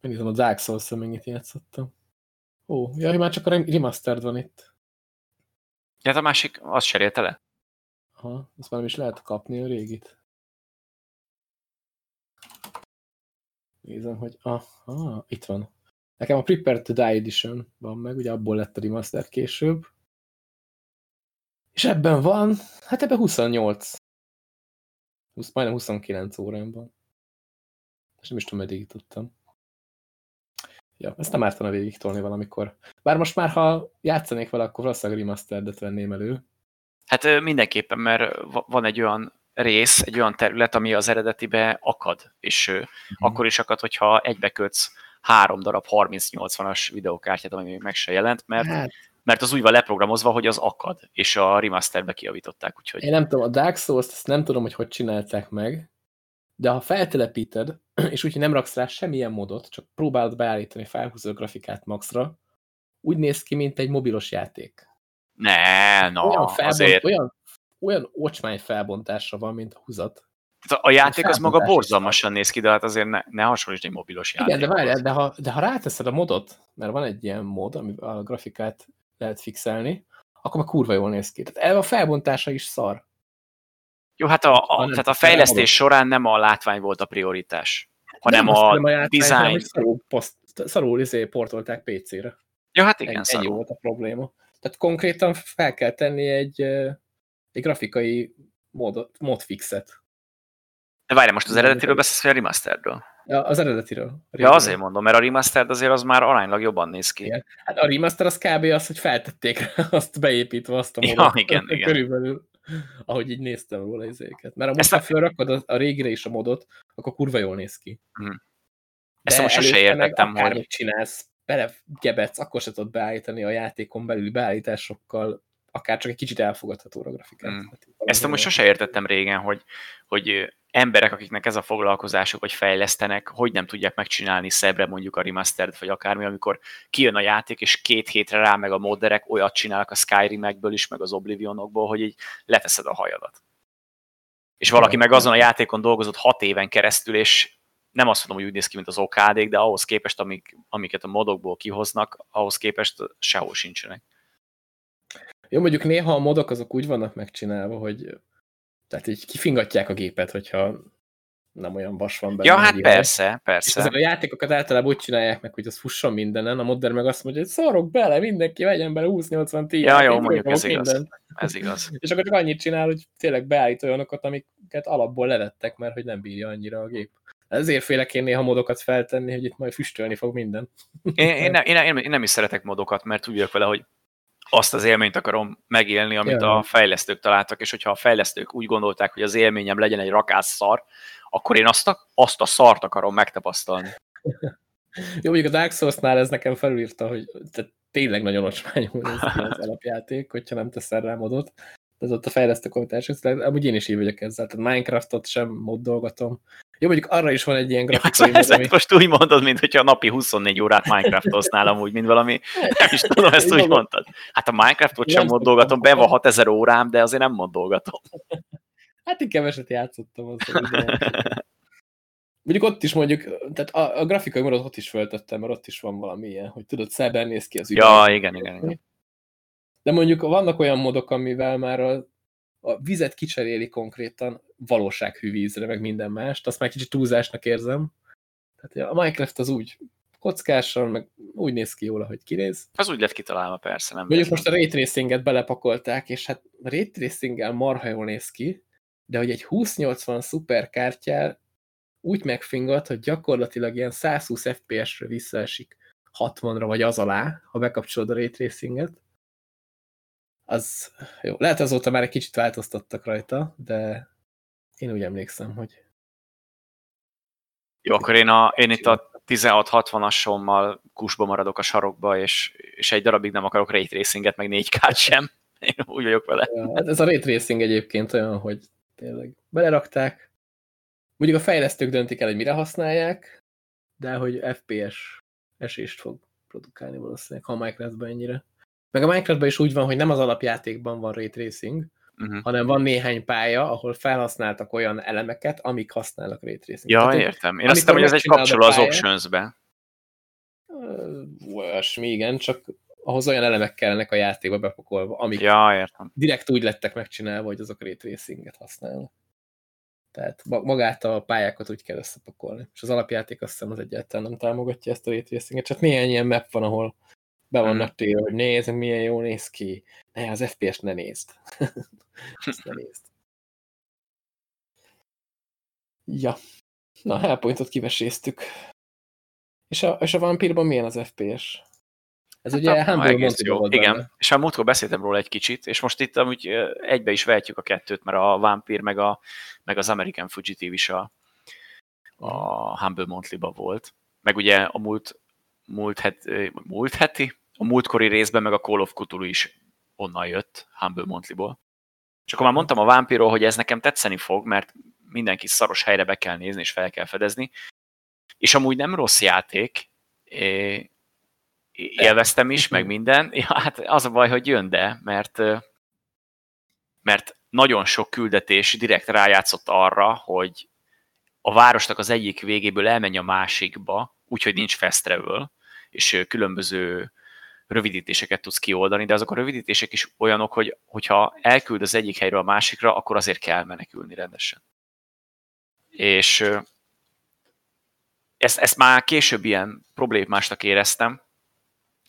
Megnézem a Dark souls mennyit játszottam. Ó, jaj, már csak a remastered van itt. Ja, hát a másik, az cserélte le? Aha, azt már nem is lehet kapni a régit. Nézem, hogy aha, itt van. Nekem a Prepare to Die Edition van meg, ugye abból lett a remaster később. És ebben van, hát ebben 28. 20, majdnem 29 órában. És nem is tudom, meddig tudtam. Ja, ezt nem ártana végig tolni valamikor. Bár most már, ha játszanék vele, akkor valószínűleg remastered venném elő. Hát mindenképpen, mert van egy olyan rész, egy olyan terület, ami az eredetibe akad, és uh-huh. akkor is akad, hogyha egybekötsz három darab 3080-as videokártyát, ami még meg se jelent, mert, hát. mert az úgy van leprogramozva, hogy az akad, és a remasterbe kijavították. Úgyhogy... Én nem tudom, a Dark Souls-t nem tudom, hogy hogy csinálták meg, de ha feltelepíted, és úgyhogy nem raksz rá semmilyen modot, csak próbálod beállítani, felhúzod a grafikát maxra, úgy néz ki, mint egy mobilos játék. Ne, no, olyan felbont, azért... Olyan, olyan ocsmány felbontásra van, mint a húzat. A játék az maga borzalmasan néz ki, de hát azért ne, ne hasonlítsd egy mobilos játék. Igen, de várjál, de ha, de ha ráteszed a modot, mert van egy ilyen mod, ami a grafikát lehet fixelni, akkor már kurva jól néz ki. Tehát a felbontása is szar. Jó, hát a, a, tehát a fejlesztés során nem a látvány volt a prioritás, hanem nem a, a játvány, design. Szarul, poszt, szarul izé portolták PC-re. Ja, hát igen, egy, egy volt a probléma. Tehát konkrétan fel kell tenni egy, egy grafikai mod, modfixet. De várj, most az eredetiről beszélsz, vagy a remasteredről? Ja, az eredetiről. Ja, azért mondom, mert a remastered azért az már aránylag jobban néz ki. Igen. Hát a remaster az kb. az, hogy feltették azt beépítve azt a modot. Ja, igen, igen. Körülbelül ahogy így néztem róla izéket. Mert ha most, ha felrakod a, a régire is a modot, akkor kurva jól néz ki. Hmm. Ezt most sose értettem, hogy... csinálsz, belegebetsz, akkor se tudod beállítani a játékon belüli beállításokkal, akár csak egy kicsit elfogadható a grafikát. Hmm. Ezt most sose értettem régen, hogy, hogy emberek, akiknek ez a foglalkozásuk, hogy fejlesztenek, hogy nem tudják megcsinálni szebbre mondjuk a remastered, vagy akármi, amikor kijön a játék, és két hétre rá meg a modderek olyat csinálnak a Skyrimekből is, meg az Oblivionokból, hogy így leteszed a hajadat. És valaki meg azon a játékon dolgozott hat éven keresztül, és nem azt mondom, hogy úgy néz ki, mint az okádék, de ahhoz képest, amik, amiket a modokból kihoznak, ahhoz képest sehol sincsenek. Jó, mondjuk néha a modok azok úgy vannak megcsinálva, hogy tehát így kifingatják a gépet, hogyha nem olyan vas van benne. Ja, hát persze, hely. persze. És a játékokat általában úgy csinálják meg, hogy az fusson mindenen, a modern meg azt mondja, hogy szarok bele, mindenki vegyen bele 20-80 10 Ja, jó, mondjuk ez igaz. Ez igaz. és akkor csak annyit csinál, hogy tényleg beállít olyanokat, amiket alapból levettek, mert hogy nem bírja annyira a gép. Ezért félek én néha modokat feltenni, hogy itt majd füstölni fog minden. én, én, nem, én, nem, én nem is szeretek modokat, mert úgy vele, hogy azt az élményt akarom megélni, amit ja. a fejlesztők találtak, és hogyha a fejlesztők úgy gondolták, hogy az élményem legyen egy rakás szar, akkor én azt a, azt a szart akarom megtapasztalni. Jó, mondjuk a Dark Souls-nál ez nekem felülírta, hogy te tényleg nagyon ocsmányul ez az alapjáték, hogyha nem teszel rá modot. Ez ott a fejlesztő kommentások, amúgy én is így vagyok ezzel. Tehát Minecraftot sem mod dolgatom. Jó, mondjuk arra is van egy ilyen grafikai ja, ezt, ami... most úgy mondod, mint hogyha napi 24 órát Minecraftoznál amúgy, mint valami, nem is tudom, ezt úgy mondtad. Hát a Minecraftot sem moddolgatom, be van 6000 órám, de azért nem moddolgatom. Hát én keveset játszottam azzal. Mondjuk ott is mondjuk, tehát a, a grafikai modot ott is föltettem, mert ott is van valami ilyen, hogy tudod, szebben néz ki az ügy. Ja, igen, igen, igen. De mondjuk vannak olyan modok, amivel már a, a vizet kicseréli konkrétan valósághű vízre, meg minden mást, azt már kicsit túlzásnak érzem. Tehát a Minecraft az úgy kockással, meg úgy néz ki jól, ahogy kinéz. Az úgy lett kitalálva, persze. Nem Mondjuk most a Ray Tracinget belepakolták, és hát Ray Tracinggel marha jól néz ki, de hogy egy 2080 szuperkártyál úgy megfingat, hogy gyakorlatilag ilyen 120 FPS-re visszaesik 60-ra vagy az alá, ha bekapcsolod a Ray Tracinget. Az jó. Lehet azóta már egy kicsit változtattak rajta, de én úgy emlékszem, hogy... Jó, akkor én, a, én itt a 16-60-asommal kusba maradok a sarokba, és, és egy darabig nem akarok Ray Tracinget, meg 4 k sem. Én úgy vagyok vele. Ja, hát ez a Ray Tracing egyébként olyan, hogy tényleg belerakták. Mondjuk a fejlesztők döntik el, hogy mire használják, de hogy FPS esést fog produkálni valószínűleg, ha Minecraftban ennyire. Meg a Minecraftban is úgy van, hogy nem az alapjátékban van Ray Tracing, uh -huh. hanem van néhány pálya, ahol felhasználtak olyan elemeket, amik használnak Ray Tracing. Ja, Tehát, értem. Én azt hiszem, hogy ez egy kapcsoló az options-be. Olyasmi, igen, csak ahhoz olyan elemek kellenek a játékba bepakolva, amik ja, értem. direkt úgy lettek megcsinálva, hogy azok Ray Tracinget használnak. Tehát magát a pályákat úgy kell összepakolni. És az alapjáték azt hiszem az egyáltalán nem támogatja ezt a Ray Tracinget. Csak néhány ilyen map van, ahol be vannak hmm. téve, hogy nézd, milyen jól néz ki. Ne, az FPS ne nézd. Ezt ne nézd. Ja. Na, Hellpointot kiveséztük. És a, és a Vampirban milyen az FPS? Ez hát ugye Humble egész jó. Igen, benne. és a múltkor beszéltem róla egy kicsit, és most itt amúgy egybe is vehetjük a kettőt, mert a Vampir meg, a, meg az American Fugitive is a, a Humble Monthly-ba volt. Meg ugye a múlt, múlt, het, múlt heti, a múltkori részben meg a Call of Cthulhu is onnan jött, Humble Monthly-ból. Akkor már mondtam a Vampirról, hogy ez nekem tetszeni fog, mert mindenki szaros helyre be kell nézni, és fel kell fedezni. És amúgy nem rossz játék, élveztem is, meg minden. Ja, hát az a baj, hogy jön, de, mert, mert nagyon sok küldetés direkt rájátszott arra, hogy a városnak az egyik végéből elmenj a másikba, úgyhogy nincs fast travel, és különböző rövidítéseket tudsz kioldani, de azok a rövidítések is olyanok, hogy hogyha elküld az egyik helyről a másikra, akkor azért kell menekülni rendesen. És ezt, ezt már később ilyen problémásnak éreztem,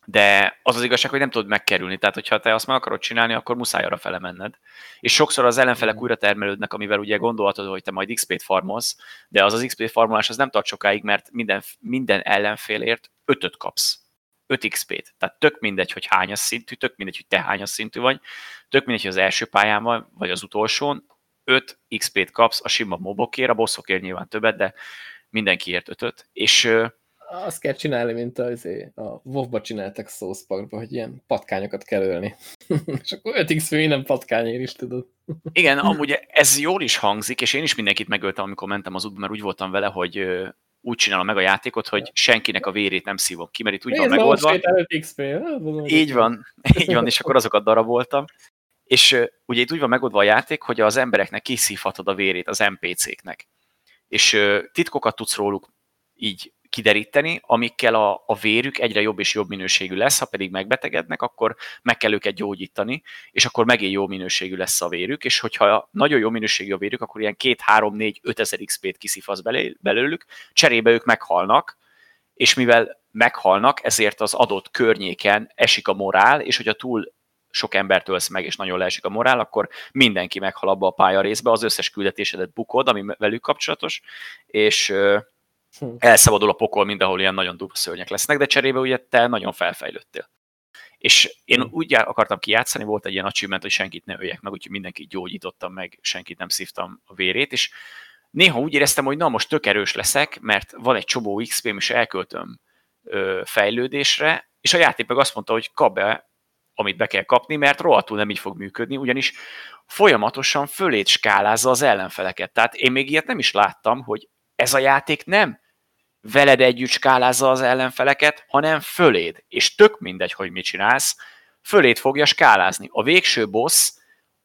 de az az igazság, hogy nem tudod megkerülni. Tehát, hogyha te azt meg akarod csinálni, akkor muszáj arra fele menned. És sokszor az ellenfelek újra termelődnek, amivel ugye gondolhatod, hogy te majd XP-t farmolsz, de az az XP farmolás az nem tart sokáig, mert minden, minden ellenfélért ötöt kapsz. 5 XP-t. Tehát tök mindegy, hogy hányas szintű, tök mindegy, hogy te hányas szintű vagy, tök mindegy, hogy az első pályán vagy, vagy az utolsón, 5 XP-t kapsz a sima mobokért, a bosszokért nyilván többet, de mindenkiért 5 és azt kell csinálni, mint a, a WoW-ba csináltak szószpakba, hogy ilyen patkányokat kell ölni. és akkor 5 x minden patkányért is tudod. Igen, amúgy ez jól is hangzik, és én is mindenkit megöltem, amikor mentem az útba, mert úgy voltam vele, hogy úgy csinálom meg a játékot, hogy senkinek a vérét nem szívom ki, mert itt úgy van megoldva. XP. Így van, így van, és akkor azokat daraboltam. És ugye itt úgy van megoldva a játék, hogy az embereknek kiszívhatod a vérét az NPC-knek. És titkokat tudsz róluk így kideríteni, amikkel a, a vérük egyre jobb és jobb minőségű lesz, ha pedig megbetegednek, akkor meg kell őket gyógyítani, és akkor megint jó minőségű lesz a vérük, és hogyha nagyon jó minőségű a vérük, akkor ilyen 2, 3, 4, 5 ezer XP-t kiszifasz belőlük, cserébe ők meghalnak, és mivel meghalnak, ezért az adott környéken esik a morál, és hogyha túl sok embert ölsz meg, és nagyon leesik a morál, akkor mindenki meghal abba a pálya részbe, az összes küldetésedet bukod, ami velük kapcsolatos, és. Elszabadul a pokol mindenhol ilyen nagyon durva szörnyek lesznek, de cserébe ugye te nagyon felfejlődtél. És én hm. úgy akartam kijátszani, volt egy ilyen achievement, hogy senkit ne öljek meg, úgyhogy mindenkit gyógyítottam meg, senkit nem szívtam a vérét, és néha úgy éreztem, hogy na most tök erős leszek, mert van egy csobó XP-m, és elköltöm ö, fejlődésre, és a játék meg azt mondta, hogy kap be, amit be kell kapni, mert rohadtul nem így fog működni, ugyanis folyamatosan fölét skálázza az ellenfeleket. Tehát én még ilyet nem is láttam, hogy ez a játék nem veled együtt skálázza az ellenfeleket, hanem föléd. És tök mindegy, hogy mit csinálsz, föléd fogja skálázni. A végső boss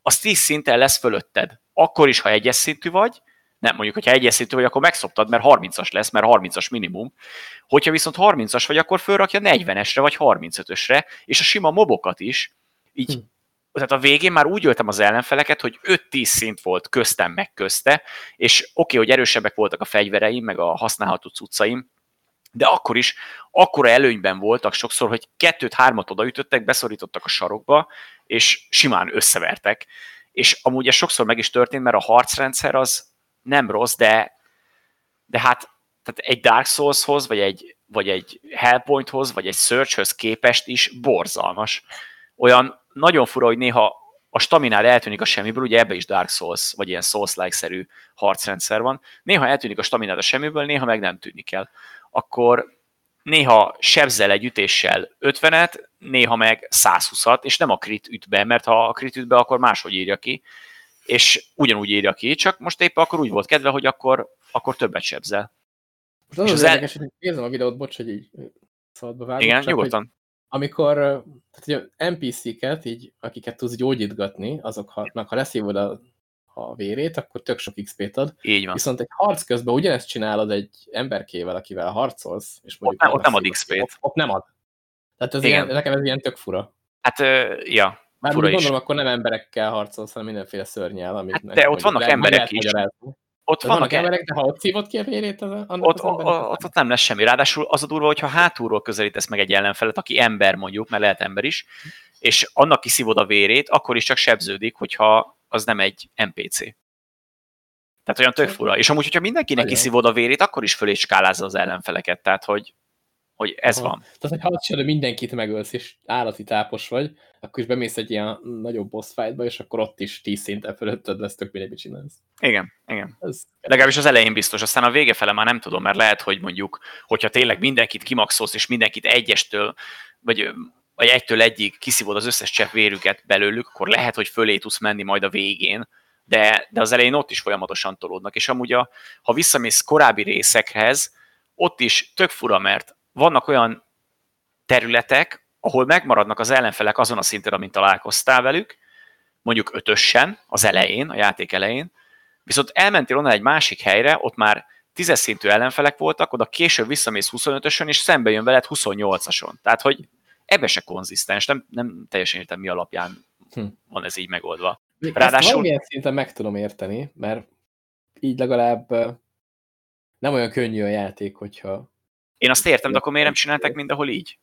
az 10 szinten lesz fölötted. Akkor is, ha egyes szintű vagy, nem mondjuk, hogyha egyes szintű vagy, akkor megszoptad, mert 30-as lesz, mert 30-as minimum. Hogyha viszont 30-as vagy, akkor fölrakja 40-esre vagy 35-ösre, és a sima mobokat is, így hm tehát a végén már úgy öltem az ellenfeleket, hogy 5-10 szint volt köztem meg közte, és oké, okay, hogy erősebbek voltak a fegyvereim, meg a használható cuccaim, de akkor is akkora előnyben voltak sokszor, hogy kettőt-hármat odaütöttek, beszorítottak a sarokba, és simán összevertek. És amúgy ez sokszor meg is történt, mert a harcrendszer az nem rossz, de, de hát tehát egy Dark Souls-hoz, vagy egy, vagy egy Hellpointhoz, vagy egy Searchhöz képest is borzalmas. Olyan nagyon fura, hogy néha a staminád eltűnik a semmiből, ugye ebbe is Dark Souls, vagy ilyen Souls-like-szerű harcrendszer van, néha eltűnik a staminád a semmiből, néha meg nem tűnik el. Akkor néha sebzel egy ütéssel 50-et, néha meg 120-at, és nem a crit üt be, mert ha a crit üt be, akkor máshogy írja ki, és ugyanúgy írja ki, csak most éppen akkor úgy volt kedve, hogy akkor, akkor többet sebzel. Most az és az, az érdekes, el... hogy nézem a videót, bocs, hogy így szabadba vágok. Igen, csak, nyugodtan. Amikor tehát, NPC-ket, így, akiket tudsz gyógyítgatni, azoknak, ha leszívod a, a vérét, akkor tök sok XP-t ad. Így van. Viszont egy harc közben ugyanezt csinálod egy emberkével, akivel harcolsz, és mondjuk... Ott, nem, ott nem ad XP-t. Ott, ott nem ad. Tehát ez ilyen, nekem ez ilyen tök fura. Hát, uh, ja, Már fura gondolom, is. akkor nem emberekkel harcolsz, hanem mindenféle szörnyel, amit... Hát de ott vannak emberek is. Ott vannak, vannak emberek, de ha ott szívod ki a vérét, az, annak ott, az ott, ott nem lesz semmi. Ráadásul az a durva, hogyha hátulról közelítesz meg egy ellenfelet, aki ember mondjuk, mert lehet ember is, és annak kiszívod a vérét, akkor is csak sebződik, hogyha az nem egy NPC. Tehát olyan tök fura. És amúgy, hogyha mindenkinek kiszívod a vérét, akkor is fölé skálázza az ellenfeleket. Tehát, hogy hogy ez Aha. van. Tehát, hogy ha mindenkit megölsz, és állati tápos vagy, akkor is bemész egy ilyen nagyobb boss fightba, és akkor ott is 10 szinten fölötted lesz, tök mindegy, csinálsz. Igen, igen. Ez Legalábbis az elején biztos, aztán a vége fele már nem tudom, mert lehet, hogy mondjuk, hogyha tényleg mindenkit kimaxolsz, és mindenkit egyestől, vagy, vagy egytől egyig kiszívod az összes csepp vérüket belőlük, akkor lehet, hogy fölé tudsz menni majd a végén, de, de az elején ott is folyamatosan tolódnak. És amúgy, a, ha visszamész korábbi részekhez, ott is tök fura, mert vannak olyan területek, ahol megmaradnak az ellenfelek azon a szinten, amint találkoztál velük, mondjuk ötösen, az elején, a játék elején, viszont elmentél onnan egy másik helyre, ott már tízes szintű ellenfelek voltak, oda később visszamész 25-ösön, és szembe jön veled 28-ason. Tehát, hogy ebbe se konzisztens, nem, nem teljesen értem, mi alapján hm. van ez így megoldva. Ráadásul... Ezt valamilyen szinten meg tudom érteni, mert így legalább nem olyan könnyű a játék, hogyha én azt értem, de akkor miért nem csinálták mindenhol így?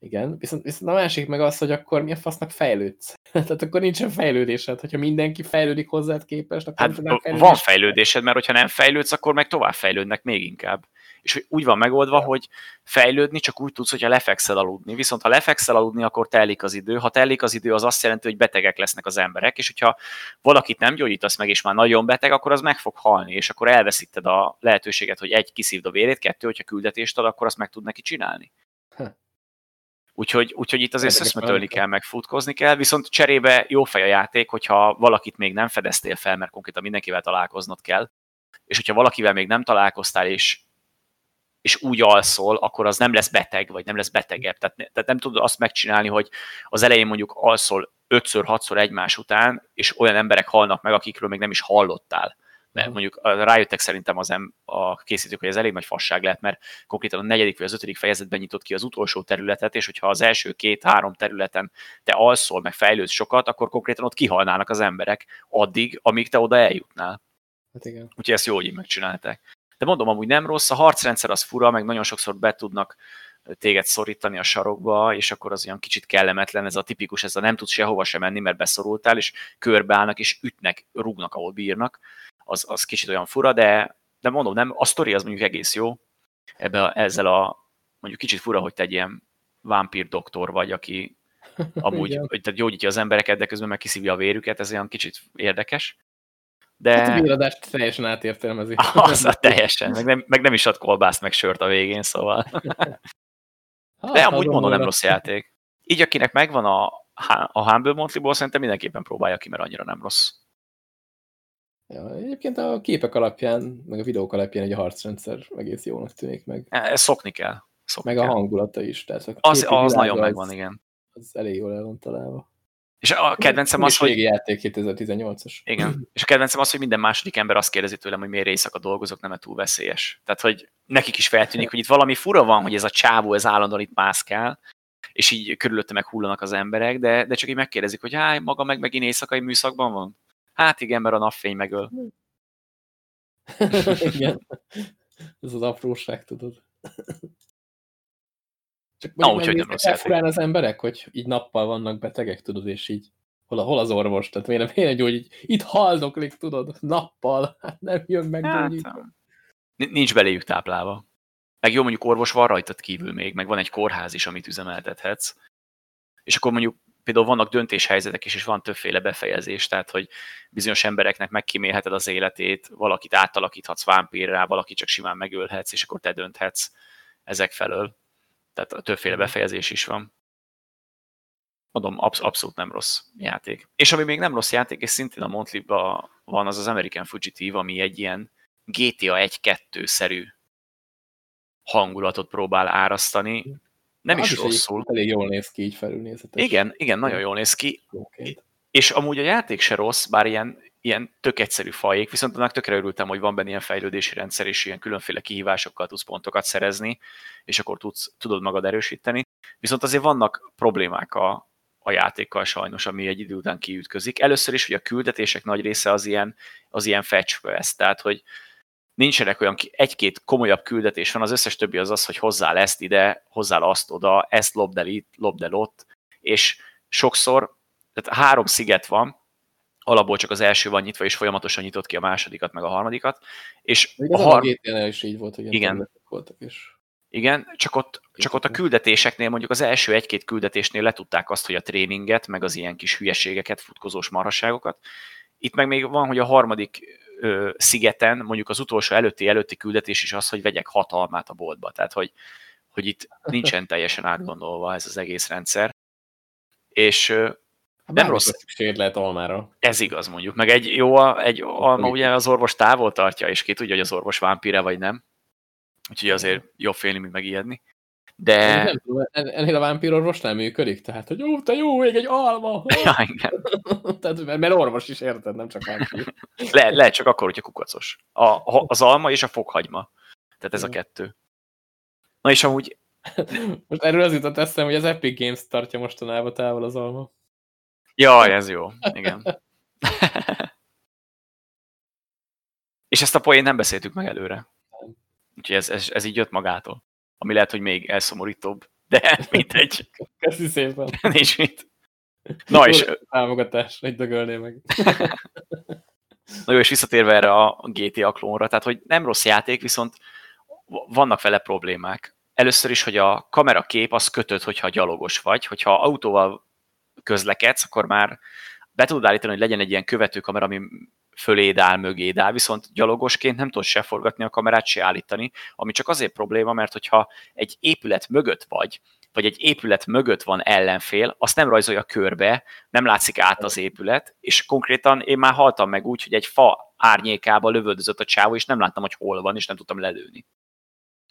Igen, viszont, viszont a másik meg az, hogy akkor mi a fasznak fejlődsz. Tehát akkor nincsen fejlődésed. Hogyha mindenki fejlődik hozzád képest, akkor hát, nem fejlődés. Van fejlődésed, mert hogyha nem fejlődsz, akkor meg tovább fejlődnek még inkább. És úgy van megoldva, hogy fejlődni csak úgy tudsz, hogyha lefekszel aludni. Viszont ha lefekszel aludni, akkor telik az idő. Ha telik az idő, az azt jelenti, hogy betegek lesznek az emberek, és hogyha valakit nem gyógyítasz meg, és már nagyon beteg, akkor az meg fog halni, és akkor elveszíted a lehetőséget, hogy egy, kiszívd a vérét, kettő, hogyha küldetést ad, akkor azt meg tud neki csinálni. Úgyhogy, úgyhogy itt azért szöszmetölni kell, meg futkozni kell, viszont cserébe jó fej a játék, hogyha valakit még nem fedeztél fel, mert konkrétan mindenkivel találkoznod kell, és hogyha valakivel még nem találkoztál, és, és úgy alszol, akkor az nem lesz beteg, vagy nem lesz betegebb. Tehát, tehát nem tudod azt megcsinálni, hogy az elején mondjuk alszol ötször, hatszor egymás után, és olyan emberek halnak meg, akikről még nem is hallottál mert mondjuk rájöttek szerintem az em, a készítők, hogy ez elég nagy fasság lehet, mert konkrétan a negyedik vagy az ötödik fejezetben nyitott ki az utolsó területet, és hogyha az első két-három területen te alszol, meg fejlődsz sokat, akkor konkrétan ott kihalnának az emberek addig, amíg te oda eljutnál. Hát igen. Úgyhogy ezt jó, hogy megcsinálták. De mondom, amúgy nem rossz, a harcrendszer az fura, meg nagyon sokszor be tudnak téged szorítani a sarokba, és akkor az olyan kicsit kellemetlen, ez a tipikus, ez a nem tudsz sehova sem menni, mert beszorultál, és körbeállnak, és ütnek, rúgnak, ahol bírnak. Az, az kicsit olyan fura, de, de mondom, nem, a sztori az mondjuk egész jó, ebbe a, ezzel a, mondjuk kicsit fura, hogy te egy ilyen vámpír doktor vagy, aki amúgy hogy tehát gyógyítja az embereket, de közben meg kiszívja a vérüket, ez olyan kicsit érdekes. De... Hát a véradást teljesen átértelmezi. Az, a teljesen, meg nem, meg nem is ad kolbászt, meg sört a végén, szóval. Hát, de amúgy mondom, nem rossz játék. Így akinek megvan a, a Humble Monthly-ból, szerintem mindenképpen próbálja ki, mert annyira nem rossz. Ja, egyébként a képek alapján, meg a videók alapján egy a harcrendszer egész jónak tűnik meg. E, ezt szokni kell. Szokni meg kell. a hangulata is. Tehát a az, az nagyon megvan, igen. Az elég jól el van találva. És a kedvencem az, hogy... játék 2018-as. Igen. És a kedvencem az, hogy minden második ember azt kérdezi tőlem, hogy miért éjszaka dolgozok, nem -e túl veszélyes. Tehát, hogy nekik is feltűnik, hogy itt valami fura van, hogy ez a csávó, ez állandóan itt mászkál, és így körülötte meg hullanak az emberek, de, de csak így megkérdezik, hogy háj, maga meg megint éjszakai műszakban van? Hát igen, mert a napfény megöl. igen. Ez az apróság, tudod. Csak Na, úgyhogy nem rossz játék. az emberek, hogy így nappal vannak betegek, tudod, és így hol, hol az orvos? Tehát miért, miért egy így itt haldoklik, tudod, nappal, hát nem jön meg hát, Nincs beléjük táplálva. Meg jó, mondjuk orvos van rajtad kívül még, meg van egy kórház is, amit üzemeltethetsz. És akkor mondjuk például vannak döntéshelyzetek is, és van többféle befejezés, tehát hogy bizonyos embereknek megkímélheted az életét, valakit átalakíthatsz vámpírrá, valaki csak simán megölhetsz, és akkor te dönthetsz ezek felől. Tehát többféle mhm. befejezés is van. Mondom, absz- abszolút nem rossz játék. És ami még nem rossz játék, és szintén a Montlib-ban van, az az American Fugitive, ami egy ilyen GTA 1-2-szerű hangulatot próbál árasztani. Nem Na, is rosszul. Elég jól néz ki, így felülnézetes. Igen, igen, nagyon jól néz ki. Okay. És amúgy a játék se rossz, bár ilyen, ilyen tök egyszerű fajék, viszont annak tökre örültem, hogy van benne ilyen fejlődési rendszer, és ilyen különféle kihívásokkal tudsz pontokat szerezni, és akkor tudsz, tudod magad erősíteni. Viszont azért vannak problémák a, a játékkal sajnos, ami egy idő után kiütközik. Először is, hogy a küldetések nagy része az ilyen, az ilyen fetch quest, tehát hogy nincsenek olyan, egy-két komolyabb küldetés van, az összes többi az az, hogy hozzá ezt ide, hozzá azt oda, ezt lopd el itt, lopd el ott, és sokszor, tehát három sziget van, alapból csak az első van nyitva, és folyamatosan nyitott ki a másodikat, meg a harmadikat. És Még a har... a is így volt, hogy igen. voltak is. Igen, csak ott, csak ott a küldetéseknél, mondjuk az első egy-két küldetésnél letudták azt, hogy a tréninget, meg az ilyen kis hülyeségeket, futkozós marhasságokat. Itt meg még van, hogy a harmadik ö, szigeten, mondjuk az utolsó előtti előtti küldetés is az, hogy vegyek hatalmát a boltba. Tehát, hogy, hogy itt nincsen teljesen átgondolva ez az egész rendszer. És nem rossz. lehet almára. Ez igaz, mondjuk. Meg egy jó, egy alma ugye az orvos távol tartja, és ki tudja, hogy az orvos vámpíre vagy nem. Úgyhogy azért jobb félni, mint megijedni. De... Nem tudom, ennél a vámpírorvos nem működik, tehát, hogy ó, te jó, még egy alma! Ja, igen. tehát, mert orvos is érted, nem csak vámpír. Le, lehet csak akkor, hogyha kukacos. A, az alma és a fokhagyma. Tehát ez a kettő. Na és amúgy... Most erről az jutott eszem, hogy az Epic Games tartja mostanában távol az alma. Jaj, ez jó. Igen. és ezt a poént nem beszéltük meg előre. Úgyhogy ez, ez, ez így jött magától ami lehet, hogy még elszomorítóbb, de mindegy. Köszi szépen. Nincs mit. Na és... Támogatás, egy dögölnél meg. Na jó, és visszatérve erre a GTA klónra, tehát hogy nem rossz játék, viszont vannak vele problémák. Először is, hogy a kamerakép az kötött, hogyha gyalogos vagy, hogyha autóval közlekedsz, akkor már be tudod állítani, hogy legyen egy ilyen követőkamera, ami föléd áll, mögéd áll, viszont gyalogosként nem tudod se forgatni a kamerát, se állítani, ami csak azért probléma, mert hogyha egy épület mögött vagy, vagy egy épület mögött van ellenfél, azt nem rajzolja körbe, nem látszik át az épület, és konkrétan én már haltam meg úgy, hogy egy fa árnyékába lövöldözött a csávó, és nem láttam, hogy hol van, és nem tudtam lelőni.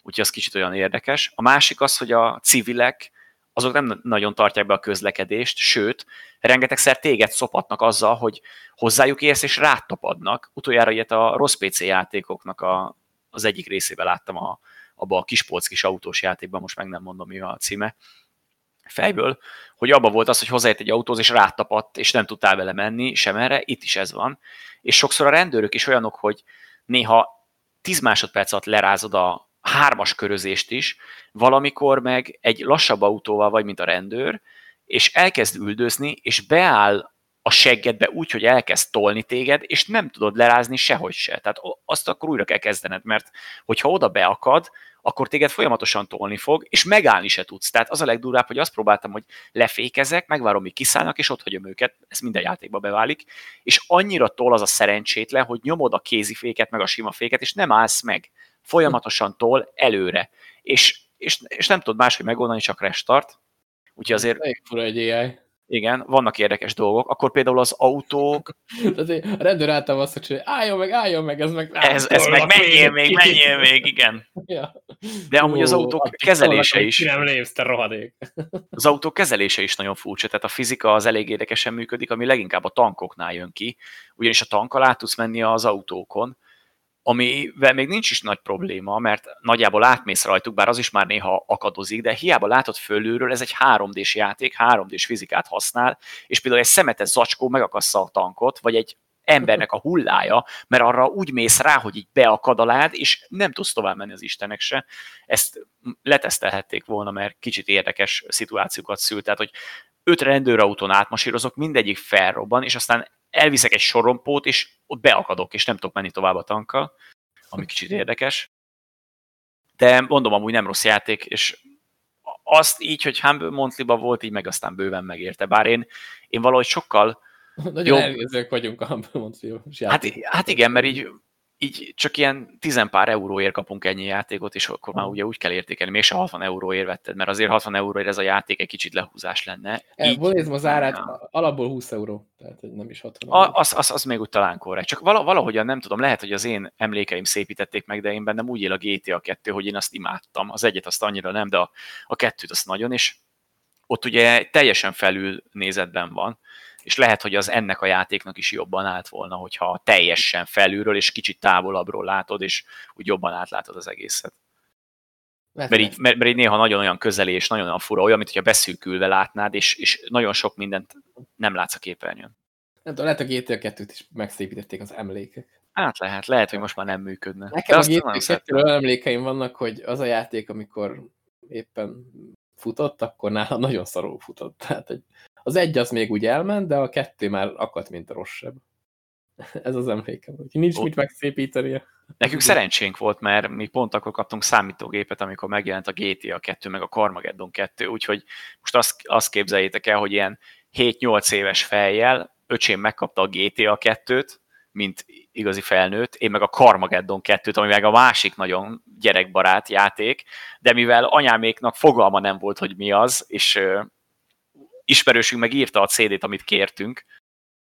Úgyhogy az kicsit olyan érdekes. A másik az, hogy a civilek azok nem nagyon tartják be a közlekedést, sőt, rengetegszer téged szopatnak azzal, hogy hozzájuk érsz és rátapadnak. Utoljára ilyet a rossz PC játékoknak a, az egyik részében láttam a, abba a kispolc kis autós játékban, most meg nem mondom, mi a címe, fejből, hogy abban volt az, hogy hozzáért egy autóz, és rátapadt, és nem tudtál vele menni, sem erre, itt is ez van. És sokszor a rendőrök is olyanok, hogy néha 10 másodperc alatt lerázod a, hármas körözést is, valamikor meg egy lassabb autóval vagy, mint a rendőr, és elkezd üldözni, és beáll a seggedbe úgy, hogy elkezd tolni téged, és nem tudod lerázni sehogy se. Tehát azt akkor újra kell kezdened, mert hogyha oda beakad, akkor téged folyamatosan tolni fog, és megállni se tudsz. Tehát az a legdurvább, hogy azt próbáltam, hogy lefékezek, megvárom, míg kiszállnak, és ott hagyom őket, ez minden játékba beválik, és annyira tol az a szerencsétlen, hogy nyomod a kéziféket, meg a sima féket, és nem állsz meg folyamatosan tol előre. És, és, és nem tudod máshogy megoldani, csak restart. Úgyhogy azért... Elég fura egy AI. Igen, vannak érdekes dolgok. Akkor például az autók... a rendőr által azt hogy álljon meg, álljon meg, ez meg... Ez, ez meg menjél még, menjél még, igen. Ja. De amúgy az autók kezelése is... Nem lépsz, te rohadék. Az autók kezelése is nagyon furcsa, tehát a fizika az elég érdekesen működik, ami leginkább a tankoknál jön ki, ugyanis a tankkal át tudsz menni az autókon, amivel még nincs is nagy probléma, mert nagyjából átmész rajtuk, bár az is már néha akadozik, de hiába látod fölülről, ez egy 3D-s játék, 3D-s fizikát használ, és például egy szemetes zacskó megakassza a tankot, vagy egy embernek a hullája, mert arra úgy mész rá, hogy így beakad a lád, és nem tudsz tovább menni az Istenek se. Ezt letesztelhették volna, mert kicsit érdekes szituációkat szült. Tehát, hogy öt rendőrautón átmasírozok, mindegyik felrobban, és aztán elviszek egy sorompót, és ott beakadok, és nem tudok menni tovább a tankkal, ami kicsit érdekes. De mondom, amúgy nem rossz játék, és azt így, hogy Humble monthly volt, így meg aztán bőven megérte. Bár én, én valahogy sokkal Nagyon jobb... elnézők vagyunk a Humble monthly hát, hát igen, mert így így csak ilyen tizenpár euróért kapunk ennyi játékot, és akkor már ugye úgy kell értékelni, még se 60 euróért vetted, mert azért 60 euróért ez a játék egy kicsit lehúzás lenne. E, így, nézem az árát, alapból 20 euró, tehát nem is 60 euró. Az, az, az még úgy talán korrekt. Csak valahogyan nem tudom, lehet, hogy az én emlékeim szépítették meg, de én bennem úgy él a GTA 2, hogy én azt imádtam. Az egyet azt annyira nem, de a, a kettőt azt nagyon, és ott ugye teljesen felül nézetben van és lehet, hogy az ennek a játéknak is jobban állt volna, hogyha teljesen felülről és kicsit távolabbról látod, és úgy jobban átlátod az egészet. mert így, mert, mert így néha nagyon olyan közeli és nagyon olyan fura, olyan, mint hogyha beszűkülve látnád, és, és nagyon sok mindent nem látsz a képernyőn. Nem tudom, lehet a GTA 2-t is megszépítették az emlékek. Hát lehet, lehet, hogy most már nem működne. Nekem De a GTA 2 emlékeim vannak, hogy az a játék, amikor éppen futott, akkor nálam nagyon szarul futott. Tehát egy az egy az még úgy elment, de a kettő már akadt, mint a rosszabb. Ez az emlékem, hogy nincs mit megszépíteni. Nekünk szerencsénk volt, mert mi pont akkor kaptunk számítógépet, amikor megjelent a GTA 2, meg a Carmageddon 2, úgyhogy most azt, azt képzeljétek el, hogy ilyen 7-8 éves fejjel öcsém megkapta a GTA 2-t, mint igazi felnőtt, én meg a Carmageddon 2-t, ami meg a másik nagyon gyerekbarát játék, de mivel anyáméknak fogalma nem volt, hogy mi az, és ismerősünk meg írta a CD-t, amit kértünk,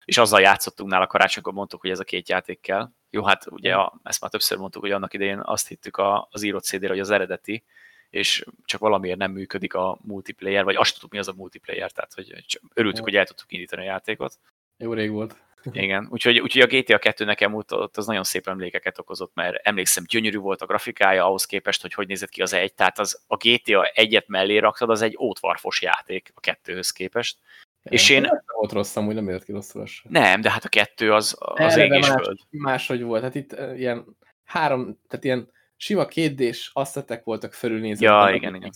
és azzal játszottunk nála karácsonykor, mondtuk, hogy ez a két játék kell. Jó, hát ugye a, ezt már többször mondtuk, hogy annak idején azt hittük a, az írott CD-re, hogy az eredeti, és csak valamiért nem működik a multiplayer, vagy azt tudtuk, mi az a multiplayer, tehát hogy örültük, hogy el tudtuk indítani a játékot. Jó rég volt. Igen, úgyhogy, úgyhogy a GTA 2 nekem ott az nagyon szép emlékeket okozott, mert emlékszem, gyönyörű volt a grafikája ahhoz képest, hogy hogy nézett ki az egy, tehát az, a GTA egyet mellé raktad, az egy ótvarfos játék a kettőhöz képest. Ja, és én... Nem volt rossz, amúgy nem jött ki rosszul Nem, de hát a kettő az, az ég és más, föld. Máshogy volt, hát itt uh, ilyen három, tehát ilyen sima kétdés asszetek voltak fölülnézve. Ja, igen, igen.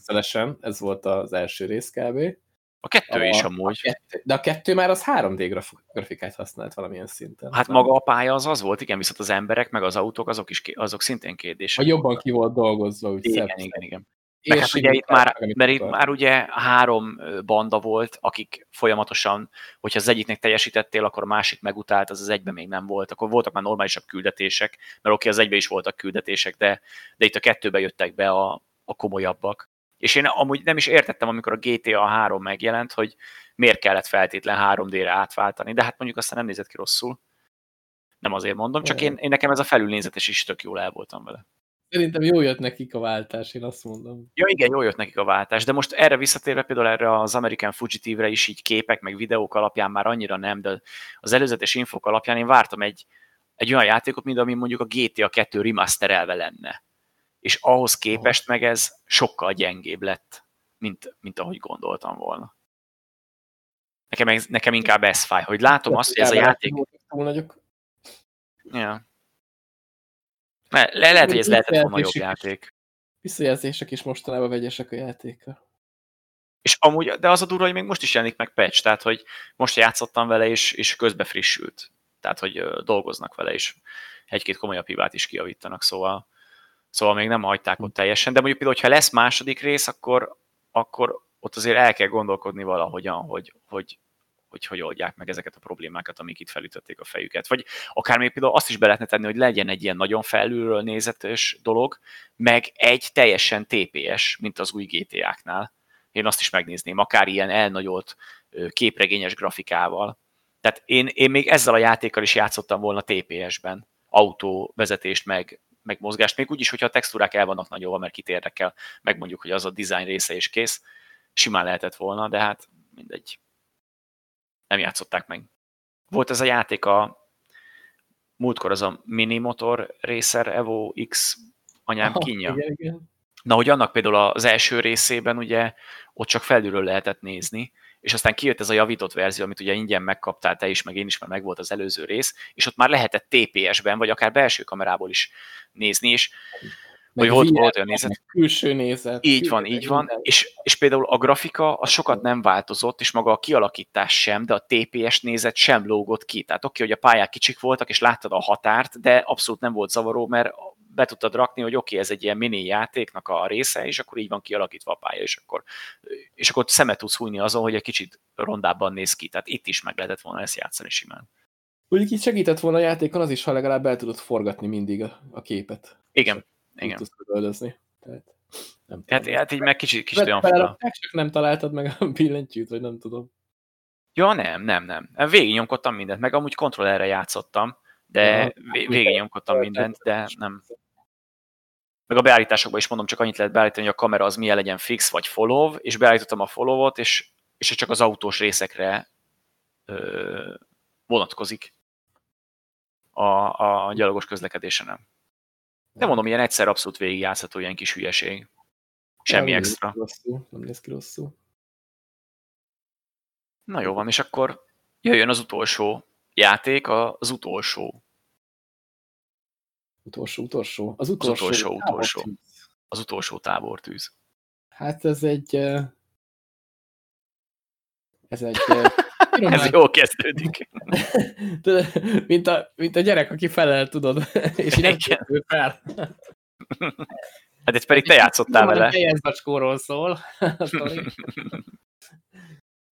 Ez volt az első rész kb. A kettő a, is amúgy. A kettő, de a kettő már az 3D graf, grafikát használt valamilyen szinten. Hát maga a pálya az az volt, igen, viszont az emberek, meg az autók, azok is azok szintén kérdések. A jobban ki volt dolgozva, úgy Igen, szebb. igen, igen. Meg hát ugye itt már, mert itt már ugye három banda volt, akik folyamatosan, hogyha az egyiknek teljesítettél, akkor a másik megutált, az az egyben még nem volt. Akkor voltak már normálisabb küldetések, mert oké, az egyben is voltak küldetések, de, de itt a kettőbe jöttek be a, a komolyabbak. És én amúgy nem is értettem, amikor a GTA 3 megjelent, hogy miért kellett feltétlen 3D-re átváltani, de hát mondjuk aztán nem nézett ki rosszul. Nem azért mondom, csak én, én nekem ez a felülnézetes is tök jól el voltam vele. Szerintem jó jött nekik a váltás, én azt mondom. Ja igen, jó jött nekik a váltás, de most erre visszatérve például erre az American Fugitive-re is így képek, meg videók alapján már annyira nem, de az előzetes infok alapján én vártam egy, egy olyan játékot, mint ami mondjuk a GTA 2 remasterelve lenne és ahhoz képest meg ez sokkal gyengébb lett, mint, mint ahogy gondoltam volna. Nekem, nekem inkább ez fáj, hogy látom azt, hogy ez a játék... Túl nagyok. Ja. Le, le, lehet, hogy ez lehetett volna jobb játék. Visszajelzések is mostanában vegyesek a játéka. És amúgy, de az a durva, hogy még most is jelenik meg patch, tehát hogy most játszottam vele, és, és közbe frissült. Tehát, hogy dolgoznak vele, és egy-két komolyabb hibát is kiavítanak, szóval Szóval még nem hagyták ott teljesen, de mondjuk például, ha lesz második rész, akkor, akkor ott azért el kell gondolkodni valahogyan, hogy, hogy, hogy hogy oldják meg ezeket a problémákat, amik itt felütötték a fejüket. Vagy akár még például azt is be lehetne tenni, hogy legyen egy ilyen nagyon felülről nézetes dolog, meg egy teljesen TPS, mint az új GTA-knál. Én azt is megnézném, akár ilyen elnagyolt képregényes grafikával. Tehát én, én még ezzel a játékkal is játszottam volna TPS-ben, autóvezetést meg meg mozgást, még úgyis, hogyha a textúrák el vannak nagyobb, mert kit érdekel, megmondjuk, hogy az a design része is kész, simán lehetett volna, de hát mindegy. Nem játszották meg. Volt ez a játék a múltkor az a Mini Motor Racer Evo X anyám kínja. Igen, igen. Na, hogy annak például az első részében ugye ott csak felülről lehetett nézni, és aztán kijött ez a javított verzió, amit ugye ingyen megkaptál te is, meg én is, mert meg volt az előző rész, és ott már lehetett TPS-ben, vagy akár belső kamerából is nézni, és vagy volt, volt olyan nézet. Külső nézet. Így van, így van. És, és például a grafika az sokat nem változott, és maga a kialakítás sem, de a TPS nézet sem lógott ki. Tehát oké, hogy a pályák kicsik voltak, és láttad a határt, de abszolút nem volt zavaró, mert be tudtad rakni, hogy oké, okay, ez egy ilyen mini játéknak a része, és akkor így van kialakítva a pálya, és akkor, és akkor szemet tudsz hújni azon, hogy egy kicsit rondábban néz ki. Tehát itt is meg lehetett volna ezt játszani simán. Mondjuk itt segített volna a játékon az is, ha legalább el tudod forgatni mindig a, a képet. Igen, igen. Tudsz öldözni. Tehát, nem hát, hát így meg kicsit, kicsit olyan fura. Csak nem találtad meg a billentyűt, vagy nem tudom. Ja, nem, nem, nem. Végig nyomkodtam mindent, meg amúgy kontrollerre játszottam, de végig nyomkodtam mindent, de nem. Meg a beállításokban is mondom, csak annyit lehet beállítani, hogy a kamera az milyen legyen fix vagy follow, és beállítottam a follow-ot, és, és csak az autós részekre ö, vonatkozik a, a gyalogos közlekedésen nem. De mondom, ilyen egyszer abszolút végigjátszható ilyen kis hülyeség. Semmi nem extra. Néz rosszul, nem néz ki rosszul. Na jó van, és akkor jöjjön az utolsó játék, az utolsó. Utolsó, utolsó. Az utolsó, az utolsó, utolsó. Az utolsó tábortűz. Hát ez egy... Ez egy... Ez jól kezdődik. mint, a, mint a gyerek, aki felel, tudod, és nem fel. Hát itt pedig te játszottál vele. A zacskóról szól.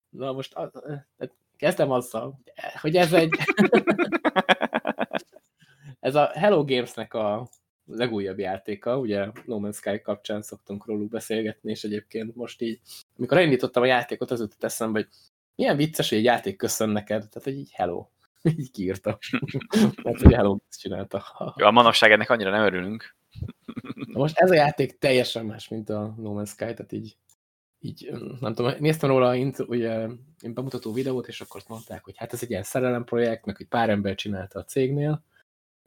Na most kezdem azzal, hogy ez egy... ez a Hello Games-nek a legújabb játéka, ugye No Man's Sky kapcsán szoktunk róluk beszélgetni, és egyébként most így, amikor elindítottam a játékot, az jutott eszembe, hogy milyen vicces, hogy egy játék köszön neked, tehát hogy így hello. így kiírta. Mert hogy hello csinálta. Jó, a manapság ennek annyira nem örülünk. Na most ez a játék teljesen más, mint a No Man's Sky, tehát így, így nem tudom, néztem róla ugye, én bemutató videót, és akkor mondták, hogy hát ez egy ilyen szerelemprojekt, meg hogy pár ember csinálta a cégnél,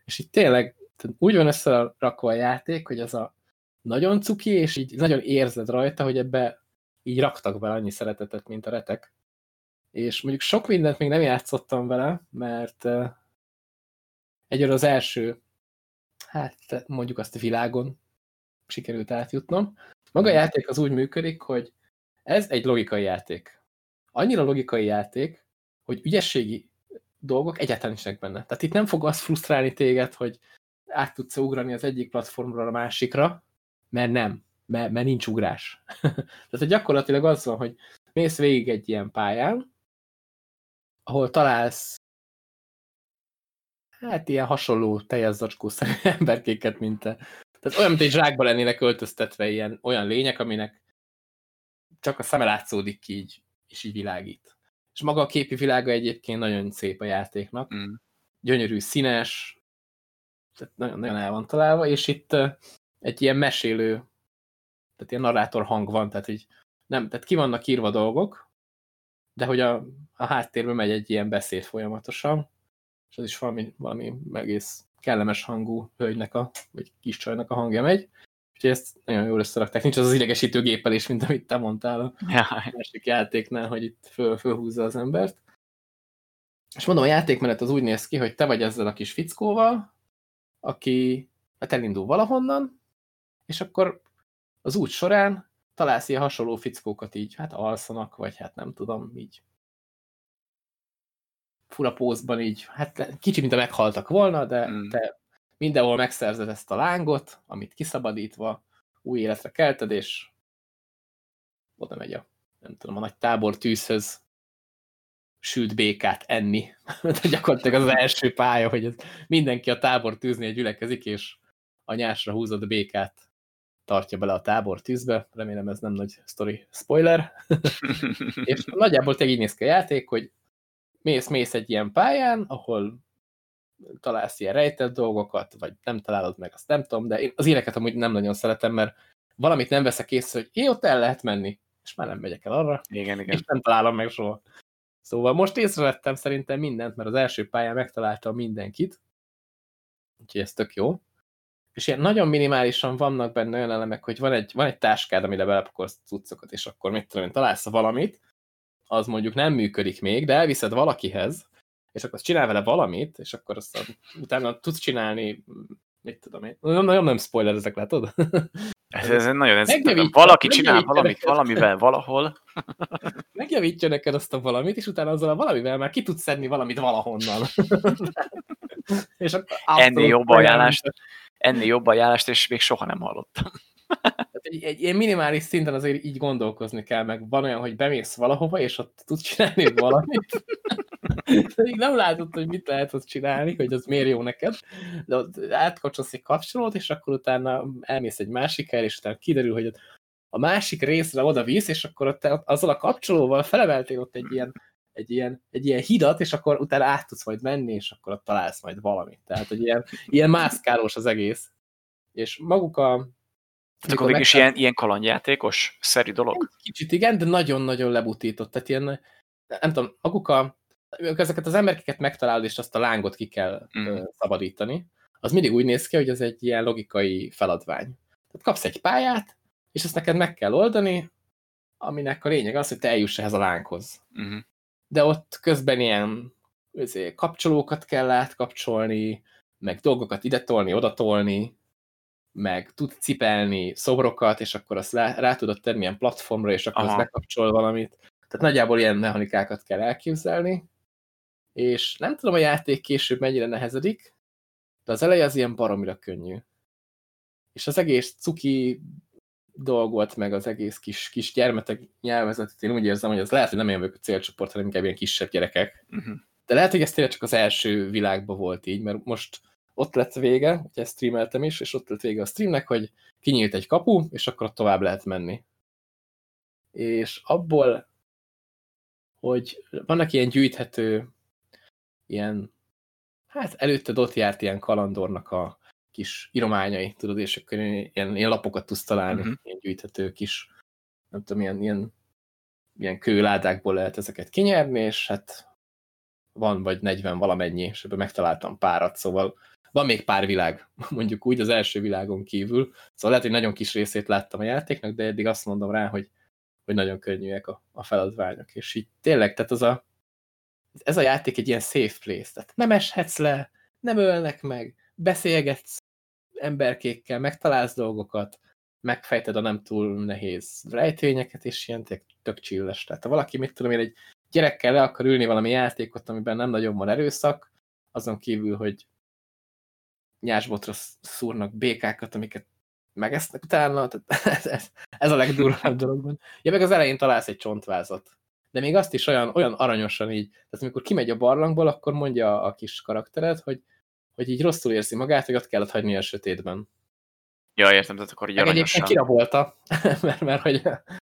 és így tényleg úgy van összerakva a játék, hogy ez a nagyon cuki, és így nagyon érzed rajta, hogy ebbe így raktak be annyi szeretetet, mint a retek és mondjuk sok mindent még nem játszottam vele, mert egyre az első, hát mondjuk azt a világon sikerült átjutnom. Maga a játék az úgy működik, hogy ez egy logikai játék. Annyira logikai játék, hogy ügyességi dolgok egyáltalán is benne. Tehát itt nem fog az frusztrálni téged, hogy át tudsz ugrani az egyik platformról a másikra, mert nem, mert, mert nincs ugrás. Tehát gyakorlatilag az van, hogy mész végig egy ilyen pályán, ahol találsz hát ilyen hasonló teljes zacskószerű emberkéket, mint te. Tehát olyan, mint egy zsákba lennének öltöztetve ilyen, olyan lények, aminek csak a szeme látszódik ki így, és így világít. És maga a képi világa egyébként nagyon szép a játéknak. Mm. Gyönyörű, színes, tehát nagyon, nagyon el van találva, és itt egy ilyen mesélő, tehát ilyen narrátor hang van, tehát így nem, tehát ki vannak írva dolgok, de hogy a, a háttérben megy egy ilyen beszéd folyamatosan, és az is valami, valami egész kellemes hangú hölgynek, a, vagy kis csajnak a hangja megy. Úgyhogy ezt nagyon jól összerakták. Nincs az az idegesítő gépelés, mint amit te mondtál a másik játéknál, hogy itt föl, fölhúzza az embert. És mondom, a játékmenet az úgy néz ki, hogy te vagy ezzel a kis fickóval, aki hát elindul valahonnan, és akkor az út során találsz ilyen hasonló fickókat így, hát alszanak, vagy hát nem tudom, így fura pózban így, hát kicsit, mint a meghaltak volna, de mm. te mindenhol megszerzed ezt a lángot, amit kiszabadítva új életre kelted, és oda megy a, nem tudom, a nagy tábor tűzhöz sült békát enni. de gyakorlatilag az, első pálya, hogy ez mindenki a tábor tűznél gyülekezik, és a nyásra húzod a békát tartja bele a tábor tűzbe, remélem ez nem nagy story spoiler. és nagyjából tényleg így néz ki a játék, hogy mész, mész egy ilyen pályán, ahol találsz ilyen rejtett dolgokat, vagy nem találod meg, azt nem tudom, de én az ilyeneket amúgy nem nagyon szeretem, mert valamit nem veszek észre, hogy én ott el lehet menni, és már nem megyek el arra, igen, igen. és nem találom meg soha. Szóval most észrevettem szerintem mindent, mert az első pályán megtaláltam mindenkit, úgyhogy ez tök jó és ilyen nagyon minimálisan vannak benne olyan elemek, hogy van egy, van egy táskád, amire belepakolsz cuccokat, és akkor mit tudom én, találsz valamit, az mondjuk nem működik még, de elviszed valakihez, és akkor azt csinál vele valamit, és akkor azt utána tudsz csinálni, mit tudom én. Nagyon nem spoiler ezek, látod? Ez, ez nagyon, ez, valaki csinál valamit neked. valamivel valahol. Megjavítja neked azt a valamit, és utána azzal a valamivel már ki tudsz szedni valamit valahonnan. és akkor ennél jobb ajánlást, ennél jobb ajánlást, és még soha nem hallottam. Egy, egy ilyen minimális szinten azért így gondolkozni kell, meg van olyan, hogy bemész valahova, és ott tudsz csinálni valamit. Még nem látod, hogy mit lehet ott csinálni, hogy az miért jó neked, de átkapcsolsz egy kapcsolót, és akkor utána elmész egy másik helyre, és utána kiderül, hogy a másik részre oda visz, és akkor ott azzal a kapcsolóval felemeltél ott egy ilyen, egy ilyen, egy ilyen hidat, és akkor utána át tudsz majd menni, és akkor ott találsz majd valamit. Tehát, hogy ilyen, ilyen mászkálós az egész. És maguk a, Hát akkor mégis ilyen, ilyen kalandjátékos szerű dolog? Kicsit igen, de nagyon-nagyon lebutított. Tehát ilyen, nem tudom, maguk a, ezeket az embereket megtalálod, és azt a lángot ki kell mm. szabadítani, az mindig úgy néz ki, hogy ez egy ilyen logikai feladvány. Tehát kapsz egy pályát, és ezt neked meg kell oldani, aminek a lényeg az, hogy te eljuss ehhez a lánghoz. Mm. De ott közben ilyen azért, kapcsolókat kell átkapcsolni, meg dolgokat ide tolni, oda tolni, meg tud cipelni szobrokat, és akkor azt rá, rá tudod tenni ilyen platformra, és akkor Aha. az bekapcsol valamit. Tehát nagyjából ilyen mechanikákat kell elképzelni, és nem tudom a játék később mennyire nehezedik, de az eleje az ilyen baromira könnyű. És az egész cuki dolg volt meg az egész kis, kis gyermetek nyelvezetét, én úgy érzem, hogy az lehet, hogy nem ilyen vagyok a célcsoport, hanem inkább ilyen kisebb gyerekek. Uh -huh. De lehet, hogy ez tényleg csak az első világban volt így, mert most ott lett vége, hogy ezt streameltem is, és ott lett vége a streamnek, hogy kinyílt egy kapu, és akkor tovább lehet menni. És abból, hogy vannak ilyen gyűjthető, ilyen, hát előtted ott járt ilyen kalandornak a kis irományai, tudod, és akkor ilyen, ilyen lapokat tudsz találni, uh mhm. -huh. ilyen gyűjthető kis, nem tudom, ilyen, ilyen, ilyen kőládákból lehet ezeket kinyerni, és hát van vagy 40 valamennyi, és ebben megtaláltam párat, szóval van még pár világ, mondjuk úgy az első világon kívül, szóval lehet, hogy nagyon kis részét láttam a játéknak, de eddig azt mondom rá, hogy, hogy nagyon könnyűek a, a feladványok, és így tényleg, tehát az a, ez a játék egy ilyen safe place, tehát nem eshetsz le, nem ölnek meg, beszélgetsz emberkékkel, megtalálsz dolgokat, megfejted a nem túl nehéz rejtényeket, és ilyen tök csilles. Tehát ha valaki, mit tudom én, egy gyerekkel le akar ülni valami játékot, amiben nem nagyon van erőszak, azon kívül, hogy nyásbotra szúrnak békákat, amiket megesznek utána, tehát ez, ez, ez a legdurvább dologban. Ja, meg az elején találsz egy csontvázat. De még azt is olyan, olyan aranyosan így, tehát amikor kimegy a barlangból, akkor mondja a kis karaktered, hogy, hogy így rosszul érzi magát, hogy ott kellett hagyni a sötétben. Ja, értem, tehát akkor így meg aranyosan. Egyébként kirabolta, mert, mert hogy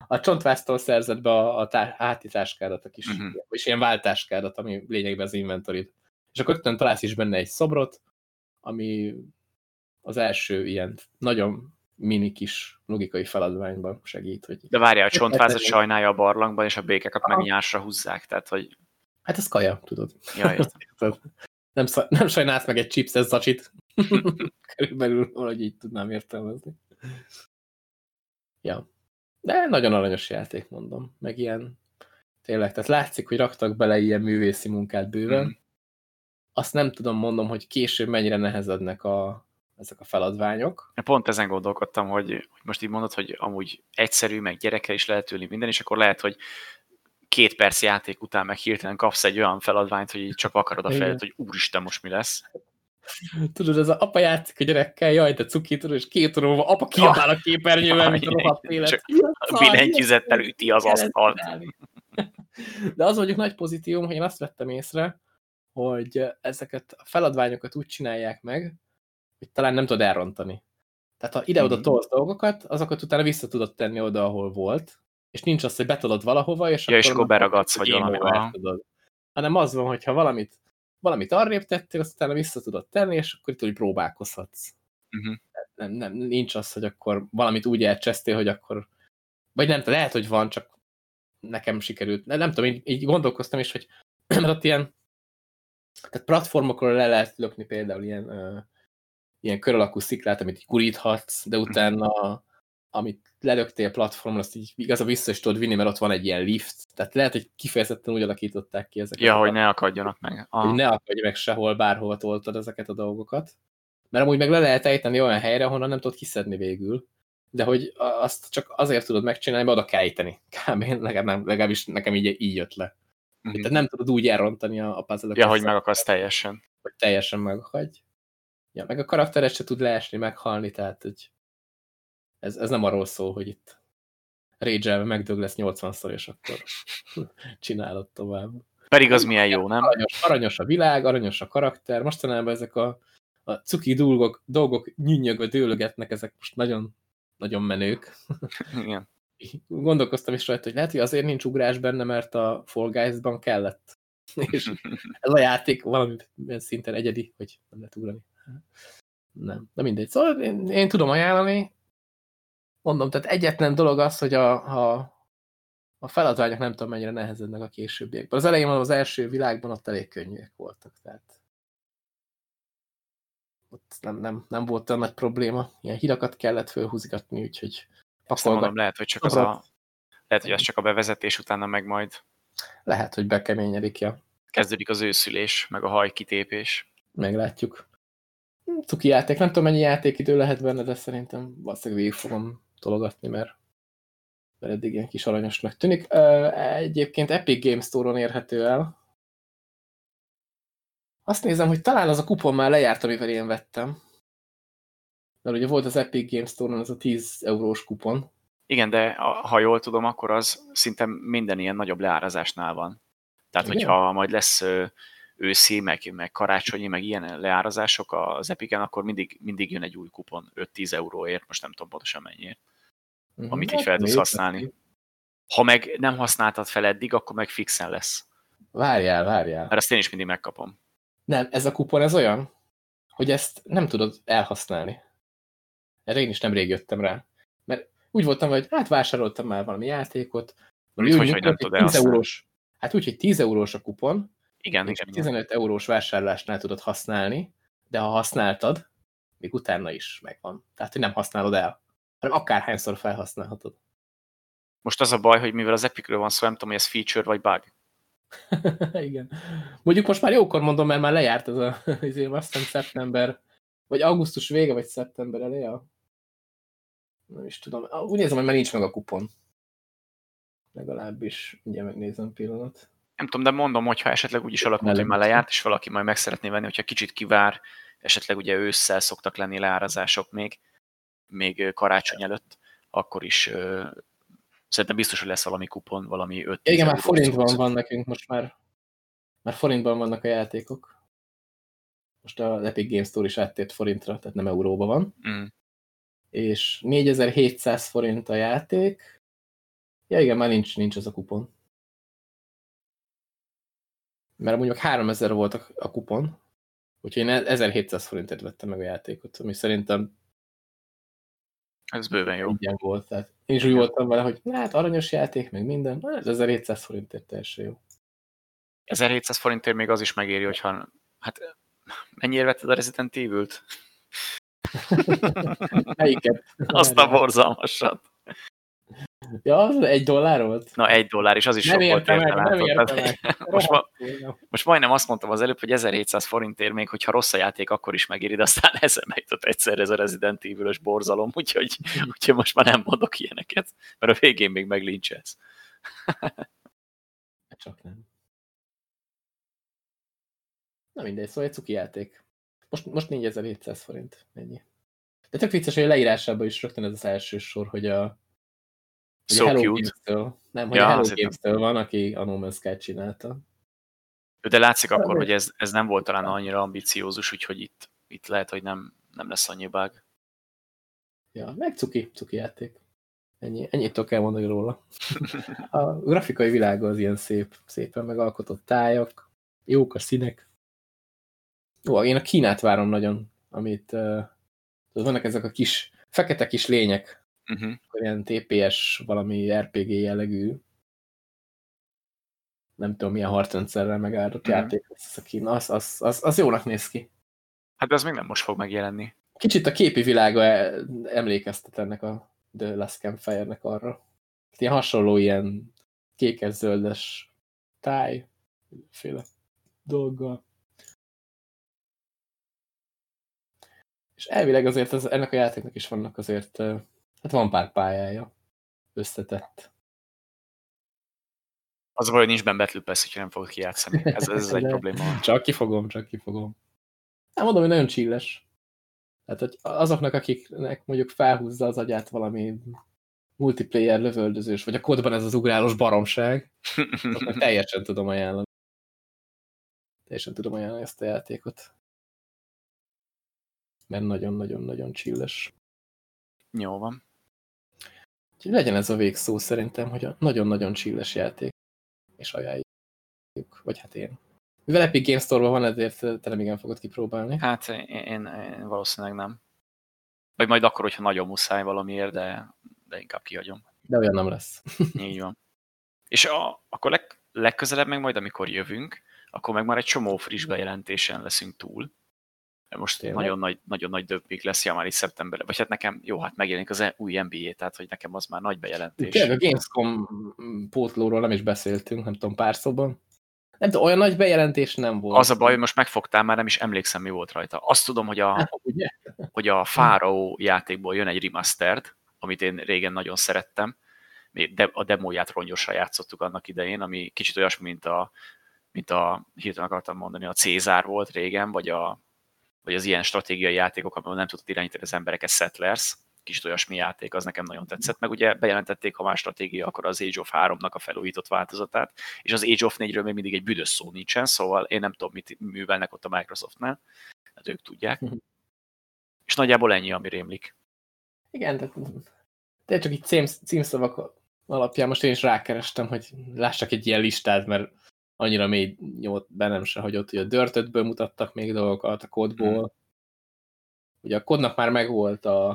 a csontváztól szerzett be a, a hátitáskádat, a kis, uh mhm. -huh. és ilyen váltáskádat, ami lényegben az inventorid. És akkor rögtön találsz is benne egy szobrot, ami az első ilyen nagyon mini kis logikai feladványban segít. Hogy De várjál, a csontvázat sajnálja a barlangban, és a békeket meg nyásra húzzák, tehát hogy... Hát ez kaja, tudod. Ja, nem, nem sajnálsz meg egy chipses zacsit. Körülbelül valahogy így tudnám értelmezni. Ja. De nagyon aranyos játék, mondom. Meg ilyen tényleg, tehát látszik, hogy raktak bele ilyen művészi munkát bőven. Mm azt nem tudom mondom, hogy később mennyire nehezednek a, ezek a feladványok. Pont ezen gondolkodtam, hogy, hogy most így mondod, hogy amúgy egyszerű, meg gyereke is lehet ülni minden, és akkor lehet, hogy két perc játék után meg hirtelen kapsz egy olyan feladványt, hogy csak akarod a fejed, hogy úristen, most mi lesz. Tudod, ez az apa játszik a gyerekkel, jaj, te cuki, tudod, és két óra apa kiabál a képernyővel, mint a rohadt élet. Billentyűzettel üti az asztalt. De az mondjuk nagy pozitívum, hogy én azt vettem észre, hogy ezeket a feladványokat úgy csinálják meg, hogy talán nem tudod elrontani. Tehát ha ide-oda -hmm. tolsz dolgokat, azokat utána vissza tudod tenni oda, ahol volt, és nincs az, hogy betolod valahova, és ja, akkor, és akkor beragadsz, vagy valami. Tudod. Hanem az van, hogyha valamit, valamit arrébb tettél, azt utána vissza tudod tenni, és akkor itt úgy próbálkozhatsz. Mm -hmm. nem, nem, nincs az, hogy akkor valamit úgy elcsesztél, hogy akkor vagy nem, lehet, hogy van, csak nekem sikerült. Nem, nem tudom, így, így gondolkoztam is, hogy mert ott ilyen tehát platformokról le lehet lökni például ilyen, uh, ilyen kör alakú sziklát, amit kuríthatsz, de utána amit lelöktél platformon, azt így igaz, vissza is tudod vinni, mert ott van egy ilyen lift. Tehát lehet, hogy kifejezetten úgy alakították ki ezeket. Ja, hogy ne akadjanak meg. Aha. Hogy ne akadj meg sehol, bárhova toltad ezeket a dolgokat. Mert amúgy meg le lehet ejteni olyan helyre, honnan nem tudod kiszedni végül. De hogy azt csak azért tudod megcsinálni, mert oda kell ejteni. Kb. Legalább nem, legalábbis nekem így, így jött le. Mm -hmm. Tehát nem tudod úgy elrontani a, a puzzle Ja, hogy meg akarsz teljesen. Hogy teljesen megakadj. Ja, meg a karakteres se tud leesni, meghalni, tehát hogy ez, ez nem arról szól, hogy itt rage megdög lesz 80-szor, és akkor csinálod tovább. Pedig az milyen jó, nem? Aranyos, aranyos a világ, aranyos a karakter. Mostanában ezek a, a cuki dolgok, dolgok nyűnyögve dőlögetnek, ezek most nagyon, nagyon menők. Igen. Gondolkoztam is rajta, hogy lehet, hogy azért nincs ugrás benne, mert a Fall Guys-ban kellett. És ez a játék valami szinten egyedi, hogy nem lehet ugrani. Nem, de mindegy. Szóval én, én tudom ajánlani, mondom, tehát egyetlen dolog az, hogy a, a, a feladványok nem tudom mennyire nehezednek a későbbiekben. Az elején az első világban ott elég könnyűek voltak, tehát ott nem, nem, nem volt olyan nagy probléma. Ilyen hírakat kellett fölhúzgatni, úgyhogy mondom, lehet, hogy csak az a, lehet, hogy az csak a bevezetés utána meg majd lehet, hogy bekeményedik, ja. Kezdődik az őszülés, meg a hajkitépés. Meglátjuk. Cuki játék, nem tudom mennyi játékidő lehet benne, de szerintem valószínűleg végig fogom tologatni, mert, mert eddig ilyen kis aranyosnak tűnik. Egyébként Epic Games Store-on érhető el. Azt nézem, hogy talán az a kupon már lejárt, amivel én vettem. Mert ugye volt az Epic Games Store-on az a 10 eurós kupon. Igen, de ha jól tudom, akkor az szinte minden ilyen nagyobb leárazásnál van. Tehát, Igen? hogyha majd lesz őszi, meg, meg karácsonyi, meg ilyen leárazások az Epiken, akkor mindig, mindig jön egy új kupon 5-10 euróért, most nem tudom pontosan mennyiért, uh-huh. amit így fel tudsz használni. Ha meg nem használtad fel eddig, akkor meg fixen lesz. Várjál, várjál. Mert azt én is mindig megkapom. Nem, ez a kupon ez olyan, hogy ezt nem tudod elhasználni. Erre én is nem rég jöttem rá. Mert úgy voltam, hogy hát vásároltam már valami játékot, Mit, hogy, hogy nem tudod 10 eurós, Hát úgy, hogy 10 eurós a kupon, igen, igen, 15 igen. eurós vásárlásnál tudod használni, de ha használtad, még utána is megvan. Tehát, hogy nem használod el, hanem akárhányszor felhasználhatod. Most az a baj, hogy mivel az Epicről van szó, nem tudom, hogy ez feature vagy bug. Igen. Mondjuk most már jókor mondom, mert már lejárt ez a, azért azt hiszem szeptember, vagy augusztus vége, vagy szeptember eleje. Nem is tudom. Úgy nézem, hogy már nincs meg a kupon. Legalábbis, ugye megnézem pillanat nem tudom, de mondom, hogyha esetleg úgy is alakult, hogy már lejárt, és valaki majd meg szeretné venni, hogyha kicsit kivár, esetleg ugye ősszel szoktak lenni leárazások még, még karácsony előtt, akkor is uh, szerintem biztos, hogy lesz valami kupon, valami 5 Igen, már forintban van nekünk most már. Már forintban vannak a játékok. Most az Epic Games Store is áttért forintra, tehát nem euróba van. Mm. És 4700 forint a játék. Ja igen, már nincs, nincs az a kupon mert mondjuk 3000 volt a, a kupon, úgyhogy én 1700 forintért vettem meg a játékot, ami szerintem ez bőven jó. Ilyen volt, tehát én is úgy voltam vele, hogy hát aranyos játék, meg minden, ez 1700 forintért teljesen jó. 1700 forintért még az is megéri, hogyha hát mennyire vetted a Resident Evil-t? Melyiket? Azt a borzalmasat. Ja, az egy dollár volt? Na, egy dollár, és az is nem sok volt érte. Nem értem meg. most, ma, most majdnem azt mondtam az előbb, hogy 1700 forintért még, hogyha rossz a játék, akkor is megéri, de aztán eszembe jutott egyszer ez a Resident evil borzalom, úgyhogy, úgyhogy most már nem mondok ilyeneket, mert a végén még meglincselsz. Csak nem. Na mindegy, szóval egy cuki játék. Most, most 4700 forint. Ennyi. De tök vicces, hogy a leírásában is rögtön ez az első sor, hogy a, So Hello cute. Nem, hogy ja, Hello Games-től van, aki a No Man's Sky csinálta. De látszik akkor, hogy ez, ez nem volt talán annyira ambiciózus, úgyhogy itt, itt lehet, hogy nem, nem lesz annyi bug. Ja, meg cuki, cuki játék. Ennyi, ennyit tudok elmondani róla. A grafikai világa az ilyen szép, szépen megalkotott tájak, jók a színek. Ó, én a Kínát várom nagyon, amit uh, vannak ezek a kis, fekete kis lények, uh -huh. ilyen TPS, valami RPG jellegű, nem tudom milyen harcrendszerrel megáldott uh -huh. játék lesz a kín. Az, az, az, az jónak néz ki. Hát az még nem most fog megjelenni. Kicsit a képi világa e, emlékeztet ennek a The Last Campfire-nek arra. Ilyen hasonló ilyen kékes-zöldes táj, féle dolggal. És elvileg azért ez, ennek a játéknak is vannak azért, hát van pár pályája, összetett. Az a baj, hogy nincs benne Battle Pass, hogyha nem fogod kijátszani. Ez, ez egy probléma. Csak kifogom, csak kifogom. Nem mondom, hogy nagyon csilles. Tehát, hogy azoknak, akiknek mondjuk felhúzza az agyát valami multiplayer lövöldözős, vagy a kodban ez az ugrálós baromság, teljesen tudom ajánlani. Teljesen tudom ajánlani ezt a játékot. Mert nagyon-nagyon-nagyon csilles. Jó van. Úgyhogy legyen ez a végszó szerintem, hogy a nagyon-nagyon csilles játék. És ajánljuk. Vagy hát én. Mivel Epic Games Store-ban van, ezért te nem igen fogod kipróbálni. Hát én, én, én valószínűleg nem. Vagy majd akkor, hogyha nagyon muszáj valamiért, de, de inkább kihagyom. De olyan nem lesz. Így van. És a, akkor leg, legközelebb meg majd, amikor jövünk, akkor meg már egy csomó friss bejelentésen leszünk túl. Most Tényleg? nagyon nagy, nagyon nagy döbbik lesz ja, már szeptemberben. Vagy hát nekem, jó, hát megjelenik az új NBA, tehát hogy nekem az már nagy bejelentés. Tényleg a Gamescom pótlóról nem is beszéltünk, nem tudom, pár szóban. Nem tudom, olyan nagy bejelentés nem volt. Az a baj, hogy most megfogtál, már nem is emlékszem, mi volt rajta. Azt tudom, hogy a, hát, hogy a Faro játékból jön egy remastered, amit én régen nagyon szerettem. De a demóját rongyosra játszottuk annak idején, ami kicsit olyasmi, mint a, mint a hirtelen akartam mondani, a Cézár volt régen, vagy, a, vagy az ilyen stratégiai játékok, amiben nem tudott irányítani az embereket, Settlers, kis olyasmi játék, az nekem nagyon tetszett, meg ugye bejelentették, ha más stratégia, akkor az Age of 3-nak a felújított változatát, és az Age of 4-ről még mindig egy büdös szó nincsen, szóval én nem tudom, mit művelnek ott a Microsoftnál, hát ők tudják. és nagyjából ennyi, ami rémlik. Igen, de, de csak így cím, címszavak alapján most én is rákerestem, hogy lássak egy ilyen listát, mert annyira mély nyomott bennem se, hogy ott ugye a Dörtötből mutattak még dolgokat, a kodból. Hmm. Ugye a kodnak már megvolt a,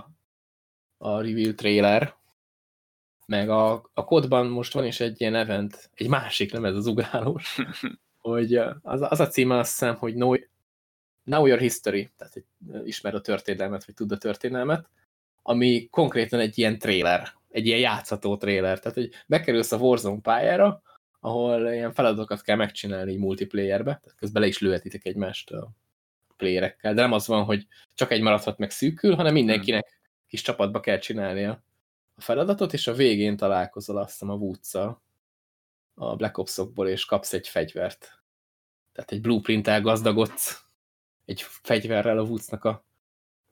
a reveal trailer, meg a, a kodban most van is egy ilyen event, egy másik, nem ez az ugrálós, hogy az, az a címe azt hiszem, hogy Know, Know Your History, tehát hogy ismer a történelmet, vagy tud a történelmet, ami konkrétan egy ilyen trailer, egy ilyen játszható trailer, tehát hogy bekerülsz a Warzone pályára, ahol ilyen feladatokat kell megcsinálni multiplayerbe, tehát közben le is lőhetitek egymást a playerekkel, de nem az van, hogy csak egy maradhat meg szűkül, hanem mindenkinek kis csapatba kell csinálnia a feladatot, és a végén találkozol azt a woods a Black Ops-okból, és kapsz egy fegyvert. Tehát egy blueprint gazdagodsz egy fegyverrel a woods a,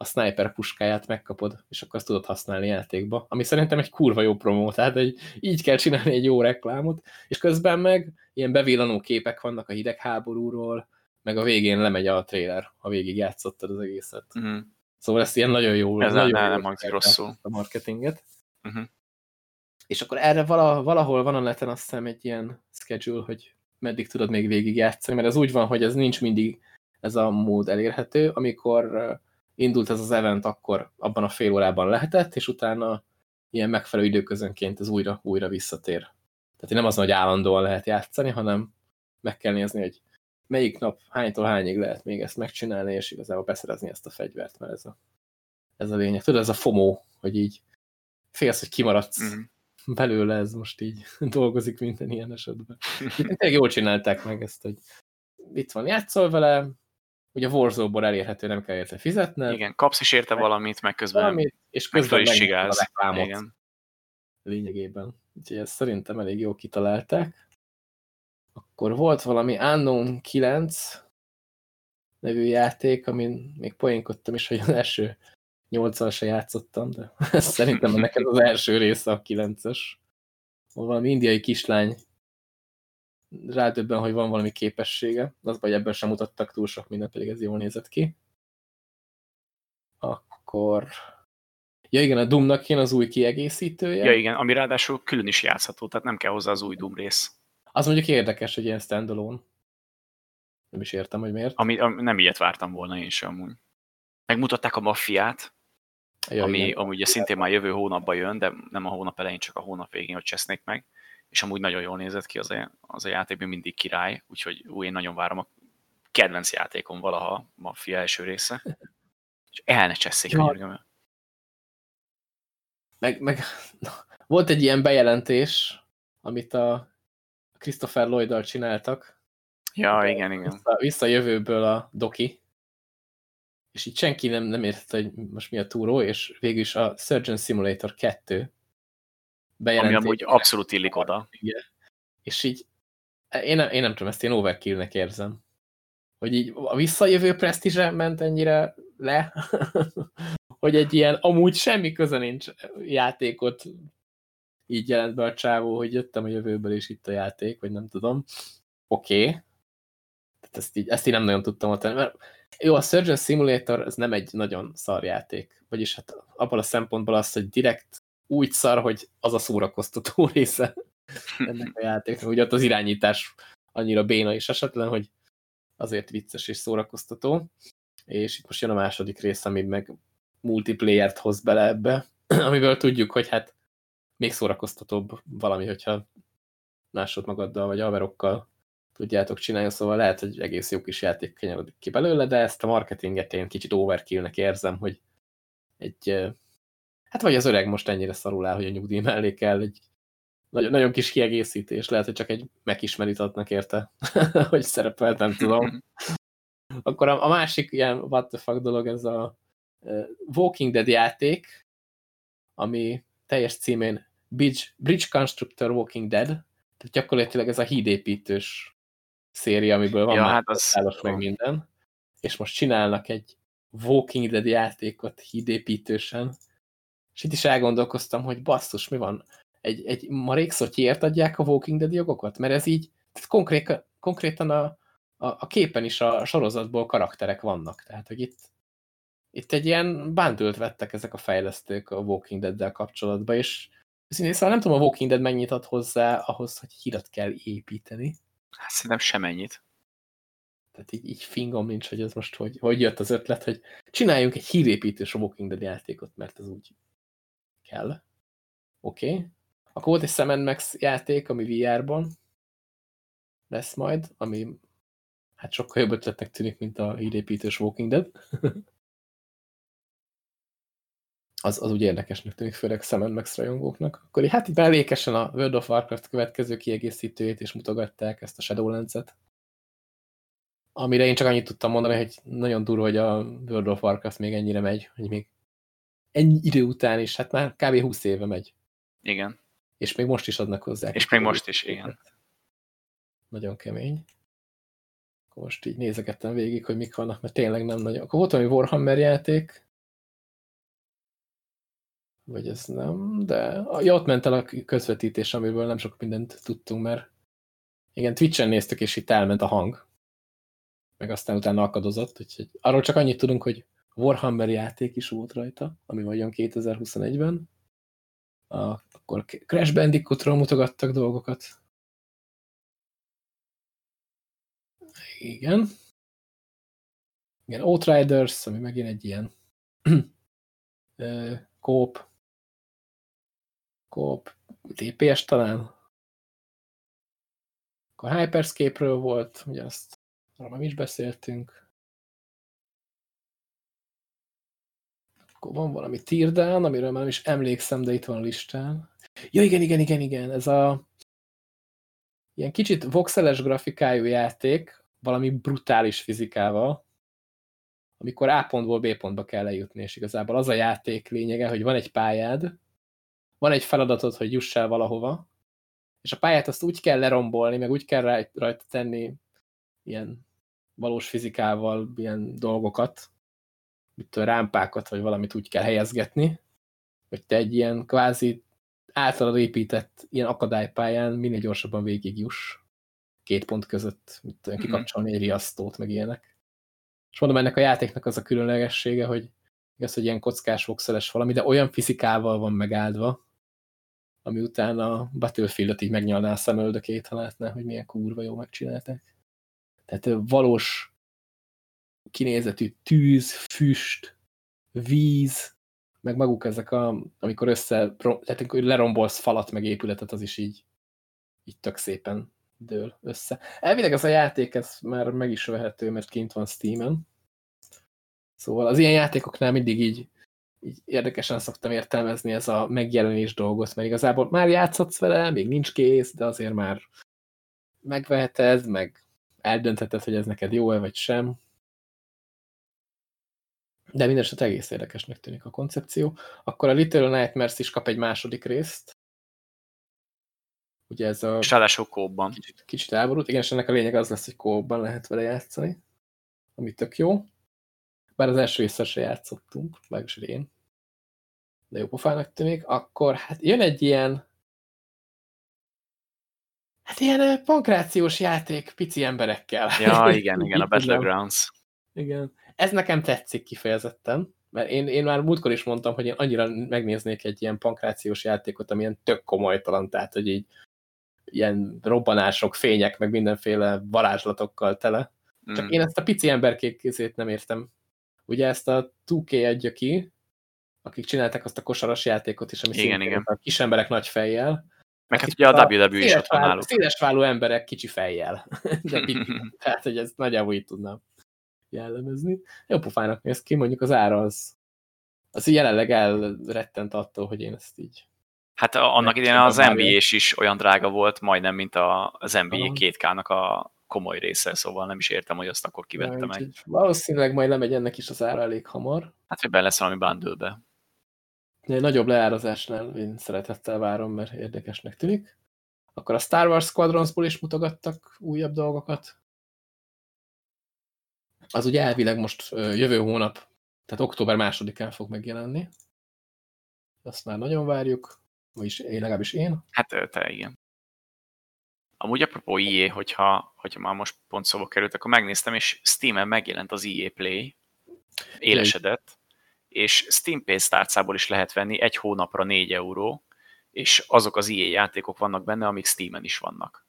a sniper puskáját megkapod, és akkor azt tudod használni játékba. Ami szerintem egy kurva jó promó, tehát egy, így kell csinálni egy jó reklámot, és közben meg ilyen bevillanó képek vannak a hidegháborúról, meg a végén lemegy a trailer, ha végig játszottad az egészet. Mm -hmm. Szóval ezt ilyen nagyon jó. Ez nagyon nem, hangzik rosszul. A marketinget. Uh mhm. -huh. És akkor erre valahol van a neten azt hiszem egy ilyen schedule, hogy meddig tudod még végig játszani, mert ez úgy van, hogy ez nincs mindig ez a mód elérhető. Amikor indult ez az event, akkor abban a fél órában lehetett, és utána ilyen megfelelő időközönként ez újra, újra visszatér. Tehát nem az, hogy állandóan lehet játszani, hanem meg kell nézni, hogy melyik nap hánytól hányig lehet még ezt megcsinálni, és igazából beszerezni ezt a fegyvert, mert ez a, ez a lényeg. Tudod, ez a FOMO, hogy így félsz, hogy kimaradsz mm. belőle, ez most így dolgozik minden ilyen esetben. Tényleg jól csinálták meg ezt, hogy itt van, játszol vele, ugye a Warzone-ból elérhető, nem kell érte fizetned. Igen, kapsz is érte meg, valamit, meg közben valamit, és közben is csigálsz. A reklámot. Igen. Lényegében. Úgyhogy ezt szerintem elég jól kitalálták. Akkor volt valami Unknown 9 nevű játék, amin még poénkodtam is, hogy az első 8 se játszottam, de ez szerintem neked az első része a 9-es. Valami indiai kislány rádöbben, hogy van valami képessége. Az vagy ebben sem mutattak túl sok mindent, pedig ez jól nézett ki. Akkor... Ja igen, a Doomnak jön az új kiegészítője. Ja igen, ami ráadásul külön is játszható, tehát nem kell hozzá az új Doom rész. Az mondjuk érdekes, hogy ilyen standalone. Nem is értem, hogy miért. Ami, ami nem ilyet vártam volna én sem amúgy. Megmutatták a maffiát, ja, ami, igen. ami ugye szintén már jövő hónapban jön, de nem a hónap elején, csak a hónap végén, hogy csesznék meg. És amúgy nagyon jól nézett ki az a, az a játékban mindig király, úgyhogy új, én nagyon várom a kedvenc játékom valaha, a Mafia első része. És el ne cseszék, ja. meg, meg volt egy ilyen bejelentés, amit a Christopher lloyd csináltak. Ja, igen, igen. Vissza, vissza jövőből a doki. És így senki nem, nem értette, hogy most mi a túró, és végül is a Surgeon Simulator 2 bejelentés. Ami amúgy abszolút illik oda. Igen. És így én, én nem tudom, ezt én overkillnek érzem. Hogy így a visszajövő presztízse ment ennyire le, hogy egy ilyen amúgy semmi köze nincs játékot így jelent be a csávó, hogy jöttem a jövőből, és itt a játék, vagy nem tudom. Oké. Okay. ezt, így, ezt így nem nagyon tudtam tenni, mert jó, a Surgeon Simulator ez nem egy nagyon szar játék. Vagyis hát abban a szempontból az, hogy direkt úgy szar, hogy az a szórakoztató része ennek a játéknak. Ugye ott az irányítás annyira béna és esetlen, hogy azért vicces és szórakoztató. És itt most jön a második rész, ami meg multiplayer-t hoz bele ebbe, amiből tudjuk, hogy hát még szórakoztatóbb valami, hogyha másod magaddal vagy haverokkal tudjátok csinálni, szóval lehet, hogy egész jó kis játék kanyarodik ki belőle, de ezt a marketinget én kicsit overkillnek érzem, hogy egy, hát vagy az öreg most ennyire szarul áll, hogy a nyugdíj mellé kell egy nagyon, nagyon kis kiegészítés, lehet, hogy csak egy megismerit adnak érte, hogy szerepelt, nem tudom. Akkor a, a másik ilyen what the fuck dolog, ez a Walking Dead játék, ami teljes címén Bridge, Bridge Constructor Walking Dead, tehát gyakorlatilag ez a hídépítős széria, amiből van ja, már hát az... meg minden, és most csinálnak egy Walking Dead játékot hídépítősen, és itt is elgondolkoztam, hogy basszus, mi van? Egy, egy marék szotyiért adják a Walking Dead jogokat? Mert ez így, tehát konkrét, konkrétan a, a, a képen is a sorozatból karakterek vannak. Tehát, hogy itt, itt egy ilyen bántült vettek ezek a fejlesztők a Walking Dead-del kapcsolatban, és szóval nem tudom, a Walking Dead mennyit ad hozzá ahhoz, hogy hírat kell építeni. Hát szerintem semennyit. Tehát így, így fingom nincs, hogy ez most hogy, hogy jött az ötlet, hogy csináljunk egy hírépítős Walking Dead játékot, mert ez úgy kell. Oké. Okay. Akkor volt egy Sam Max játék, ami VR-ban lesz majd, ami hát sokkal jobb ötletnek tűnik, mint a hírépítős Walking Dead. az, az úgy érdekesnek tűnik, főleg Sam Max rajongóknak. Akkor hát így mellékesen a World of Warcraft következő kiegészítőjét is mutogatták, ezt a Shadowlands-et. Amire én csak annyit tudtam mondani, hogy nagyon durva, hogy a World of Warcraft még ennyire megy, hogy még ennyi idő után is, hát már kb. 20 éve megy. Igen. És még most is adnak hozzá. És még most is, igen. Nagyon kemény. Akkor most így nézegettem végig, hogy mik vannak, mert tényleg nem nagyon. Akkor volt valami Warhammer játék, vagy ez nem, de ja, ott ment el a közvetítés, amiből nem sok mindent tudtunk, mert igen, Twitch-en néztük, és itt elment a hang. Meg aztán utána akadozott, úgyhogy arról csak annyit tudunk, hogy Warhammer játék is volt rajta, ami vagyon 2021-ben. Akkor Crash Bandicootról mutogattak dolgokat. Igen. Igen, Outriders, ami megint egy ilyen kóp Coop TPS talán. Akkor Hyperscape-ről volt, ugye azt arra is beszéltünk. Akkor van valami Tirdán, amiről már nem is emlékszem, de itt van a listán. Ja, igen, igen, igen, igen, ez a ilyen kicsit voxeles grafikájú játék, valami brutális fizikával, amikor A pontból B pontba kell lejutni, és igazából az a játék lényege, hogy van egy pályád, van egy feladatod, hogy juss el valahova, és a pályát azt úgy kell lerombolni, meg úgy kell rajta tenni ilyen valós fizikával ilyen dolgokat, mint a rámpákat, vagy valamit úgy kell helyezgetni, hogy te egy ilyen kvázi általad épített ilyen akadálypályán minél gyorsabban végigjuss két pont között, mint olyan mhm. kikapcsolni egy riasztót, meg ilyenek. És mondom, ennek a játéknak az a különlegessége, hogy igaz, hogy ilyen kockás voxeles valami, de olyan fizikával van megáldva, ami után a Battlefield-ot így megnyalná a szemöldökét, ha látná, hogy milyen kurva jó megcsinálták. Tehát valós kinézetű tűz, füst, víz, meg maguk ezek a, amikor össze, tehát amikor lerombolsz falat, meg épületet, az is így, így tök szépen dől össze. Elvileg ez a játék, ez már meg is vehető, mert kint van Steam-en. Szóval az ilyen játékoknál mindig így így érdekesen szoktam értelmezni ez a megjelenés dolgot, mert igazából már játszhatsz vele, még nincs kész, de azért már megveheted, meg eldöntheted, hogy ez neked jó-e vagy sem. De mindesetre egész érdekesnek tűnik a koncepció. Akkor a Little Nightmares is kap egy második részt. Ugye ez a... És ráadásul kóban. Kicsit, kicsit elborult. Igen, és ennek a lényeg az lesz, hogy kóban lehet vele játszani. Ami tök jó. Bár az első részre se játszottunk, legalábbis én. De jó pofának tűnik. Akkor hát jön egy ilyen Hát ilyen pankrációs játék pici emberekkel. Ja, igen, igen, a Battlegrounds. Igen. Ez nekem tetszik kifejezetten, mert én, én már múltkor is mondtam, hogy én annyira megnéznék egy ilyen pankrációs játékot, ami ilyen tök komolytalan, tehát hogy így ilyen robbanások, fények, meg mindenféle varázslatokkal tele. Csak mm. én ezt a pici emberkék nem értem. Ugye ezt a 2K adja ki, akik csináltak azt a kosaras játékot is, ami igen, igen. a kis emberek nagy fejjel, meg hát ugye a WWE is ott van náluk. Szélesváló emberek kicsi fejjel. De Tehát, hogy ezt nagyjából így tudnám jellemezni. Jó pofának néz ki, mondjuk az ára az, az jelenleg elrettent attól, hogy én ezt így Hát annak idején az nba is olyan drága volt, majdnem, mint az NBA 2K-nak a komoly része, szóval nem is értem, hogy azt akkor kivette ja, meg. Valószínűleg majd lemegy ennek is az ára elég hamar. Hát, hogy benne lesz valami bundle-be. Nagyobb leárazásnál én szeretettel várom, mert érdekesnek tűnik. Akkor a Star Wars Squadronsból is mutogattak újabb dolgokat. Az ugye elvileg most jövő hónap, tehát október másodikán fog megjelenni. Azt már nagyon várjuk, vagyis én, legalábbis én. Hát te igen. Amúgy apropó IE, hogyha, hogyha már most pont szóba került, akkor megnéztem, és Steam-en megjelent az IE Play, élesedett, és Steam pénztárcából is lehet venni egy hónapra 4 euró, és azok az EA játékok vannak benne, amik Steam-en is vannak.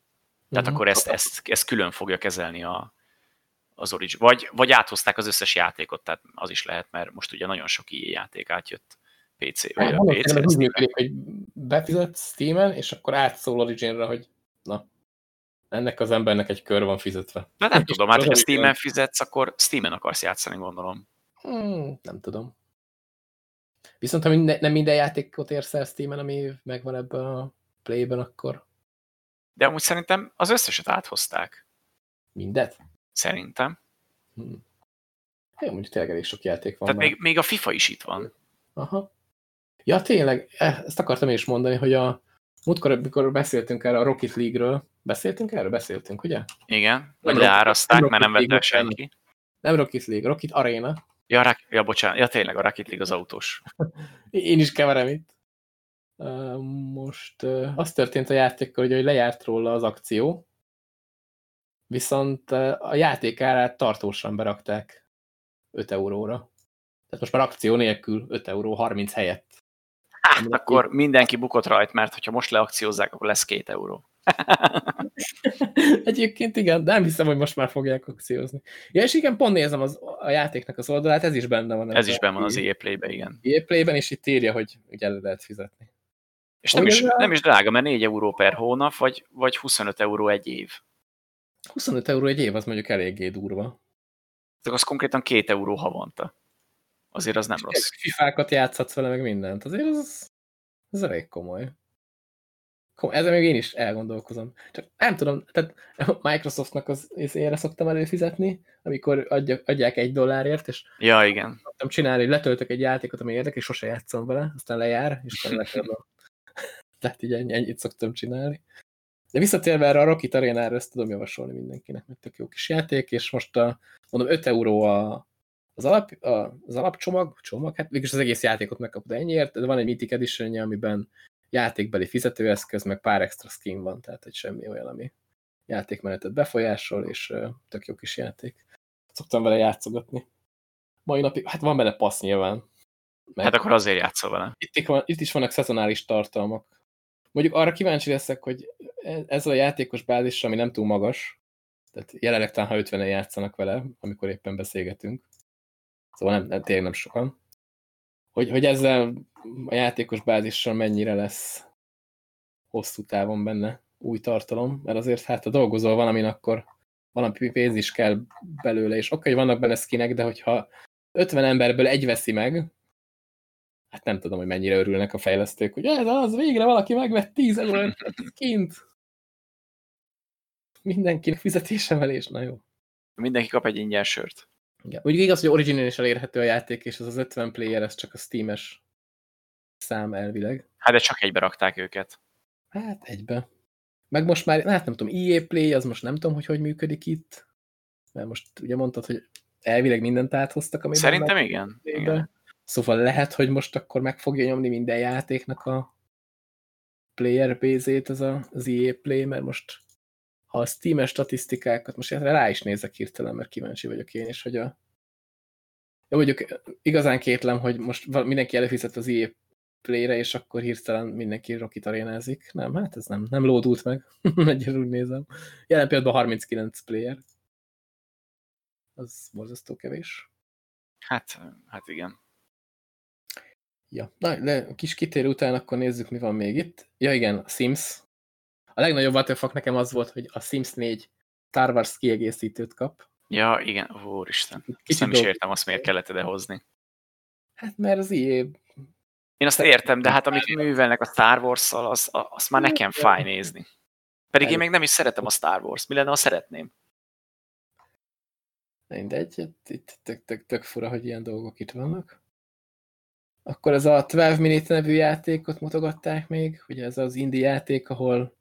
Tehát uh-huh. akkor ezt, ezt, ezt külön fogja kezelni a, az Origin. Vagy, vagy áthozták az összes játékot, tehát az is lehet, mert most ugye nagyon sok EA játék átjött PC. Hát, vagy PC úgy működik, hogy befizetsz Steam-en, és akkor átszól Originra, hogy na, ennek az embernek egy kör van fizetve. De nem tudom, hát ha Steam-en fizetsz, akkor Steam-en akarsz játszani, gondolom. Hmm, nem tudom. Viszont ha minden, nem minden játékot érsz el Steam-en, ami megvan ebben a Play-ben, akkor... De amúgy szerintem az összeset áthozták. Mindet? Szerintem. Hmm. Hát mondjuk tényleg elég sok játék van. Tehát még, még a FIFA is itt van. Aha. Ja, tényleg, e, ezt akartam is mondani, hogy a múltkor, amikor beszéltünk erre a Rocket League-ről, beszéltünk erről? Beszéltünk, ugye? Igen, vagy leáraszták, mert nem vette senki. Nem Rocket League, Rocket Arena. Ja, Rak ja, bocsánat, ja tényleg, a Rocket League az autós. Én is keverem itt. Most az történt a játékkal, hogy lejárt róla az akció, viszont a játék árát tartósan berakták 5 euróra. Tehát most már akció nélkül 5 euró 30 helyett. Hát akkor mindenki bukott rajt, mert hogyha most leakciózzák, akkor lesz 2 euró. Egyébként igen, de nem hiszem, hogy most már fogják akciózni. Ja, és igen, pont nézem az, a játéknak az oldalát, ez is benne van. Ez is benne van az EA Play-ben, igen. EA Play-ben, és itt írja, hogy ugye el lehet fizetni. És nem is, nem is drága, mert 4 euró per hónap, vagy, vagy 25 euró egy év. 25 euró egy év, az mondjuk eléggé durva. Tehát az konkrétan 2 euró havonta. Azért az nem és rossz. Fifákat játszhatsz vele, meg mindent. Azért az, az elég komoly. Ezzel még én is elgondolkozom. Csak nem tudom, tehát Microsoftnak az érre szoktam előfizetni, amikor adja, adják egy dollárért, és ja, igen. szoktam csinálni, hogy letöltök egy játékot, ami érdekel, és sose játszom vele, aztán lejár, és aztán lekerül. tehát így ennyi, ennyit szoktam csinálni. De visszatérve erre a Rocket Arena-ra, ezt tudom javasolni mindenkinek, mert tök jó kis játék, és most a, mondom, 5 euró a, az, alap, a, az alapcsomag, csomag, hát végülis az egész játékot megkapod ennyiért, de van egy Mythic edition amiben játékbeli fizetőeszköz, meg pár extra skin van, tehát egy semmi olyan, ami játékmenetet befolyásol, és tök jó kis játék. Szoktam vele játszogatni. Mai napig, hát van benne passz nyilván. Mert hát akkor azért játszol vele. Itt, van, itt is vannak szezonális tartalmak. Mondjuk arra kíváncsi leszek, hogy e, ez a játékos bázis, ami nem túl magas, tehát jelenleg talán ha 50-en játszanak vele, amikor éppen beszélgetünk. Szóval nem, nem tényleg nem sokan. Hogy, hogy ezzel a játékos bázissal mennyire lesz hosszú távon benne új tartalom, mert azért hát ha dolgozol valamin, akkor valami pénz is kell belőle, és oké, hogy vannak benne skinek, de hogyha 50 emberből egy veszi meg, hát nem tudom, hogy mennyire örülnek a fejlesztők, hogy ez az, végre valaki megvett 10 eurót kint. Mindenkinek fizetésemelés, na jó. Mindenki kap egy ingyen sört. Igen. Úgy igaz, hogy Origin is elérhető a játék, és az az 50 player, ez csak a Steam-es szám elvileg. Hát de csak egybe rakták őket. Hát egybe. Meg most már, hát nem tudom, EA Play, az most nem tudom, hogy hogy működik itt. Mert most ugye mondtad, hogy elvileg mindent áthoztak, ami Szerintem igen. igen. Szóval lehet, hogy most akkor meg fogja nyomni minden játéknak a player base-ét ez a, az EA Play, mert most ha a Steam-es statisztikákat, most rá is nézek hirtelen, mert kíváncsi vagyok én is, hogy a jó, mondjuk igazán kétlem, hogy most mindenki előfizet az EA Play-re, és akkor hirtelen mindenki Rocket arénázik. Nem, hát ez nem, nem lódult meg. Egyre úgy nézem. Jelen pillanatban 39 player. Az borzasztó kevés. Hát, hát igen. Ja, na, de kis kitér után akkor nézzük, mi van még itt. Ja igen, a Sims. A legnagyobb WTF nekem az volt, hogy a Sims 4 Star Wars kiegészítőt kap. Ja, igen, úristen. Kicsit nem is értem, azt miért kellett ide hozni. Hát mert az EA... Én azt értem, de hát amit művelnek a Star Wars-szal, az, az már nekem fáj nézni. Pedig én még nem is szeretem a Star Wars. Mi lenne, ha szeretném? Mindegy, itt tök, tök, tök fura, hogy ilyen dolgok itt vannak. Akkor ez a 12 Minute nevű játékot mutogatták még, ugye ez az indie játék, ahol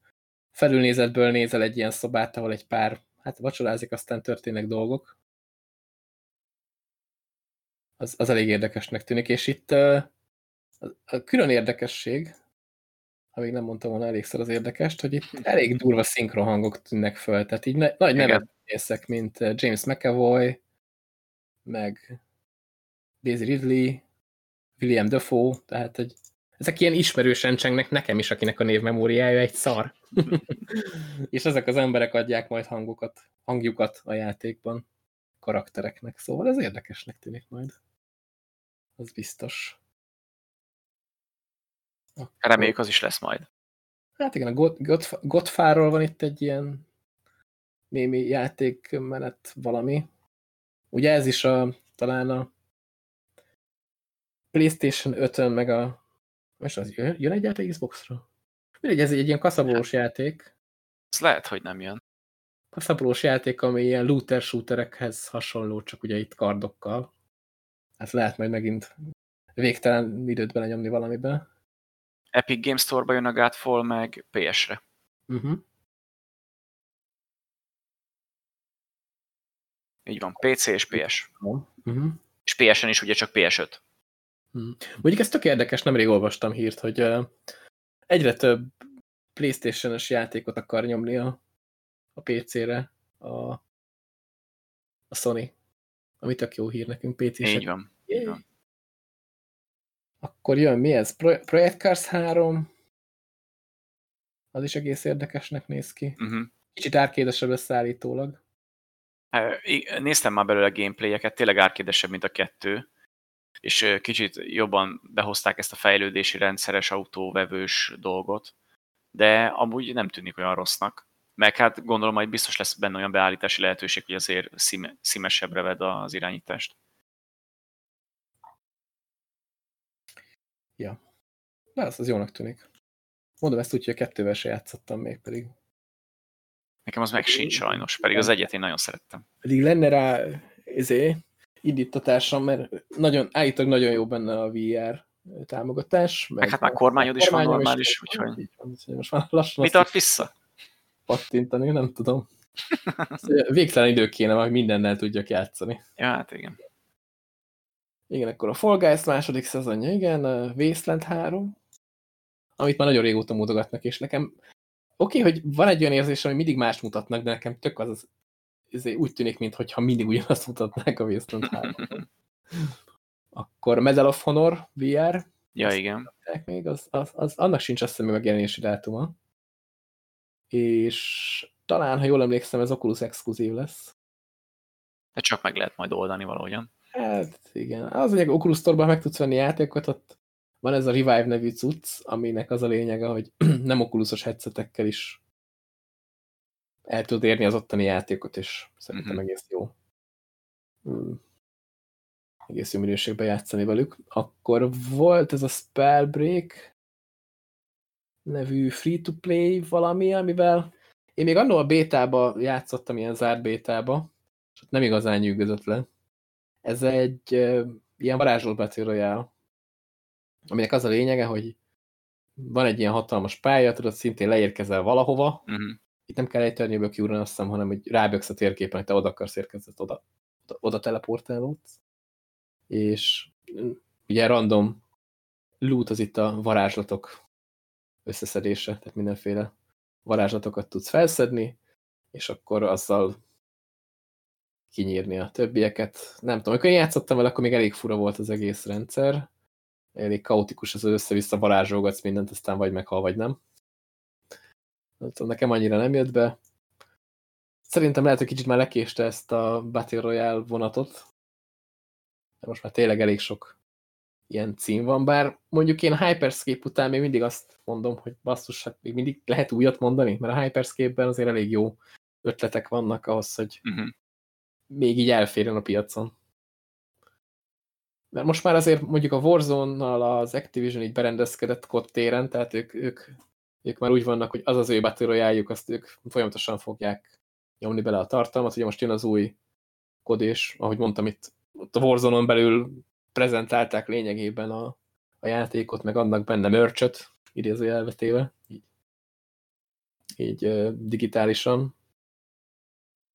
felülnézetből nézel egy ilyen szobát, ahol egy pár, hát vacsorázik, aztán történnek dolgok. Az, az elég érdekesnek tűnik, és itt a, a külön érdekesség, amíg nem mondtam volna elégszer az érdekest, hogy itt elég durva szinkron hangok tűnnek föl, tehát így ne, nagy nevet nézek, mint James McAvoy, meg Daisy Ridley, William Dafoe, tehát hogy ezek ilyen ismerősen csengnek nekem is, akinek a névmemóriája egy szar. és ezek az emberek adják majd hangokat, hangjukat a játékban karaktereknek, szóval ez érdekesnek tűnik majd. Az biztos. Akkor... Reméljük az is lesz majd. Hát igen, a God, God, Godfáról van itt egy ilyen némi játékmenet valami. Ugye ez is a, talán a PlayStation 5-ön meg a... Most az jön, jön egy játék Xbox-ra? Mindegy, ez egy ilyen kaszabolós játék. Ez lehet, hogy nem jön. Kaszabolós játék, ami ilyen looter-shooterekhez hasonló, csak ugye itt kardokkal. Hát lehet majd megint végtelen időt belenyomni valamiben. Epic Games Store-ba jön a Godfall, meg PS-re. Uh -huh. Így van, PC és PS. Uh -huh. És PS-en is ugye csak PS5. Hmm. Mondjuk ez tök érdekes, nemrég olvastam hírt, hogy egyre több Playstation-es játékot akar nyomni a, a PC-re a, a Sony. Ami tök jó hír nekünk PC-sek. Így van. Így van. Akkor jön, mi ez? Pro Project Cars 3. Az is egész érdekesnek néz ki. Uh -huh. Kicsit árkédesebb összeállítólag. Néztem már belőle a gameplayeket, tényleg árkédesebb, mint a kettő és kicsit jobban behozták ezt a fejlődési rendszeres autóvevős dolgot, de amúgy nem tűnik olyan rossznak. Meg hát gondolom, majd biztos lesz benne olyan beállítási lehetőség, hogy azért szíme, szímesebbre vedd az irányítást. Ja. De az, az jónak tűnik. Mondom ezt úgy, hogy a kettővel se játszottam még pedig. Nekem az meg sincs sajnos, pedig az egyet én nagyon szerettem. Pedig lenne rá izé, indítatásra, mert nagyon, állítólag nagyon jó benne a VR támogatás. Meg, meg hát már kormányod is van normális, úgyhogy... Most már lassan Mi tart vissza? Pattintani, nem tudom. Végtelen idő kéne, hogy mindennel tudjak játszani. Ja, hát igen. Igen, akkor a Fall Guys második szezonja, igen, Wasteland 3, amit már nagyon régóta mutogatnak, és nekem oké, okay, hogy van egy olyan érzés, hogy mindig más mutatnak, de nekem tök az az úgy tűnik, mintha mindig ugyanazt mutatnák a Wasteland 3 Akkor Medal of Honor VR. Ja, igen. Még, az, az, az, annak sincs azt hiszem megjelenési dátuma. És talán, ha jól emlékszem, ez Oculus exkluzív lesz. De csak meg lehet majd oldani valahogyan. Hát igen. Az, hogy Oculus Store-ban meg tudsz venni játékot, ott van ez a Revive nevű cucc, aminek az a lényege, hogy nem okulusos headsetekkel is el tud érni az ottani játékot, és szerintem uh mhm. -huh. egész jó. Hmm. egész jó minőségben játszani velük. Akkor volt ez a Spellbreak nevű free-to-play valami, amivel én még annól a bétába játszottam, ilyen zárt bétába, és ott nem igazán nyűgözött le. Ez egy uh, ilyen varázsolt Battle aminek az a lényege, hogy van egy ilyen hatalmas pálya, tudod, szintén leérkezel valahova, uh mhm. -huh. Itt nem kell egy törnyőből kiúrni, azt hiszem, hanem hogy ráböksz a térképen, hogy te oda akarsz érkezni, oda, oda, oda teleportálódsz. És ugye random loot az itt a varázslatok összeszedése, tehát mindenféle varázslatokat tudsz felszedni, és akkor azzal kinyírni a többieket. Nem tudom, amikor én játszottam vele, akkor még elég fura volt az egész rendszer. Elég kaotikus az, össze-vissza varázsolgatsz mindent, aztán vagy meghal, vagy nem. Nekem annyira nem jött be. Szerintem lehet, hogy kicsit már lekéste ezt a Battle Royale vonatot. De most már tényleg elég sok ilyen cím van, bár mondjuk én a Hyperscape után még mindig azt mondom, hogy basszus, hát még mindig lehet újat mondani, mert a Hyperscape-ben azért elég jó ötletek vannak ahhoz, hogy uh mhm. -huh. még így elférjen a piacon. Mert most már azért mondjuk a Warzone-nal az Activision így berendezkedett téren, tehát ők, ők, ők már úgy vannak, hogy az az ő battle azt ők folyamatosan fogják nyomni bele a tartalmat. Ugye most jön az új kod, és ahogy mondtam, itt ott a Warzone-on belül prezentálták lényegében a, a játékot, meg annak benne mörcsöt, idézőjelvetéve, így, így digitálisan.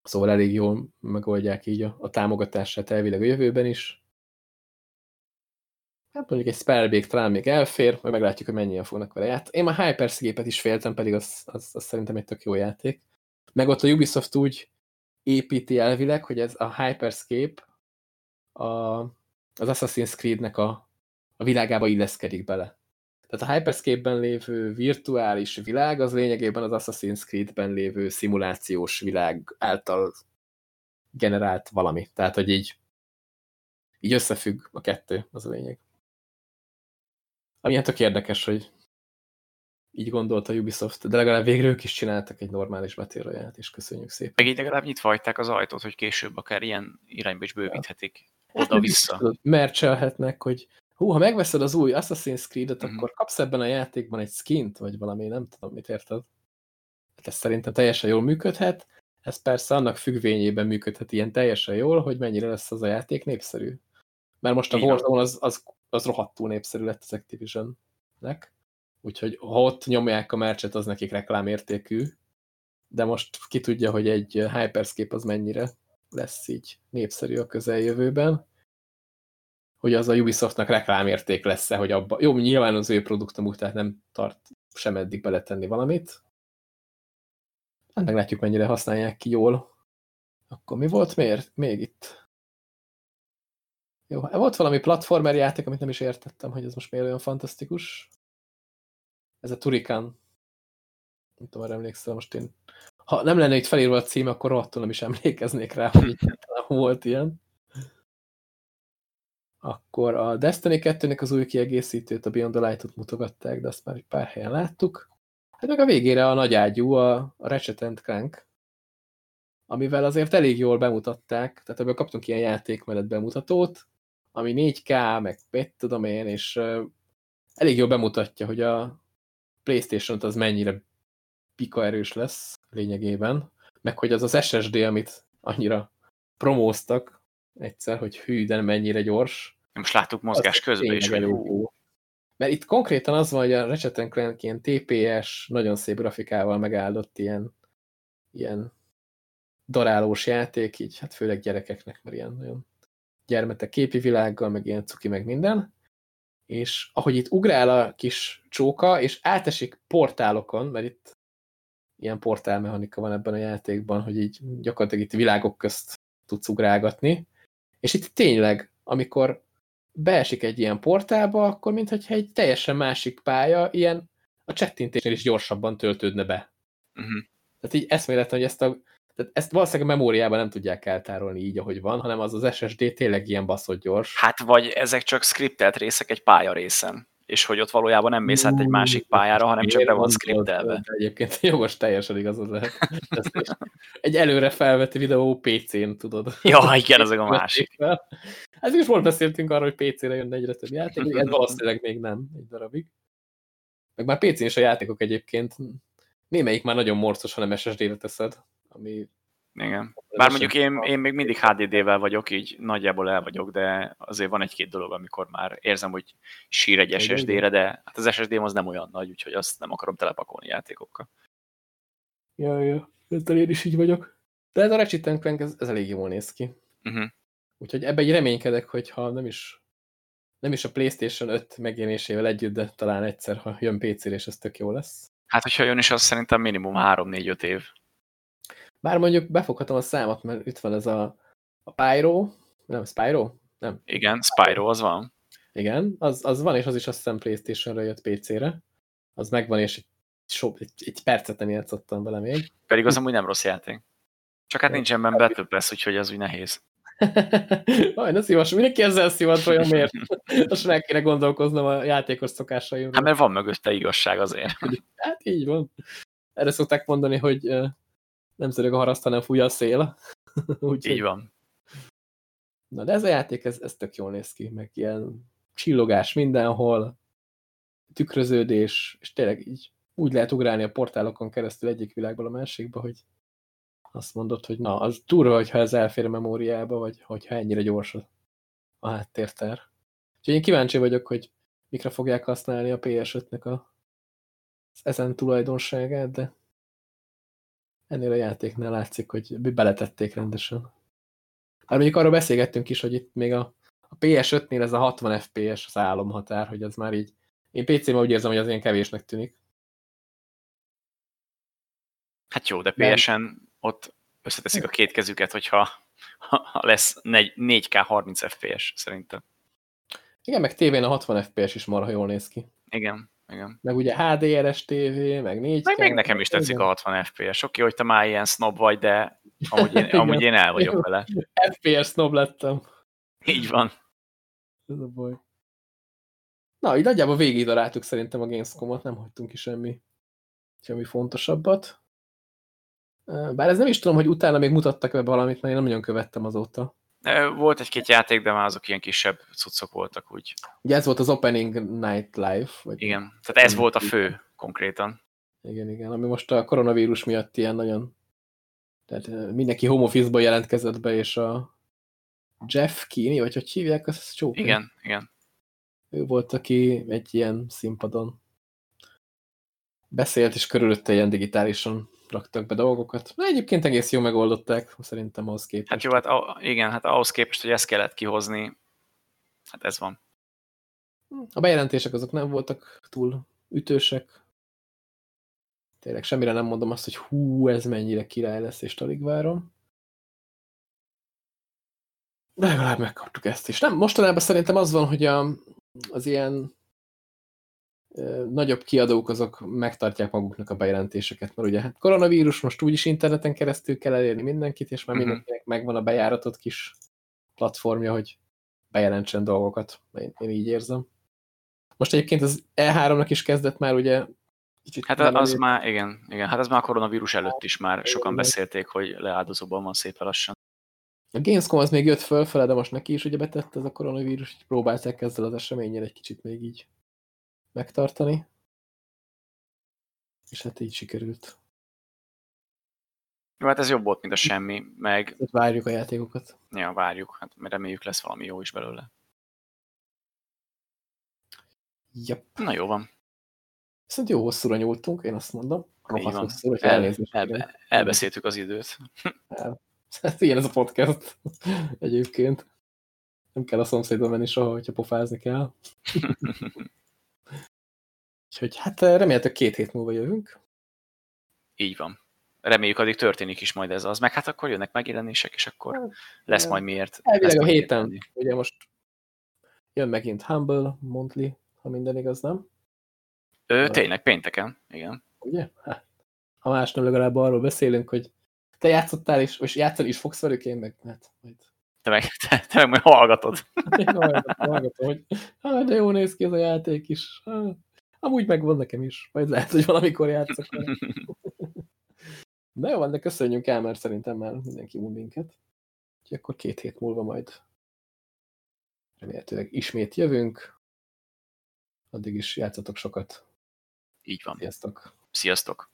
Szóval elég jól megoldják így a, a támogatását elvileg a jövőben is. Hát mondjuk egy Spellbék talán még elfér, majd meglátjuk, hogy mennyien fognak vele játszani. Én már Hyperscape-et is féltem, pedig az, az, az szerintem egy tök jó játék. Meg ott a Ubisoft úgy építi elvileg, hogy ez a Hyperscape a, az Assassin's Creed-nek a, a világába illeszkedik bele. Tehát a Hyperscape-ben lévő virtuális világ az lényegében az Assassin's Creed-ben lévő szimulációs világ által generált valami. Tehát, hogy így, így összefügg a kettő, az a lényeg. Ami hát tök érdekes, hogy így gondolta a Ubisoft, de legalább végre ők is csináltak egy normális Battle és köszönjük szépen. Meg így legalább nyitva hagyták az ajtót, hogy később akár ilyen irányba is bővíthetik oda-vissza. Hát, mercselhetnek, hogy hú, ha megveszed az új Assassin's Creed-et, mm -hmm. akkor kapsz ebben a játékban egy skint, vagy valami, nem tudom, mit érted. Hát ez szerintem teljesen jól működhet. Ez persze annak függvényében működhet ilyen teljesen jól, hogy mennyire lesz az a játék népszerű. Mert most a Warzone az, az, az rohadtul népszerű lett az Activision-nek. Úgyhogy ha ott nyomják a mercset, az nekik reklámértékű. De most ki tudja, hogy egy Hyperscape az mennyire lesz így népszerű a közeljövőben, hogy az a Ubisoftnak reklámérték lesz-e, hogy abba, jó, nyilván az ő produktum tehát nem tart sem eddig beletenni valamit. Hát meglátjuk, mennyire használják ki jól. Akkor mi volt miért? még itt? Jó, volt valami platformer játék, amit nem is értettem, hogy ez most miért olyan fantasztikus. Ez a Turrican. Nem tudom, arra emlékszel, most én ha nem lenne itt felírva a cím, akkor rohadtul nem is emlékeznék rá, hogy volt ilyen. Akkor a Destiny 2-nek az új kiegészítőt, a Beyond the Light-ot mutogatták, de azt már egy pár helyen láttuk. Hát meg a végére a nagy ágyú, a, a Ratchet Clank, amivel azért elég jól bemutatták, tehát ebből kaptunk ilyen játékmenet bemutatót, ami 4K, meg mit tudom én, és elég jól bemutatja, hogy a Playstation-ot az mennyire pika erős lesz lényegében, meg hogy az az SSD, amit annyira promóztak egyszer, hogy hű, de mennyire gyors. Most láttuk mozgás közben is, hogy jó. Mert itt konkrétan az van, hogy a Ratchet Clank ilyen TPS, nagyon szép grafikával megáldott ilyen, ilyen darálós játék, így hát főleg gyerekeknek, mert ilyen nagyon gyermetek képi világgal, meg ilyen cuki, meg minden. És ahogy itt ugrál a kis csóka, és átesik portálokon, mert itt ilyen portálmechanika van ebben a játékban, hogy így gyakorlatilag itt világok közt tudsz ugrálgatni. És itt tényleg, amikor beesik egy ilyen portálba, akkor mintha egy teljesen másik pálya, ilyen a csettintésnél is gyorsabban töltődne be. Uh mhm. -huh. Tehát így eszméletlen, hogy ezt a tehát ezt valószínűleg a memóriában nem tudják eltárolni így, ahogy van, hanem az az SSD tényleg ilyen baszott gyors. Hát vagy ezek csak skriptelt részek egy pálya részen és hogy ott valójában nem mész át egy másik pályára, hanem csak be van skriptelve. Egyébként jogos, teljesen igazad lehet. egy előre felvett videó PC-n, tudod. Ja, igen, azok a másik. Hát is volt beszéltünk arról, hogy PC-re jön egyre több játék, ez valószínűleg még nem egy darabig. Meg már PC-n is a játékok egyébként némelyik már nagyon morcos, hanem SSD-re teszed, ami... Igen. Bár mondjuk én, én még mindig HDD-vel vagyok, így nagyjából el vagyok, de azért van egy-két dolog, amikor már érzem, hogy sír egy SSD-re, de hát az SSD-m az nem olyan nagy, úgyhogy azt nem akarom telepakolni játékokkal. Ja, ja, ezzel én is így vagyok. De ez a Ratchet Clank, ez, ez elég jól néz ki. Uh -huh. Úgyhogy ebben egy reménykedek, hogy ha nem is, nem is a PlayStation 5 megjelenésével együtt, de talán egyszer, ha jön PC-re, és ez tök jó lesz. Hát, hogyha jön is, az szerintem minimum 3-4-5 év. Bár mondjuk befoghatom a számot, mert itt van ez a, a Pyro, nem, Spyro? Nem. Igen, Spyro, az van. Igen, az, az van, és az is azt hiszem Playstation-ra jött PC-re. Az megvan, és egy, so, egy, egy percet nem játszottam vele még. Pedig az amúgy nem rossz játék. Csak hát nincsen benne Battle Pass, úgyhogy az úgy nehéz. Aj, ne szívas, mindenki ezzel szívat, olyan miért? Most meg kéne gondolkoznom a játékos szokásaimról. Hát mert van mögötte igazság azért. Hát így van. Erre szokták mondani, hogy nem zörög a haraszt, hanem fúj a szél. Úgy, így van. Na, de ez a játék, ez, ez tök jól néz ki, meg ilyen csillogás mindenhol, tükröződés, és tényleg így úgy lehet ugrálni a portálokon keresztül egyik világból a másikba, hogy azt mondod, hogy na, az durva, hogyha ez elfér a memóriába, vagy hogyha ennyire gyors a háttértár. Úgyhogy én kíváncsi vagyok, hogy mikre fogják használni a PS5-nek a ezen tulajdonságát, de ennél a játéknál látszik, hogy beletették rendesen. Már mondjuk arról beszélgettünk is, hogy itt még a, a PS5-nél ez a 60 FPS az álomhatár, hogy az már így... Én PC-ben úgy érzem, hogy az ilyen kevésnek tűnik. Hát jó, de PS-en ott összeteszik a két kezüket, hogyha ha lesz 4K 30 FPS szerintem. Igen, meg tévén a 60 FPS is marha jól néz ki. Igen, igen. Meg ugye HDR-es tévé, meg 4 Meg még nekem is tetszik igen. a 60 FPS. Oké, hogy te már ilyen snob vagy, de amúgy én, amúgy én el vagyok vele. FPS snob lettem. Így van. Ez a baj. Na, így nagyjából végig daráltuk szerintem a Gamescom-ot, nem hagytunk ki semmi, semmi fontosabbat. Bár ez nem is tudom, hogy utána még mutattak be valamit, mert én nem nagyon követtem azóta. Volt egy-két játék, de már azok ilyen kisebb cuccok voltak úgy. Ugye ez volt az Opening Night Live? Vagy igen, tehát ez volt a fő konkrétan. Igen, igen, ami most a koronavírus miatt ilyen nagyon... Tehát mindenki home office jelentkezett be, és a Jeff Keeney, vagy hogy hívják, az csók. Igen, igen. Ő volt, aki egy ilyen színpadon beszélt, és körülötte ilyen digitálisan raktak be dolgokat. De egyébként egész jó megoldották, szerintem ahhoz képest. Hát jó, hát igen, hát ahhoz képest, hogy ezt kellett kihozni, hát ez van. A bejelentések azok nem voltak túl ütősek. Tényleg semmire nem mondom azt, hogy hú, ez mennyire király lesz, és alig várom. De legalább megkaptuk ezt is. Nem, mostanában szerintem az van, hogy a, az ilyen nagyobb kiadók azok megtartják maguknak a bejelentéseket, mert ugye hát koronavírus most úgyis interneten keresztül kell elérni mindenkit, és már uh mhm. -huh. mindenkinek megvan a bejáratott kis platformja, hogy bejelentsen dolgokat. Én, én így érzem. Most egyébként az E3-nak is kezdett már ugye kicsit... Hát az elég... már, igen, igen, hát az már a koronavírus előtt is már sokan beszélték, hogy leáldozóban van szépen lassan. A Gamescom az még jött fölfele, de most neki is ugye betett ez a koronavírus, hogy próbálták ezzel az eseményen egy kicsit még így megtartani. És hát így sikerült. Jó, hát ez jobb volt, mint a semmi, meg... Hát várjuk a játékokat. Ja, várjuk, hát reméljük lesz valami jó is belőle. Yep. Na jó van. Viszont jó hosszúra nyúltunk, én azt mondom. Így van. Hosszú, hogy El, elbe, elbeszéltük az időt. El. Hát ilyen ez a podcast egyébként. Nem kell a szomszédban menni soha, hogyha pofázni kell. Úgyhogy hát eh, remélhetőleg két hét múlva jövünk. Így van. Reméljük addig történik is majd ez az, meg hát akkor jönnek megjelenések, és akkor hát, lesz majd miért. Elvileg a héten, tenni. ugye most jön megint Humble, Monthly, ha minden igaz, nem? Ő, tényleg, pénteken, igen. Ugye? Hát, ha más nem, legalább arról beszélünk, hogy te játszottál is, és játszani is fogsz velük, én meg, hát majd. Te meg, te, te meg majd hallgatod. Én hallgatom, hallgatom hogy hát, de jó néz ki ez a játék is. Hát, Amúgy megvan nekem is. Majd lehet, hogy valamikor játszok. De jó, de köszönjünk el, mert szerintem már mindenki mond minket. Úgyhogy akkor két hét múlva majd remélhetőleg ismét jövünk. Addig is játszatok sokat. Így van. Sziasztok! Sziasztok!